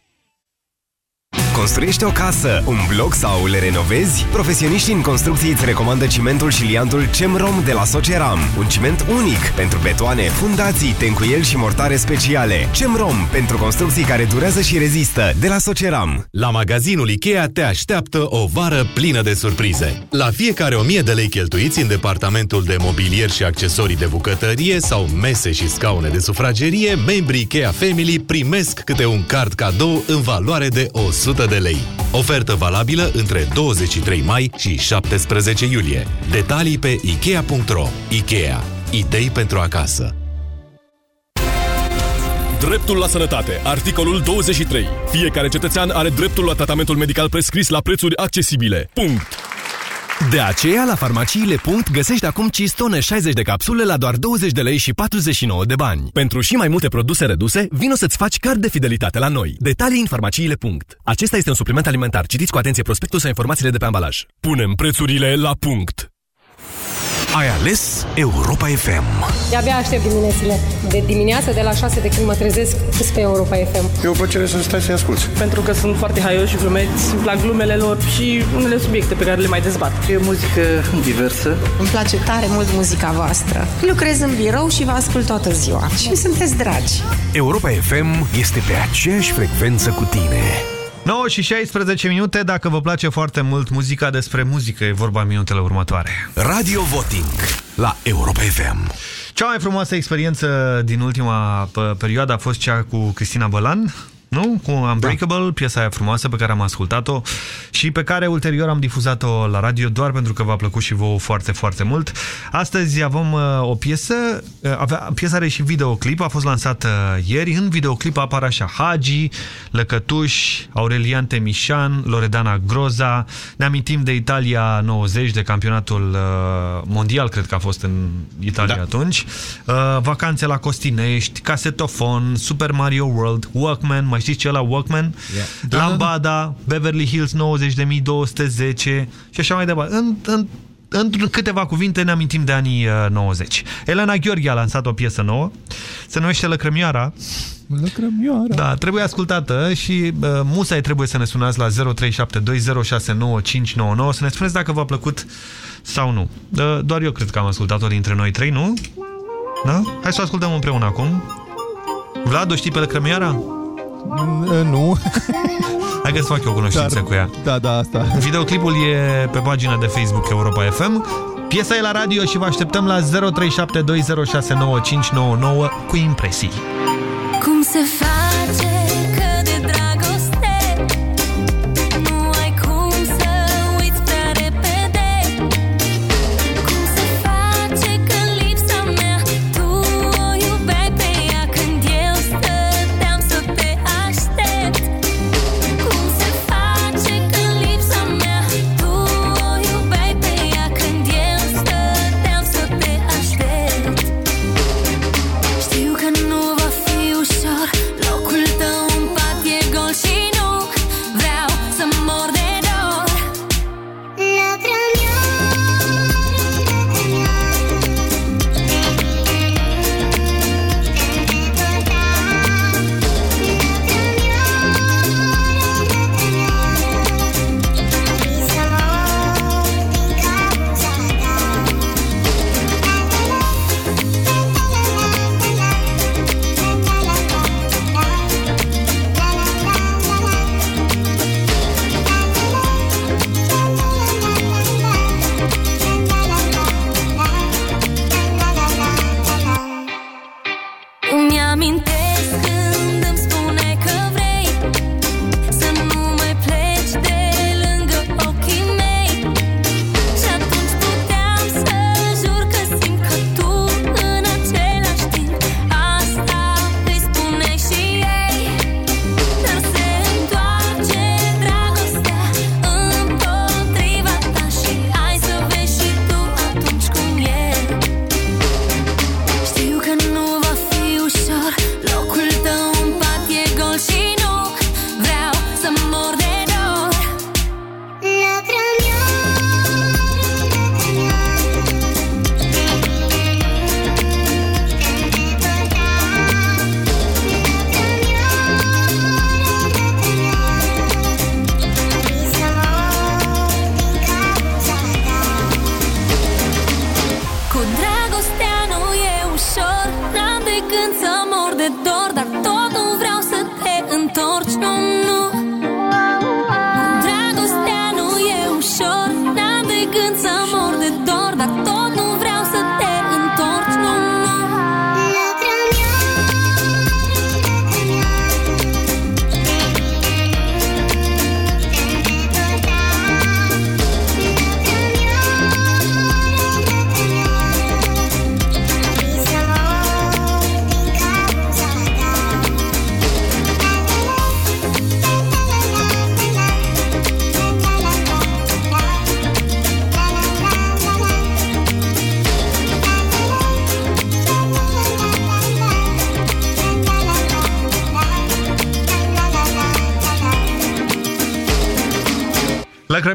Construiești o casă, un bloc sau le renovezi? Profesioniștii în construcții îți recomandă cimentul și liantul CEMROM de la Soceram. Un ciment unic pentru betoane, fundații, tencuieli și mortare speciale. CEMROM pentru construcții care durează și rezistă de la Soceram. La magazinul Ikea te așteaptă o vară plină de surprize. La fiecare 1000 de lei cheltuiți în departamentul de mobilier și accesorii de bucătărie sau mese și scaune de sufragerie, membrii Ikea Family primesc câte un card cadou în valoare de 100 de lei. Ofertă valabilă între 23 mai și 17 iulie. Detalii pe Ikea.ro Ikea. Idei pentru acasă. Dreptul la sănătate. Articolul 23. Fiecare cetățean are dreptul la tratamentul medical prescris la prețuri accesibile. Punct. De aceea, la farmaciile. Punct, găsești acum Cistone 60 de capsule la doar 20 de lei și 49 de bani. Pentru și mai multe produse reduse, vino să-ți faci card de fidelitate la noi. Detalii în farmaciile. Punct. Acesta este un supliment alimentar. Citiți cu atenție prospectul sau informațiile de pe ambalaj. Punem prețurile la punct. Ai ales Europa FM. De-abia aștept diminețile. De dimineață, de la 6 de când mă trezesc, sunt pe Europa FM. E o plăcere să stai să-i asculti. Pentru că sunt foarte haioși și glumeți, îmi plac glumele lor și unele subiecte pe care le mai dezbat. E muzică diversă. Îmi place tare mult muzica voastră. Lucrez în birou și vă ascult toată ziua. Și sunteți dragi. Europa FM este pe aceeași frecvență cu tine. 9 și 16 minute, dacă vă place foarte mult muzica despre muzică, e vorba în minutele următoare. Radio Voting la Europa FM. Cea mai frumoasă experiență din ultima p- perioadă a fost cea cu Cristina Bălan, nu? Cu Unbreakable, da. piesa aia frumoasă pe care am ascultat-o și pe care ulterior am difuzat-o la radio doar pentru că v-a plăcut și vouă foarte, foarte mult. Astăzi avem uh, o piesă, uh, avea, piesa are și videoclip, a fost lansată uh, ieri. În videoclip apar așa Hagi, Lăcătuș, Aurelian Temișan, Loredana Groza. Ne amintim de Italia 90, de campionatul uh, mondial, cred că a fost în Italia da. atunci. Uh, vacanțe la Costinești, Casetofon, Super Mario World, Walkman, mai știți ce la Walkman? Yeah. Da, Lambada, Beverly Hills 90.210 și așa mai departe. În, în, în câteva cuvinte ne amintim de anii uh, 90. Elena Gheorghe a lansat o piesă nouă, se numește Lăcrămioara. Lăcrămioara. Da, trebuie ascultată și uh, musai trebuie să ne sunați la 0372069599 să ne spuneți dacă v-a plăcut sau nu. Uh, doar eu cred că am ascultat-o dintre noi trei, nu? Da? Hai să o ascultăm împreună acum. Vlad, o știi pe Lăcrămioara? Nu. <laughs> Hai că să fac eu cunoștință Dar- cu ea. Da, da, asta. Videoclipul e pe pagina de Facebook Europa FM. Piesa e la radio și vă așteptăm la 0372069599 cu impresii. Cum se face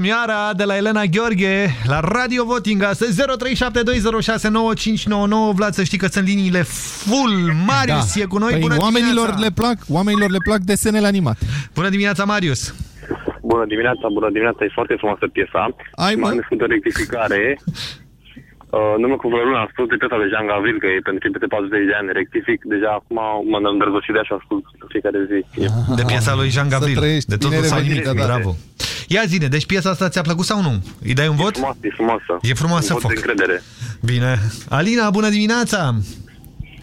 Lăcrămioara de la Elena Gheorghe la Radio Voting astăzi 0372069599 Vlad să știi că sunt liniile full Marius Da. e cu noi Păi Bună oamenilor dimineața. le plac, oamenilor le plac desenele animate. Bună dimineața Marius Bună dimineața, bună dimineața, e foarte frumoasă piesa. Ai, și mai ales cu o rectificare. <laughs> Uh, în urmă cu vreo lună am spus de piesa de Jean Gavril, că e pentru cei peste 40 de ani rectific. Deja acum mă îndrăgoșit de ea și o ascult în fiecare zi. E... De piesa lui Jean Gavril trăiești, De totul bine sau revenit, nimic, da, da. Bravo Ia zine, deci piesa asta ți-a plăcut sau nu? Îi dai un vot? Frumoasă, e frumoasă. E frumoasă, Un vot foc. de încredere. Bine Alina, bună dimineața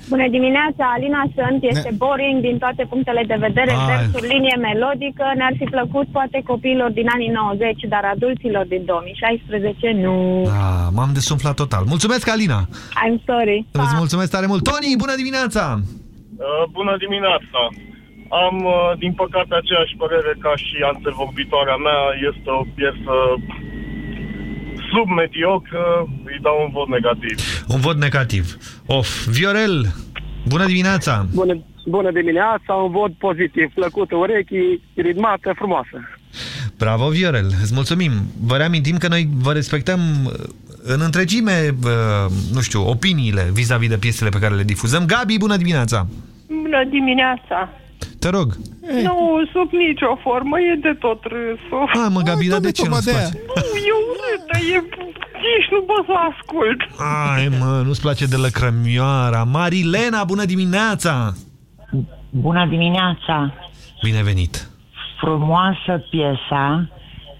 Bună dimineața, Alina sunt, este boring din toate punctele de vedere, Ai. versuri, linie melodică, ne-ar fi plăcut poate copiilor din anii 90, dar adulților din 2016 nu. ah, M-am desumflat total Mulțumesc, Alina I'm sorry. Îți mulțumesc tare mult Tony, bună dimineața Uh, bună dimineața! Am, uh, din păcate, aceeași părere ca și antevorbitoarea mea. Este o piesă submediocră. Îi dau un vot negativ. Un vot negativ Of, Viorel, bună dimineața Bună, bună dimineața, un vot pozitiv, plăcută urechii, ritmată, frumoasă. Bravo, Viorel, îți mulțumim. Vă reamintim că noi vă respectăm uh, în întregime, uh, nu știu, opiniile vis-a-vis de piesele pe care le difuzăm. Gabi, bună dimineața! Bună dimineața! Te rog. Nu, sub nicio formă, e de tot râsul. Ah, mă, Gabi, dar de ce nu-ți place? Nu, e urâtă, e... Nici nu pot să o ascult. Ai, mă, nu-ți place de lăcrămioara. Marilena, bună dimineața! Bună dimineața! Bine venit! Frumoasă piesa,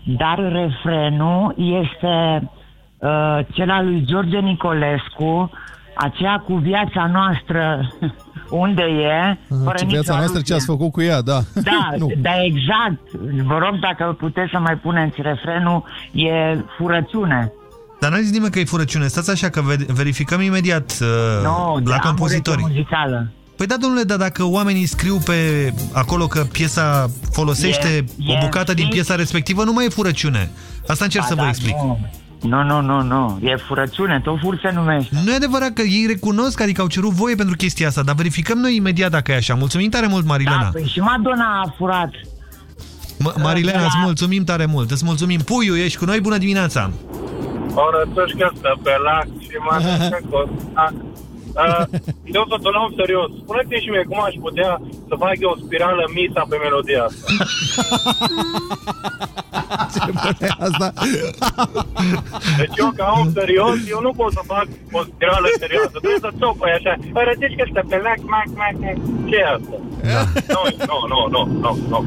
dar refrenul este uh, cel al lui George Nicolescu, aceea cu viața noastră <laughs> unde e, fără Ce nicio viața noastră ce aluzie. ați făcut cu ea, da. Da, <laughs> nu. da, exact. Vă rog dacă puteți să mai puneți refrenul, e furăciune. Dar n-a zis nimeni că e furăciune. Stați așa că ve- verificăm imediat uh, Nu, la am compozitori. ureche muzicală. Păi da, domnule, dar dacă oamenii scriu pe acolo că piesa folosește E- o e bucată din fix. piesa respectivă, nu mai e furăciune. Asta încerc Ba să vă da, explic. Nu. Nu, nu, nu, nu. E furăciune, tot fur se numește. Nu e adevărat că ei recunosc, adică au cerut voie pentru chestia asta, dar verificăm noi imediat dacă e așa. Mulțumim tare mult, Marilena. Da, păi și Madonna a furat. M- Marilena, da. îți mulțumim tare mult. Îți mulțumim. Puiu, ești cu noi? Bună dimineața! O rățușcă stă pe lac și mă duce <laughs> costac. Uh, eu să luăm serios. Spuneți-mi și mie cum aș putea să fac eu o spirală misa pe melodia asta. <laughs> Asta. Deci eu, ca om serios, eu nu pot să fac o spirală serioasă. Trebuie să țopăi așa. Rățuși că stă pe lac, mac, mac, mac. Ce e asta? Nu, nu, nu, nu, nu, nu.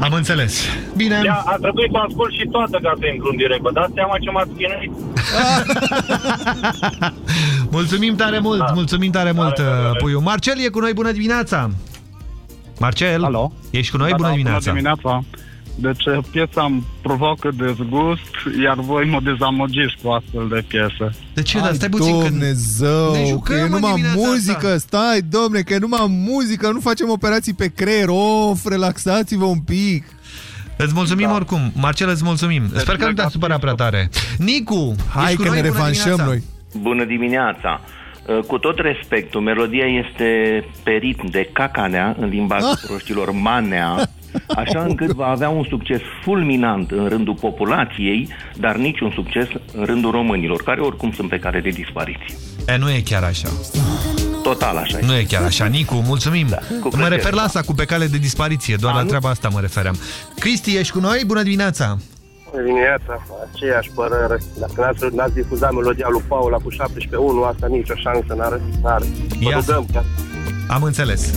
Am înțeles. Bine. Ia, a trebuit să o ascult și toată ca să intru în direct. Vă dați seama ce m-ați chinuit? <laughs> Mulțumim tare mult, Da. mulțumim tare mult, uh, Puiu. Marcel e cu noi, bună dimineața! Marcel, Alo? ești cu noi, Da, bună da, dimineața! Bună dimineața. Deci uh, piesa îmi provoacă dezgust, iar voi mă dezamăgiți cu astfel de piese. De ce? Dar Ai, stai puțin că- Dumnezeu, Ne că jucăm e în numai dimineața muzică, asta. stai, domne, că e numai muzică, nu facem operații pe creier, of, relaxați-vă un pic. Îți mulțumim da. oricum. Marcel, îți mulțumim. Sper că nu te-a supărat prea tare. Nicu, Hai ești cu că noi, ne bună revanșăm dimineața. noi. Bună dimineața! Uh, Cu tot respectul, melodia este pe ritm de cacanea în limba Ah. proștilor manea, așa <laughs> încât va avea un succes fulminant în rândul populației, dar nici un succes în rândul românilor, care oricum sunt pe care de dispariție. E, nu e chiar așa. Total așa. Nu e chiar așa. Nicu, mulțumim. Da, cu mă plăcere. refer la asta cu pe cale de dispariție. Doar la treaba asta mă refeream. Cristi, ești cu noi? Bună dimineața! Bună dimineața, aceeași părere. Dacă n-ați, n-ați difuzat melodia lui Paula cu 17-1, asta nicio șansă n-are. n-are. Vă Ia rugăm. Ca... Am înțeles.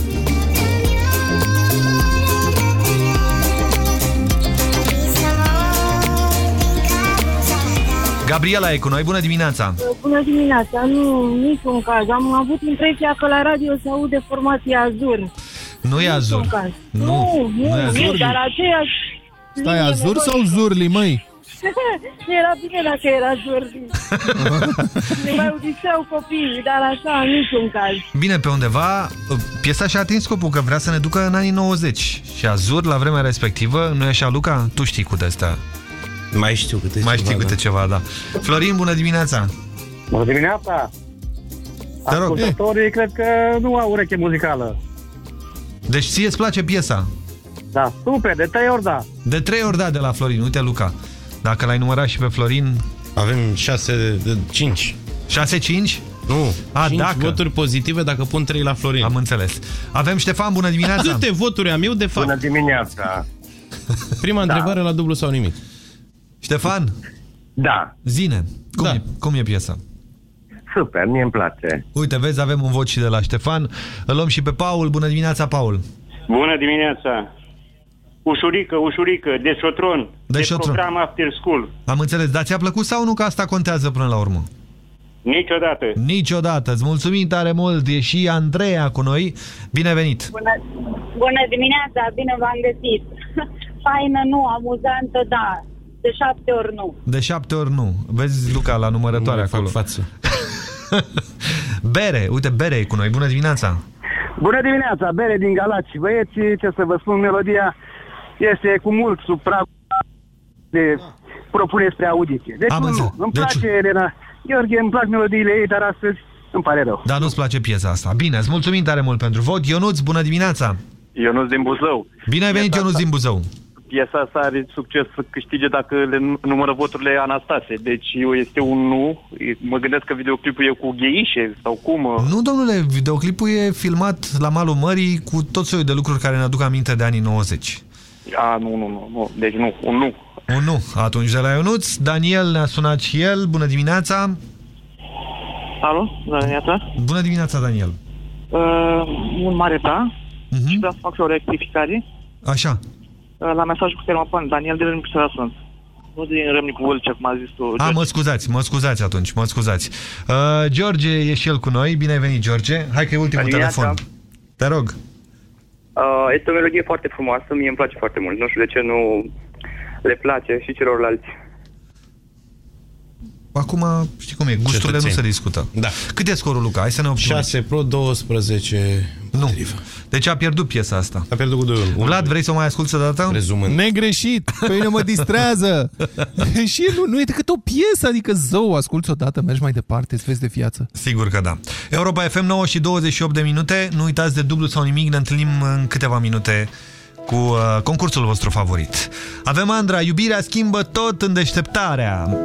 Gabriela e cu noi. Bună dimineața! Bună dimineața, nu, niciun caz. Am avut impresia că la radio se aude formația Azur. Nu e azur. Niciun caz. Nu, nu, nu nu, e azur. nu, dar aceeași... Stai, linie azur sau melodică. zurli, măi? <laughs> Era bine dacă era Jordi. <laughs> ne mai audiseau copiii, dar așa, în niciun caz. Bine, pe undeva, piesa și-a atins scopul că vrea să ne ducă în anii 90. Și Azur, la vremea respectivă, nu e așa, Luca? Tu știi cu de-astea. Mai știu câte Mai ceva, știi câte da. ceva, da. Florin, bună dimineața! Bună dimineața! Te rog. Ascultătorii cred că nu au ureche muzicală. Deci ție îți place piesa? Da, super, de trei ori da. De trei ori da de la Florin. Uite, Luca, dacă l-ai numărat și pe Florin... Avem 6, 5. 6-5? Nu, A, 5 dacă. voturi pozitive dacă pun 3 la Florin. Am înțeles. Avem Ștefan, bună dimineața! Câte voturi am eu, de fapt? Bună dimineața! Prima Da. întrebare la dublu sau nimic. Ștefan? Da. Zine, cum, e, cum e piesa? Super, mie îmi place. Uite, vezi, avem un vot și de la Ștefan. Îl luăm și pe Paul. Bună dimineața, Paul! Bună dimineața! Ușurică, ușurică, de șotron, De de, șotron. program after school. Am înțeles, dar ți-a plăcut sau nu că asta contează până la urmă? Niciodată. Niciodată. Îți mulțumim tare mult. E și Andreea cu noi. Bine venit! Bună, bună dimineața, bine v-am găsit. <laughs> Faină nu, amuzantă da, de șapte ori nu. De șapte ori nu. Vezi, Luca, la numărătoare Nu acolo. fac față. <laughs> Bere, uite, Bere e cu noi. Bună dimineața! Bună dimineața, Bere din Galați. Băieți, ce să vă spun, melodia este cu mult sub prag de propunere spre audiție. Deci Am nu, înțeles. îmi Deci- place Elena. Gheorghe, îmi plac melodiile ei, dar astăzi îmi pare rău. Dar nu-ți place piesa asta. Bine, îți mulțumim tare mult pentru vot. Ionuț, bună dimineața! Ionuț din Buzău. Bine ai venit, Ionuț din Buzău. Piesa asta are succes să câștige dacă le nu- numără voturile Anastase. Deci este un nu. Mă gândesc că videoclipul e cu gheișe sau cum. Nu, domnule, videoclipul e filmat la malul mării cu tot soiul de lucruri care ne aduc aminte de anii 90. A, nu, nu, nu, nu. Deci nu, un nu. Un nu. Atunci de la Ionuț, Daniel ne-a sunat și el. Bună dimineața! Alo, bună dimineața. Bună dimineața, Daniel! Uh, un mare da. Uh-huh. Și vreau să fac și o rectificare. Așa. Uh, la mesajul cu termopan, Daniel de Râmnicu Săra sunt. Nu din Râmnicu Vâlcea, cum a zis tu. A, mă scuzați, mă scuzați atunci, mă scuzați. Uh, George e și el cu noi. Bine ai venit, George. Hai că e ultimul Bună dimineața. telefon. Te rog. Uh, este o melodie foarte frumoasă, mie îmi place foarte mult. Nu știu de ce nu le place și celorlalți. Acum, știi cum e, gusturile nu Cetățeni. se discută. Da. Cât e scorul, Luca? Hai să ne optim. 6 pro, 12 Nu. Deci a pierdut piesa asta. A pierdut cu 2 Vlad, vrei să o mai asculti o dată? Rezumând. Negreșit! Pe mine mă distrează! <laughs> și nu, nu e decât o piesă, adică zău, asculți odată, mergi mai departe, îți vezi de viață. Sigur că da. Europa FM 9 și 28 de minute. Nu uitați de dublu sau nimic. Ne întâlnim în câteva minute cu uh, concursul vostru favorit. Avem Andra, iubirea schimbă tot în deșteptarea.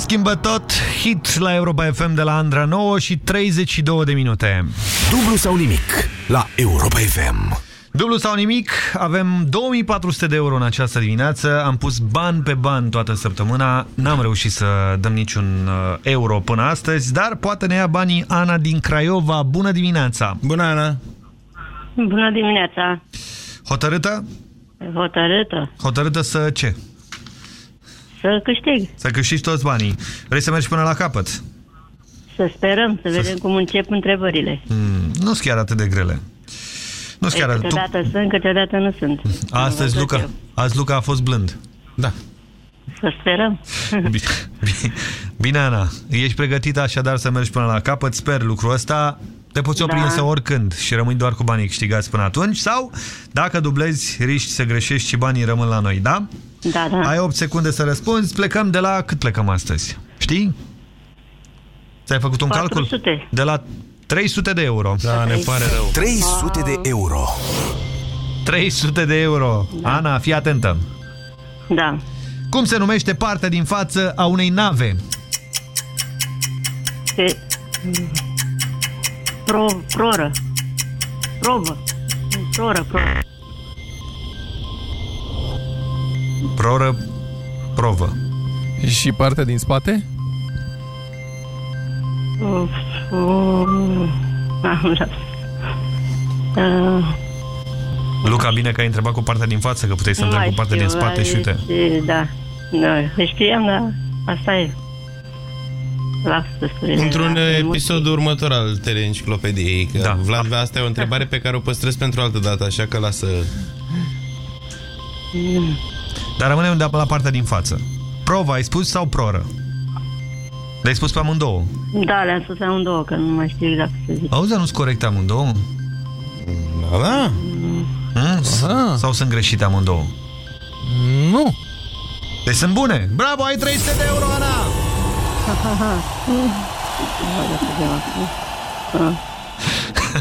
Schimbă tot, hit la Europa FM de la Andra 9 și 32 de minute. Dublu sau nimic la Europa FM. Dublu sau nimic, avem 2400 de euro în această dimineață, am pus ban pe ban toată săptămâna, n-am reușit să dăm niciun uh, euro până astăzi, dar poate ne ia banii Ana din Craiova. Bună dimineața! Bună, Ana! Bună dimineața! Hotărâtă? Hotărâtă Hotărâtă să ce? Să câștig, Să câștigi toți banii. Vrei să mergi până la capăt? să sperăm, să vedem cum încep întrebările. Hmm, nu sunt chiar atât de grele. Nu sunt chiar atât. Tu... Câteodată sunt, câteodată nu sunt. <laughs> Astăzi, Am văzut Luca, eu. azi Luca a fost blând. Da. Să sperăm. <laughs> Bine, bine, Ana. Ești pregătită așadar să mergi până la capăt. Sper lucrul ăsta. Te poți opri Da. însă oricând și rămâi doar cu banii câștigați până atunci sau, dacă dublezi, riști să greșești și banii rămân la noi, da? Da, da. Ai 8 secunde să răspunzi. Plecăm de la... Cât plecăm astăzi? Știi? Ți-ai făcut un 400. calcul? De la 300 de euro. Da, ne pare rău. 300 de euro. 300 de euro. Ana, fii atentă. Da. Cum se numește partea din față a unei nave? Se... Pro, proră. Probă. Proră, proră. Proră, provă. Și partea din spate? Uf, uf. Am las. Uh, Luca, bine că ai întrebat cu partea din față, că puteai să nu întrebi mai cu partea din știu, spate și uite. ai- Da. Da, știam, dar asta e. Las despre... Într-un la emoții. episod următor al teleenciclopediei, că da. Vlad, asta e o întrebare pe care o păstrez pentru altă dată, așa că lasă... Mm. Dar rămânem de la partea din față. Prova ai spus sau proră? Le-ai spus pe amândouă. Da, le-am spus amândouă, că nu mai știu exact ce să zic. Auzi, dar nu-s corecte amândouă? Da, da. Mm? Sau sunt greșite amândouă? Nu. Deci sunt bune. Bravo, ai 300 de euro, Ana! <laughs> <laughs>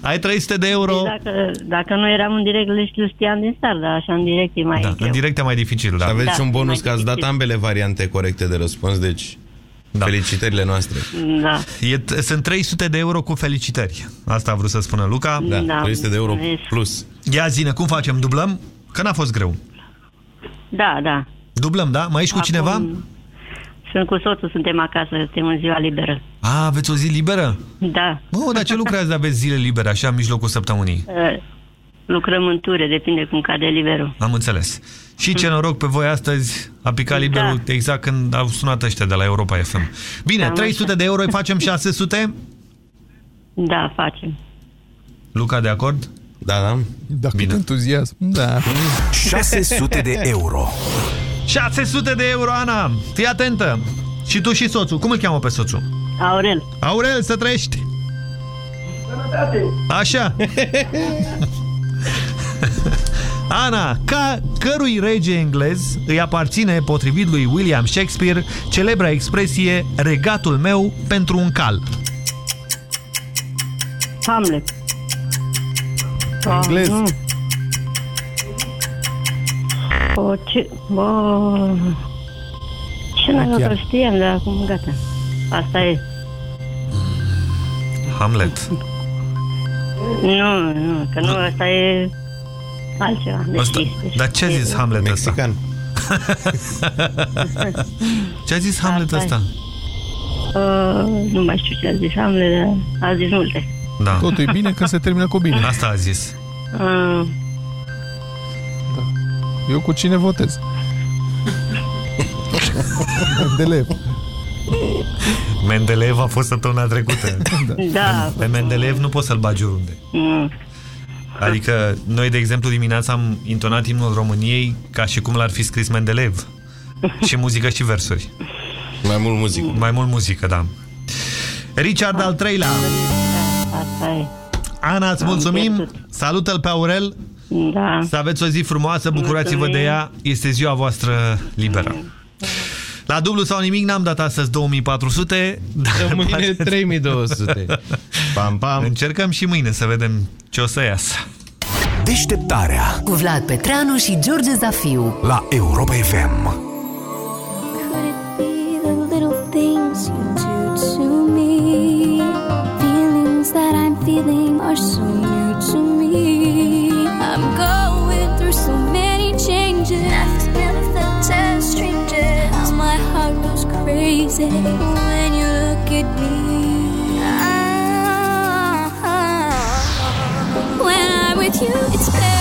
ai 300 de euro. Dacă, dacă nu eram în direct, le știu, știam din start, dar așa în direct e mai Da, greu. în direct e mai dificil, da. Și aveți Da, un bonus mai că ați dat dificil. ambele variante corecte de răspuns, deci da. felicitările noastre. Da. E, sunt 300 de euro cu felicitări. Asta a vrut să spună Luca. Da, Da, 300 de euro mulțumesc. plus. Ia zine, cum facem? Dublăm? Că n-a fost greu. Da, da. Dublăm, da? Mai ești cu cineva? Sunt cu soțul, suntem acasă, suntem în ziua liberă. A, aveți o zi liberă? Da. Mă, dar ce lucrați de aveți zile libere, așa, în mijlocul săptămânii? <laughs> Uh, Lucrăm în ture, depinde cum cade liberul. Am înțeles. Și ce noroc pe voi astăzi a picat liberul Da. exact când au sunat ăștia de la Europa FM. Bine, Cam 300 de euro îi facem 600? Da, facem. Luca, de acord? Da, da. Da, cât entuziasm. Da. 600 de euro. 600 de euro, Ana! Fii atentă! Și tu și soțul. Cum îl cheamă pe soțul? Aurel. Aurel, să trăiești! Așa. Ana, ca cărui rege englez îi aparține, potrivit lui William Shakespeare, celebra expresie regatul meu pentru un cal? Hamlet. Englez. Ah, nu. O, ce... Bă... Ce n-am Chiar. că știam, dar acum gata. Asta e. Hamlet. Nu, nu, că nu, asta e altceva. Deci, Asta, dar ce a zis Hamlet Mexican. ce a zis Hamlet Asta e. ăsta? Uh, nu mai știu ce a zis Hamlet, dar a zis multe. Da. Totul e bine când se termină cu bine. Asta a zis. Uh, Eu cu cine votez? Mendeleev. Mendeleev a fost săptămâna trecută. Da. Pe Mendeleev nu poți să-l bagi oriunde. mm, Adică noi, de exemplu, dimineața am intonat imnul României ca și cum l-ar fi scris Mendeleev. Și muzică și versuri. Mai mult muzică. Mai mult muzică, da. Richard al treilea. asta e. Ana, îți mulțumim. Salută-l pe Aurel. Da. Să aveți o zi frumoasă, bucurați-vă de ea. Este ziua voastră liberă. La dublu sau nimic n-am dat astăzi 2400. Dar Mâine 3200. <laughs> Pam, pam. Încercăm și mâine să vedem ce o să iasă. Deșteptarea Cu Vlad Petreanu și George Zafiu. la Europa FM. the little things you do to me. Feelings that I'm feeling are so when you look at me. Ah, When I'm with you, it's paradise.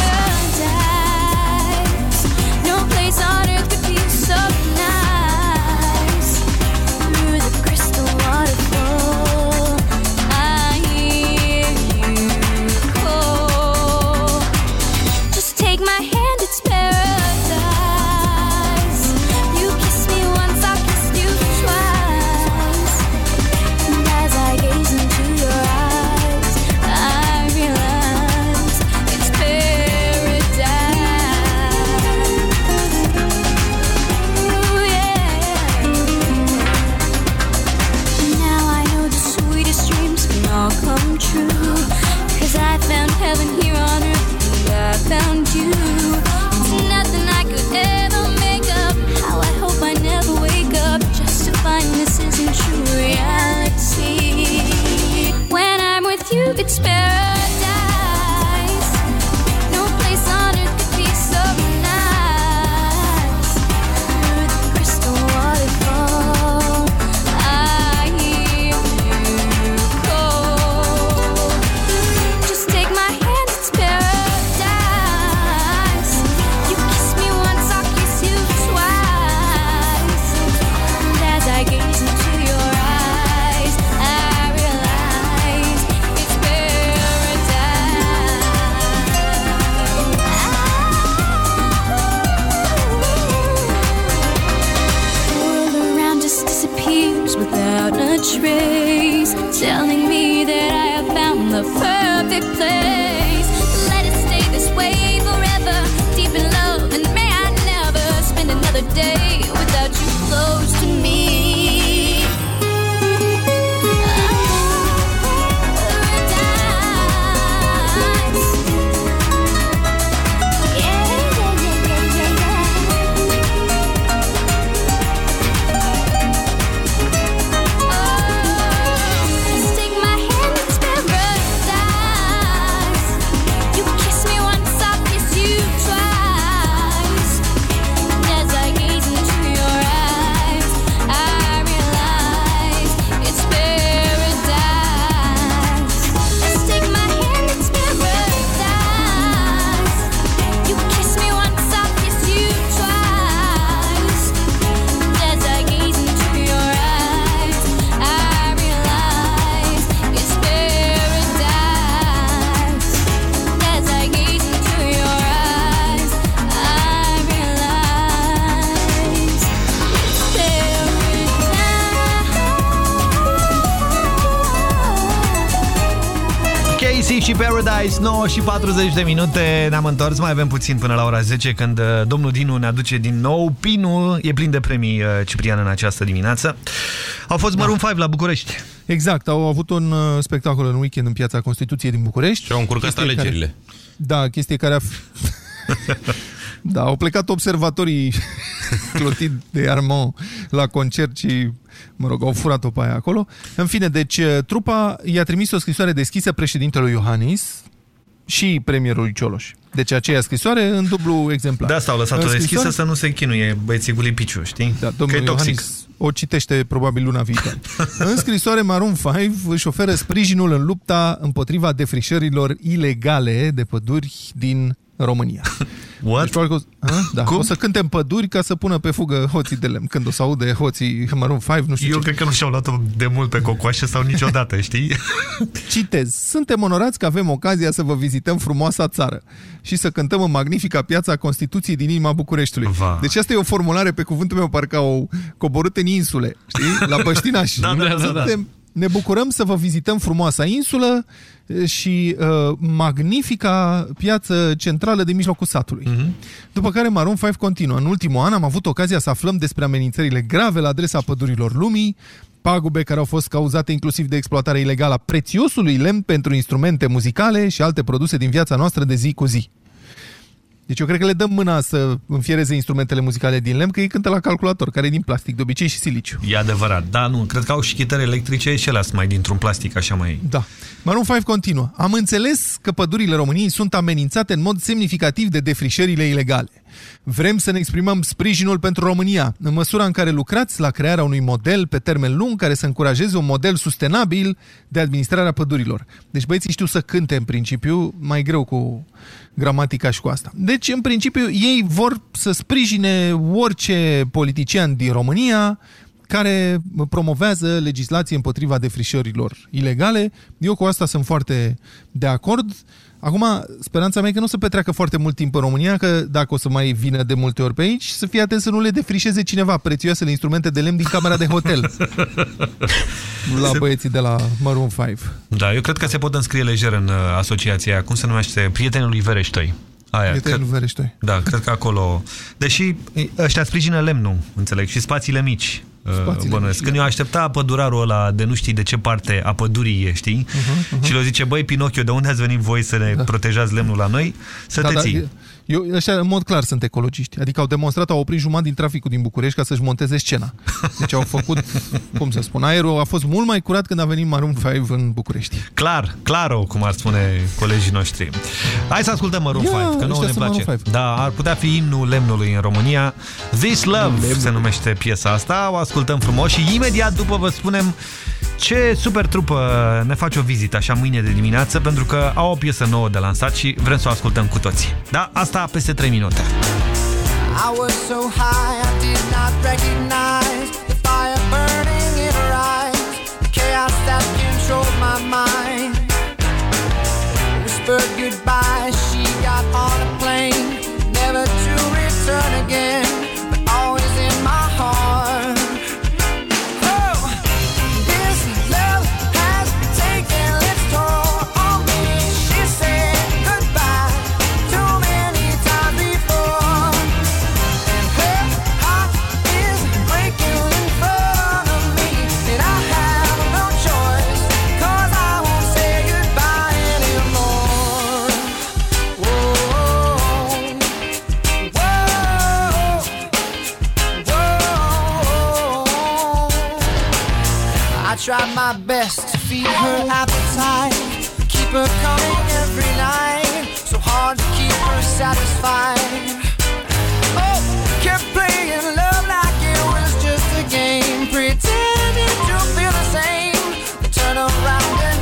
it's been 9 și 40 de minute Ne-am întors, mai avem puțin până la ora 10 Când uh, domnul Dinu ne aduce din nou Pinul e plin de premii, uh, Ciprian, în această dimineață Au fost Maroon 5 la București Exact, au avut un uh, spectacol în weekend în Piața Constituției din București. Și au încurcat Chestie alegerile. Care... Da, chestie care a... f- <laughs> da, au plecat observatorii <laughs> clotid de Armand la concert și, mă rog, au furat-o pe aia acolo. În fine, deci trupa i-a trimis o scrisoare deschisă președintelui Iohannis și premierului Cioloș. Deci aceea scrisoare în dublu exemplar. De asta au lăsat-o În deschisă scrisoare- să nu se chinuie băieții cu lipiciu, știi? Da, Că domnul e toxic. Iohannis o citește probabil luna viitoare. <laughs> în scrisoare Maroon 5 își oferă sprijinul în lupta împotriva defrișărilor ilegale de păduri din România. What? Deci, probabil că o, a? da, o să cânte în păduri ca să pună pe fugă hoții de lemn. Când o să aude hoții Maroon 5, nu știu Eu ce. cred că nu și-au luat-o de mult pe cocoașe sau niciodată, <laughs> știi? Citez. Suntem onorați că avem ocazia să vă vizităm frumoasa țară și să cântăm în magnifica piața Constituției din inima Bucureștiului. Va. Deci asta e o formulare pe cuvântul meu, parcă au coborât în insule, știi? La Băștinaș. Da, da, da, da. Suntem- Ne bucurăm să vă vizităm frumoasa insulă e, și uh, magnifica piață centrală din mijlocul satului. Mhm. După care Maroon 5 continuă. În ultimul an am avut ocazia să aflăm despre amenințările grave la adresa pădurilor lumii, pagube care au fost cauzate inclusiv de exploatarea ilegală a prețiosului lemn pentru instrumente muzicale și alte produse din viața noastră de zi cu zi. Deci eu cred că le dăm mâna să înfiereze instrumentele muzicale din lemn, că ei cântă la calculator, care e din plastic, de obicei și siliciu. E adevărat. Da, nu, cred că au și chitări electrice și ele sunt mai dintr-un plastic, așa mai... Da. Maroon 5 continuă. Am înțeles că pădurile României sunt amenințate în mod semnificativ de defrișările ilegale. Vrem să ne exprimăm sprijinul pentru România, în măsura în care lucrați la crearea unui model pe termen lung care să încurajeze un model sustenabil de administrare a pădurilor. Deci băieții știu să cânte în principiu, mai greu cu gramatica și cu asta. Deci, în principiu, ei vor să sprijine orice politician din România care promovează legislație împotriva defrișărilor ilegale. Eu cu asta sunt foarte de acord. Acum, speranța mea e că nu o să petreacă foarte mult timp în România, că dacă o să mai vină de multe ori pe aici, să fie atent să nu le defrișeze cineva prețioasele instrumente de lemn din camera de hotel <laughs> la băieții de la Maroon 5. Da, eu cred că se pot înscrie lejer în uh, asociația aia. Cum se numește? Prietenul lui Vereștoi. Aia, Prietenul cred- Vereștoi. Da, cred că acolo... Deși ăștia sprijină lemnul, înțeleg, și spațiile mici. Uh, Spațiile Bănuiesc. mici, Când eu aștepta pădurarul ăla de nu știi de ce parte a pădurii e, știi? Uh-huh, uh-huh. Și le zice, băi, Pinocchio, de unde ați venit voi să ne protejați lemnul la noi? Să te ții. Eu, ăștia, în mod clar, sunt ecologiști. Adică au demonstrat, au oprit jumătate din traficul din București ca să-și monteze scena. Deci au făcut, <laughs> cum să spun, aerul a fost mult mai curat când a venit Maroon 5 în București. Clar, claro, cum ar spune colegii noștri. Hai să ascultăm Maroon Ia, 5, că nouă ăștia ne sunt place. Maroon 5. Da, ar putea fi imnul lemnului în România. This Love se numește piesa asta, o ascultăm frumos și imediat după vă spunem ce super trupă ne face o vizită așa mâine de dimineață pentru că au o piesă nouă de lansat și vrem să o ascultăm cu toții. Da, asta peste 3 minute. I was so high I did not recognize the fire burning in her eyes, the chaos that controlled my mind. Whispered goodbye, she got on a plane, never to return again, Tried my best to feed her appetite, keep her coming every night. So hard to keep her satisfied. Oh, kept playing love like it was just a game, pretending to feel the same. Turn around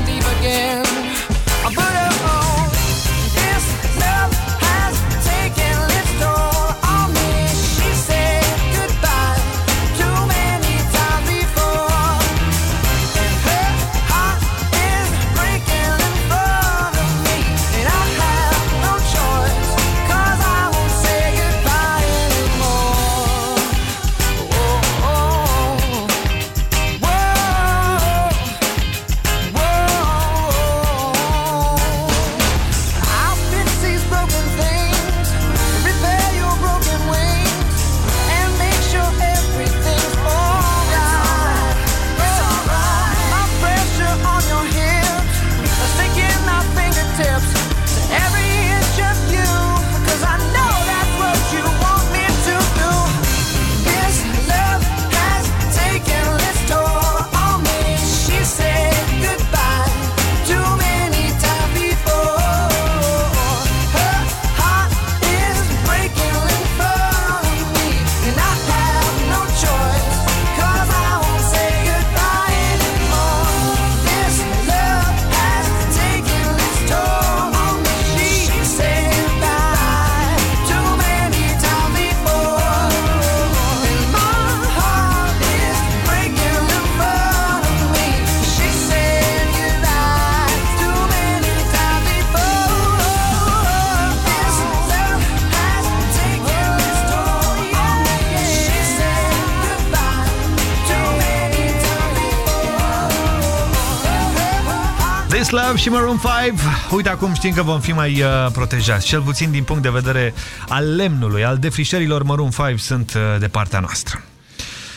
și Maroon 5 Uite, acum știm că vom fi mai uh, protejați Cel puțin din punct de vedere al lemnului Al defrișărilor Maroon 5 sunt uh, de partea noastră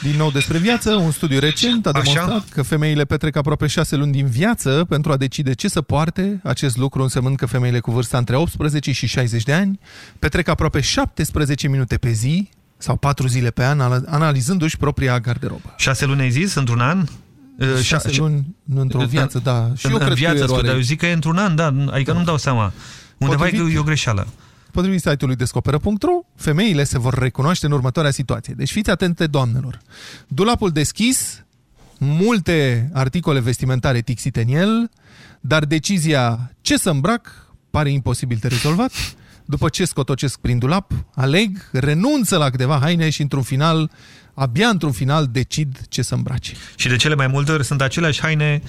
Din nou despre viață, un studiu recent a Așa? demonstrat că femeile petrec aproape 6 luni din viață pentru a decide ce să poarte. Acest lucru însemnând că femeile cu vârsta între 18 și 60 de ani petrec aproape 17 minute pe zi sau 4 zile pe an anal- analizându-și propria garderobă. 6 luni ai zis, într-un an? Uh, 6 șa- luni într-o viață, da. Și în, eu în cred viață, că e spui, eroare. dar eu zic că e într-un an, da, adică nu-mi dau seama Undeva Potrivit- e, e o greșeală Potrivit site-ului descoperă.ro, femeile se vor recunoaște în următoarea situație. Deci fiți atente, doamnelor. Dulapul deschis, multe articole vestimentare tixite în el, dar decizia ce să îmbrac pare imposibil de rezolvat. După ce scotocesc prin dulap, aleg, renunță la câteva haine și într-un final, abia într-un final, decid ce să îmbrace. Și de cele mai multe ori sunt aceleași haine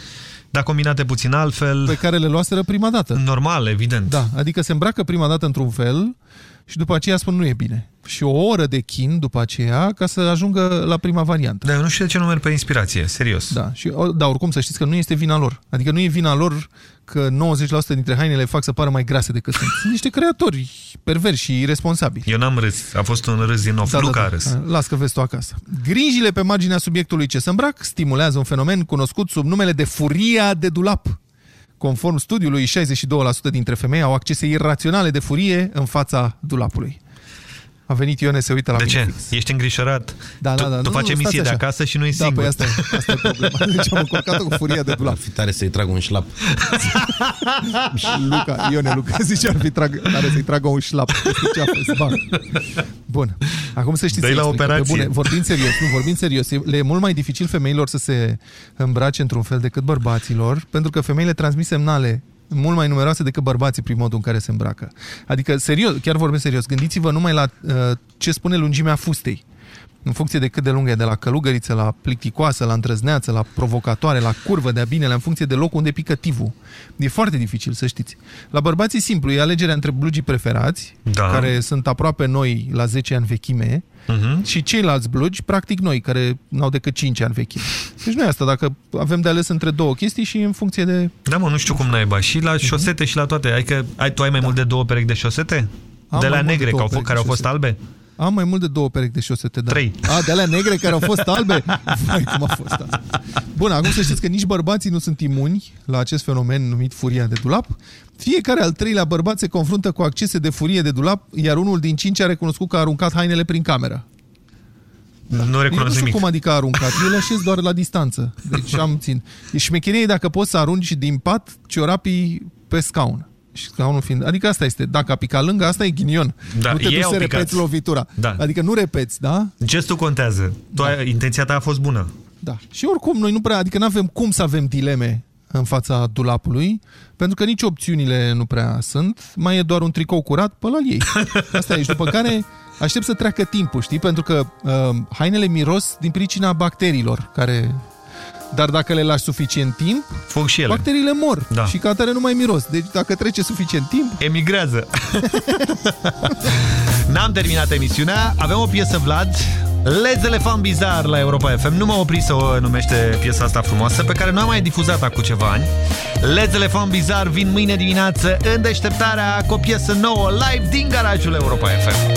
dar combinate puțin altfel. Pe care le luaseră prima dată. Normal, evident. Da, adică se îmbracă prima dată într-un fel și după aceea spun nu e bine. Și o oră de chin după aceea ca să ajungă la prima variantă. Dar eu nu știu de ce nu merg pe inspirație, serios. Da, și, o- da, oricum să știți că nu este vina lor. Adică nu e vina lor că 90% dintre hainele fac să pară mai grase decât sunt. Sunt niște creatori perversi și irresponsabili. Eu n-am râs, a fost un râs din off, Da, Luca da, a râs. da. Las că vezi tu acasă. Grijile pe marginea subiectului ce să îmbrac stimulează un fenomen cunoscut sub numele de furia de dulap. Conform studiului, 62% dintre femei au accese iraționale de furie în fața dulapului. A venit Ione să uită la De mine ce? fix. Ești îngrișorat? Da, tu, da, da. tu Nu, faci nu, emisie stați de așa. acasă și nu e Da, singur. păi asta, e- asta e problema. <laughs> Deci am încurcat-o cu furia de dulap. Ar fi tare să-i trag un șlap. Și <laughs> Luca, Ione, Luca zice ar fi trag, are să-i tragă un șlap. Este ce a fost. Ba. Bun. Acum să știți. Dă-i la explic. Pe operație. Bune, vorbind serios, nu, vorbind serios, e- le e mult mai dificil femeilor să se îmbrace într-un fel decât bărbaților, pentru că femeile transmit semnale mult mai numeroase decât bărbații prin modul în care se îmbracă. Adică, serios, chiar vorbesc serios, gândiți-vă numai la uh, ce spune lungimea fustei. În funcție de cât de lungă e, de la călugăriță, la plicticoasă, la întrăzneață, la provocatoare, la curvă, de-a binele, în funcție de locul unde pică tivul. E foarte dificil, să știți. La bărbații simplu, e alegerea între blugii preferați, Da. care sunt aproape noi la 10 ani vechime, Mhm. și ceilalți blugi, practic noi, care n-au decât 5 ani vechime. Deci nu e asta, dacă avem de ales între două chestii și în funcție de... Da, mă, nu știu cum naiba. Și la șosete și la toate. Adică ai, tu ai mai mult de două perechi de șosete? Am de mai la mult de negre, două că au fost, perechi care au de fost șosete. albe? Am mai mult de două perechi de șosete, da. Trei. A, de alea negre care au fost albe? Vai, cum a fost asta. Bun, acum să știți că nici bărbații nu sunt imuni la acest fenomen numit furia de dulap. Fiecare al treilea bărbat se confruntă cu accese de furie de dulap, iar unul din cinci a recunoscut că a aruncat hainele prin cameră. Nu Eu nu recunosc știu nimic. cum adică a aruncat, eu le așez doar la distanță. Deci am țin. E șmecherie dacă poți să arunci din pat ciorapii pe scaun. Și scaunul fiind... Adică asta este. Dacă a picat lângă, asta e ghinion. Da, nu te ei duci au să picat. repeți lovitura. Da. Adică nu repeți, da? Gestul contează. Tu ai, intenția ta a fost bună. Da. Și oricum, noi nu prea, adică nu avem cum să avem dileme în fața dulapului, pentru că nici opțiunile nu prea sunt, mai e doar un tricou curat pe la ei. <laughs> Asta e. Și după care aștept să treacă timpul, știi? Pentru că uh, hainele miros din pricina bacteriilor, care... Dar dacă le lași suficient timp, Fug și ele. bacteriile mor Da. și ca atare nu mai miros. Deci dacă trece suficient timp... Emigrează. <laughs> N-am terminat emisiunea, avem o piesă, Vlad, Let's Elefant Bizar la Europa FM. Nu mă opri să o numește piesa asta frumoasă, pe care nu am mai difuzat acum ceva ani. Let's Elefant Bizar vin mâine dimineață în deșteptarea cu o piesă nouă live din garajul Europa FM.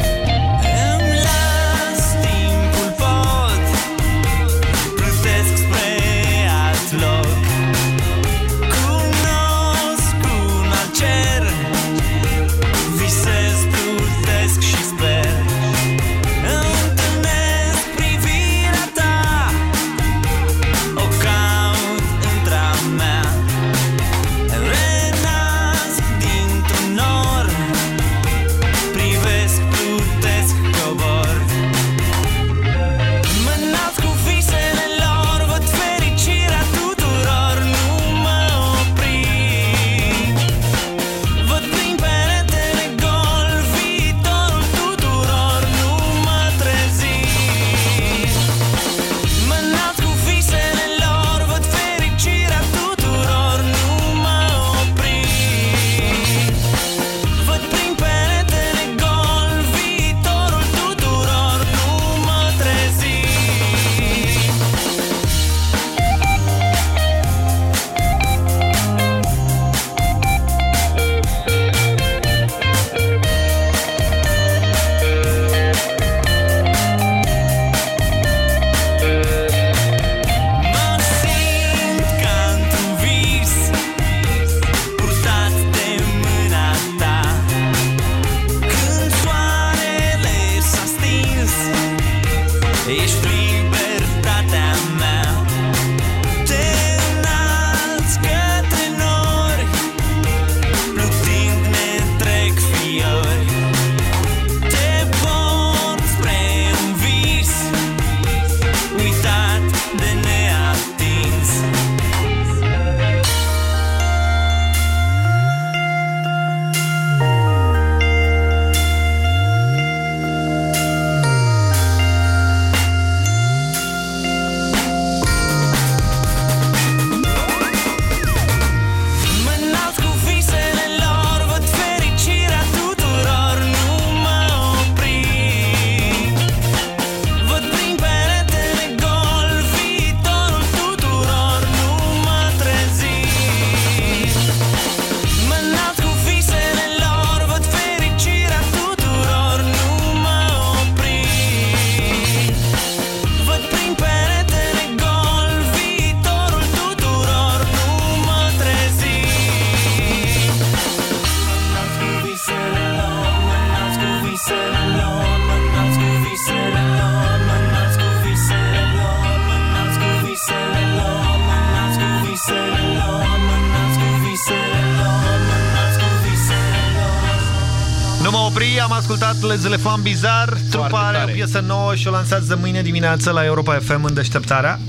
Am ascultat Les Elefant Bizar. Trupa are o piesă nouă și o lansează mâine dimineață la Europa FM în deșteptarea.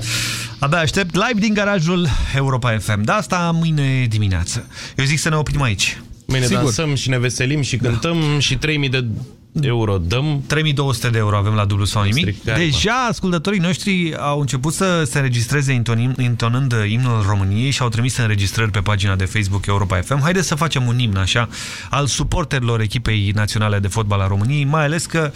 Abia aștept live din garajul Europa FM. Da, asta mâine dimineață. Eu zic să ne oprim aici. Mâine Sigur. dansăm și ne veselim și cântăm și 3000 de euro dăm. 3200 de euro avem la dublu sau nimic. Stricare, Deja ascultătorii noștri au început să se înregistreze intonim, intonând imnul României și au trimis înregistrări pe pagina de Facebook Europa FM. Haideți să facem un imn așa al suporterilor echipei naționale de fotbal a României, mai ales că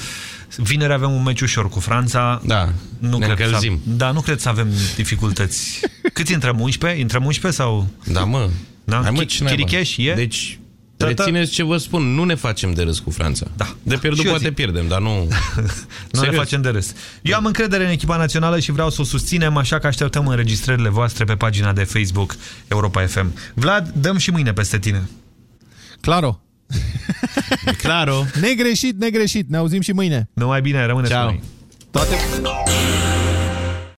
vineri avem un meci ușor cu Franța. Da, nu ne cred să, încălzim. Da, nu cred să avem dificultăți. <laughs> Câți intrăm? 11? Intrăm 11 sau... Da, mă. Da? Hai, mă, Chi- ce naiba? Chiricheș e? Deci, Tata- rețineți ce vă spun, nu ne facem de râs cu Franța. Da. De pierdut Și eu poate zic. pierdem, dar nu... <laughs> Nu ne Serios. facem de râs. Eu am încredere în echipa națională și vreau să o susținem, așa că așteptăm înregistrările voastre pe pagina de Facebook Europa FM. Vlad, dăm și mâine peste tine. Claro. <laughs> Claro. Negreșit, negreșit. Ne auzim și mâine. Numai bine, rămâneți Ciao. cu noi. Toate...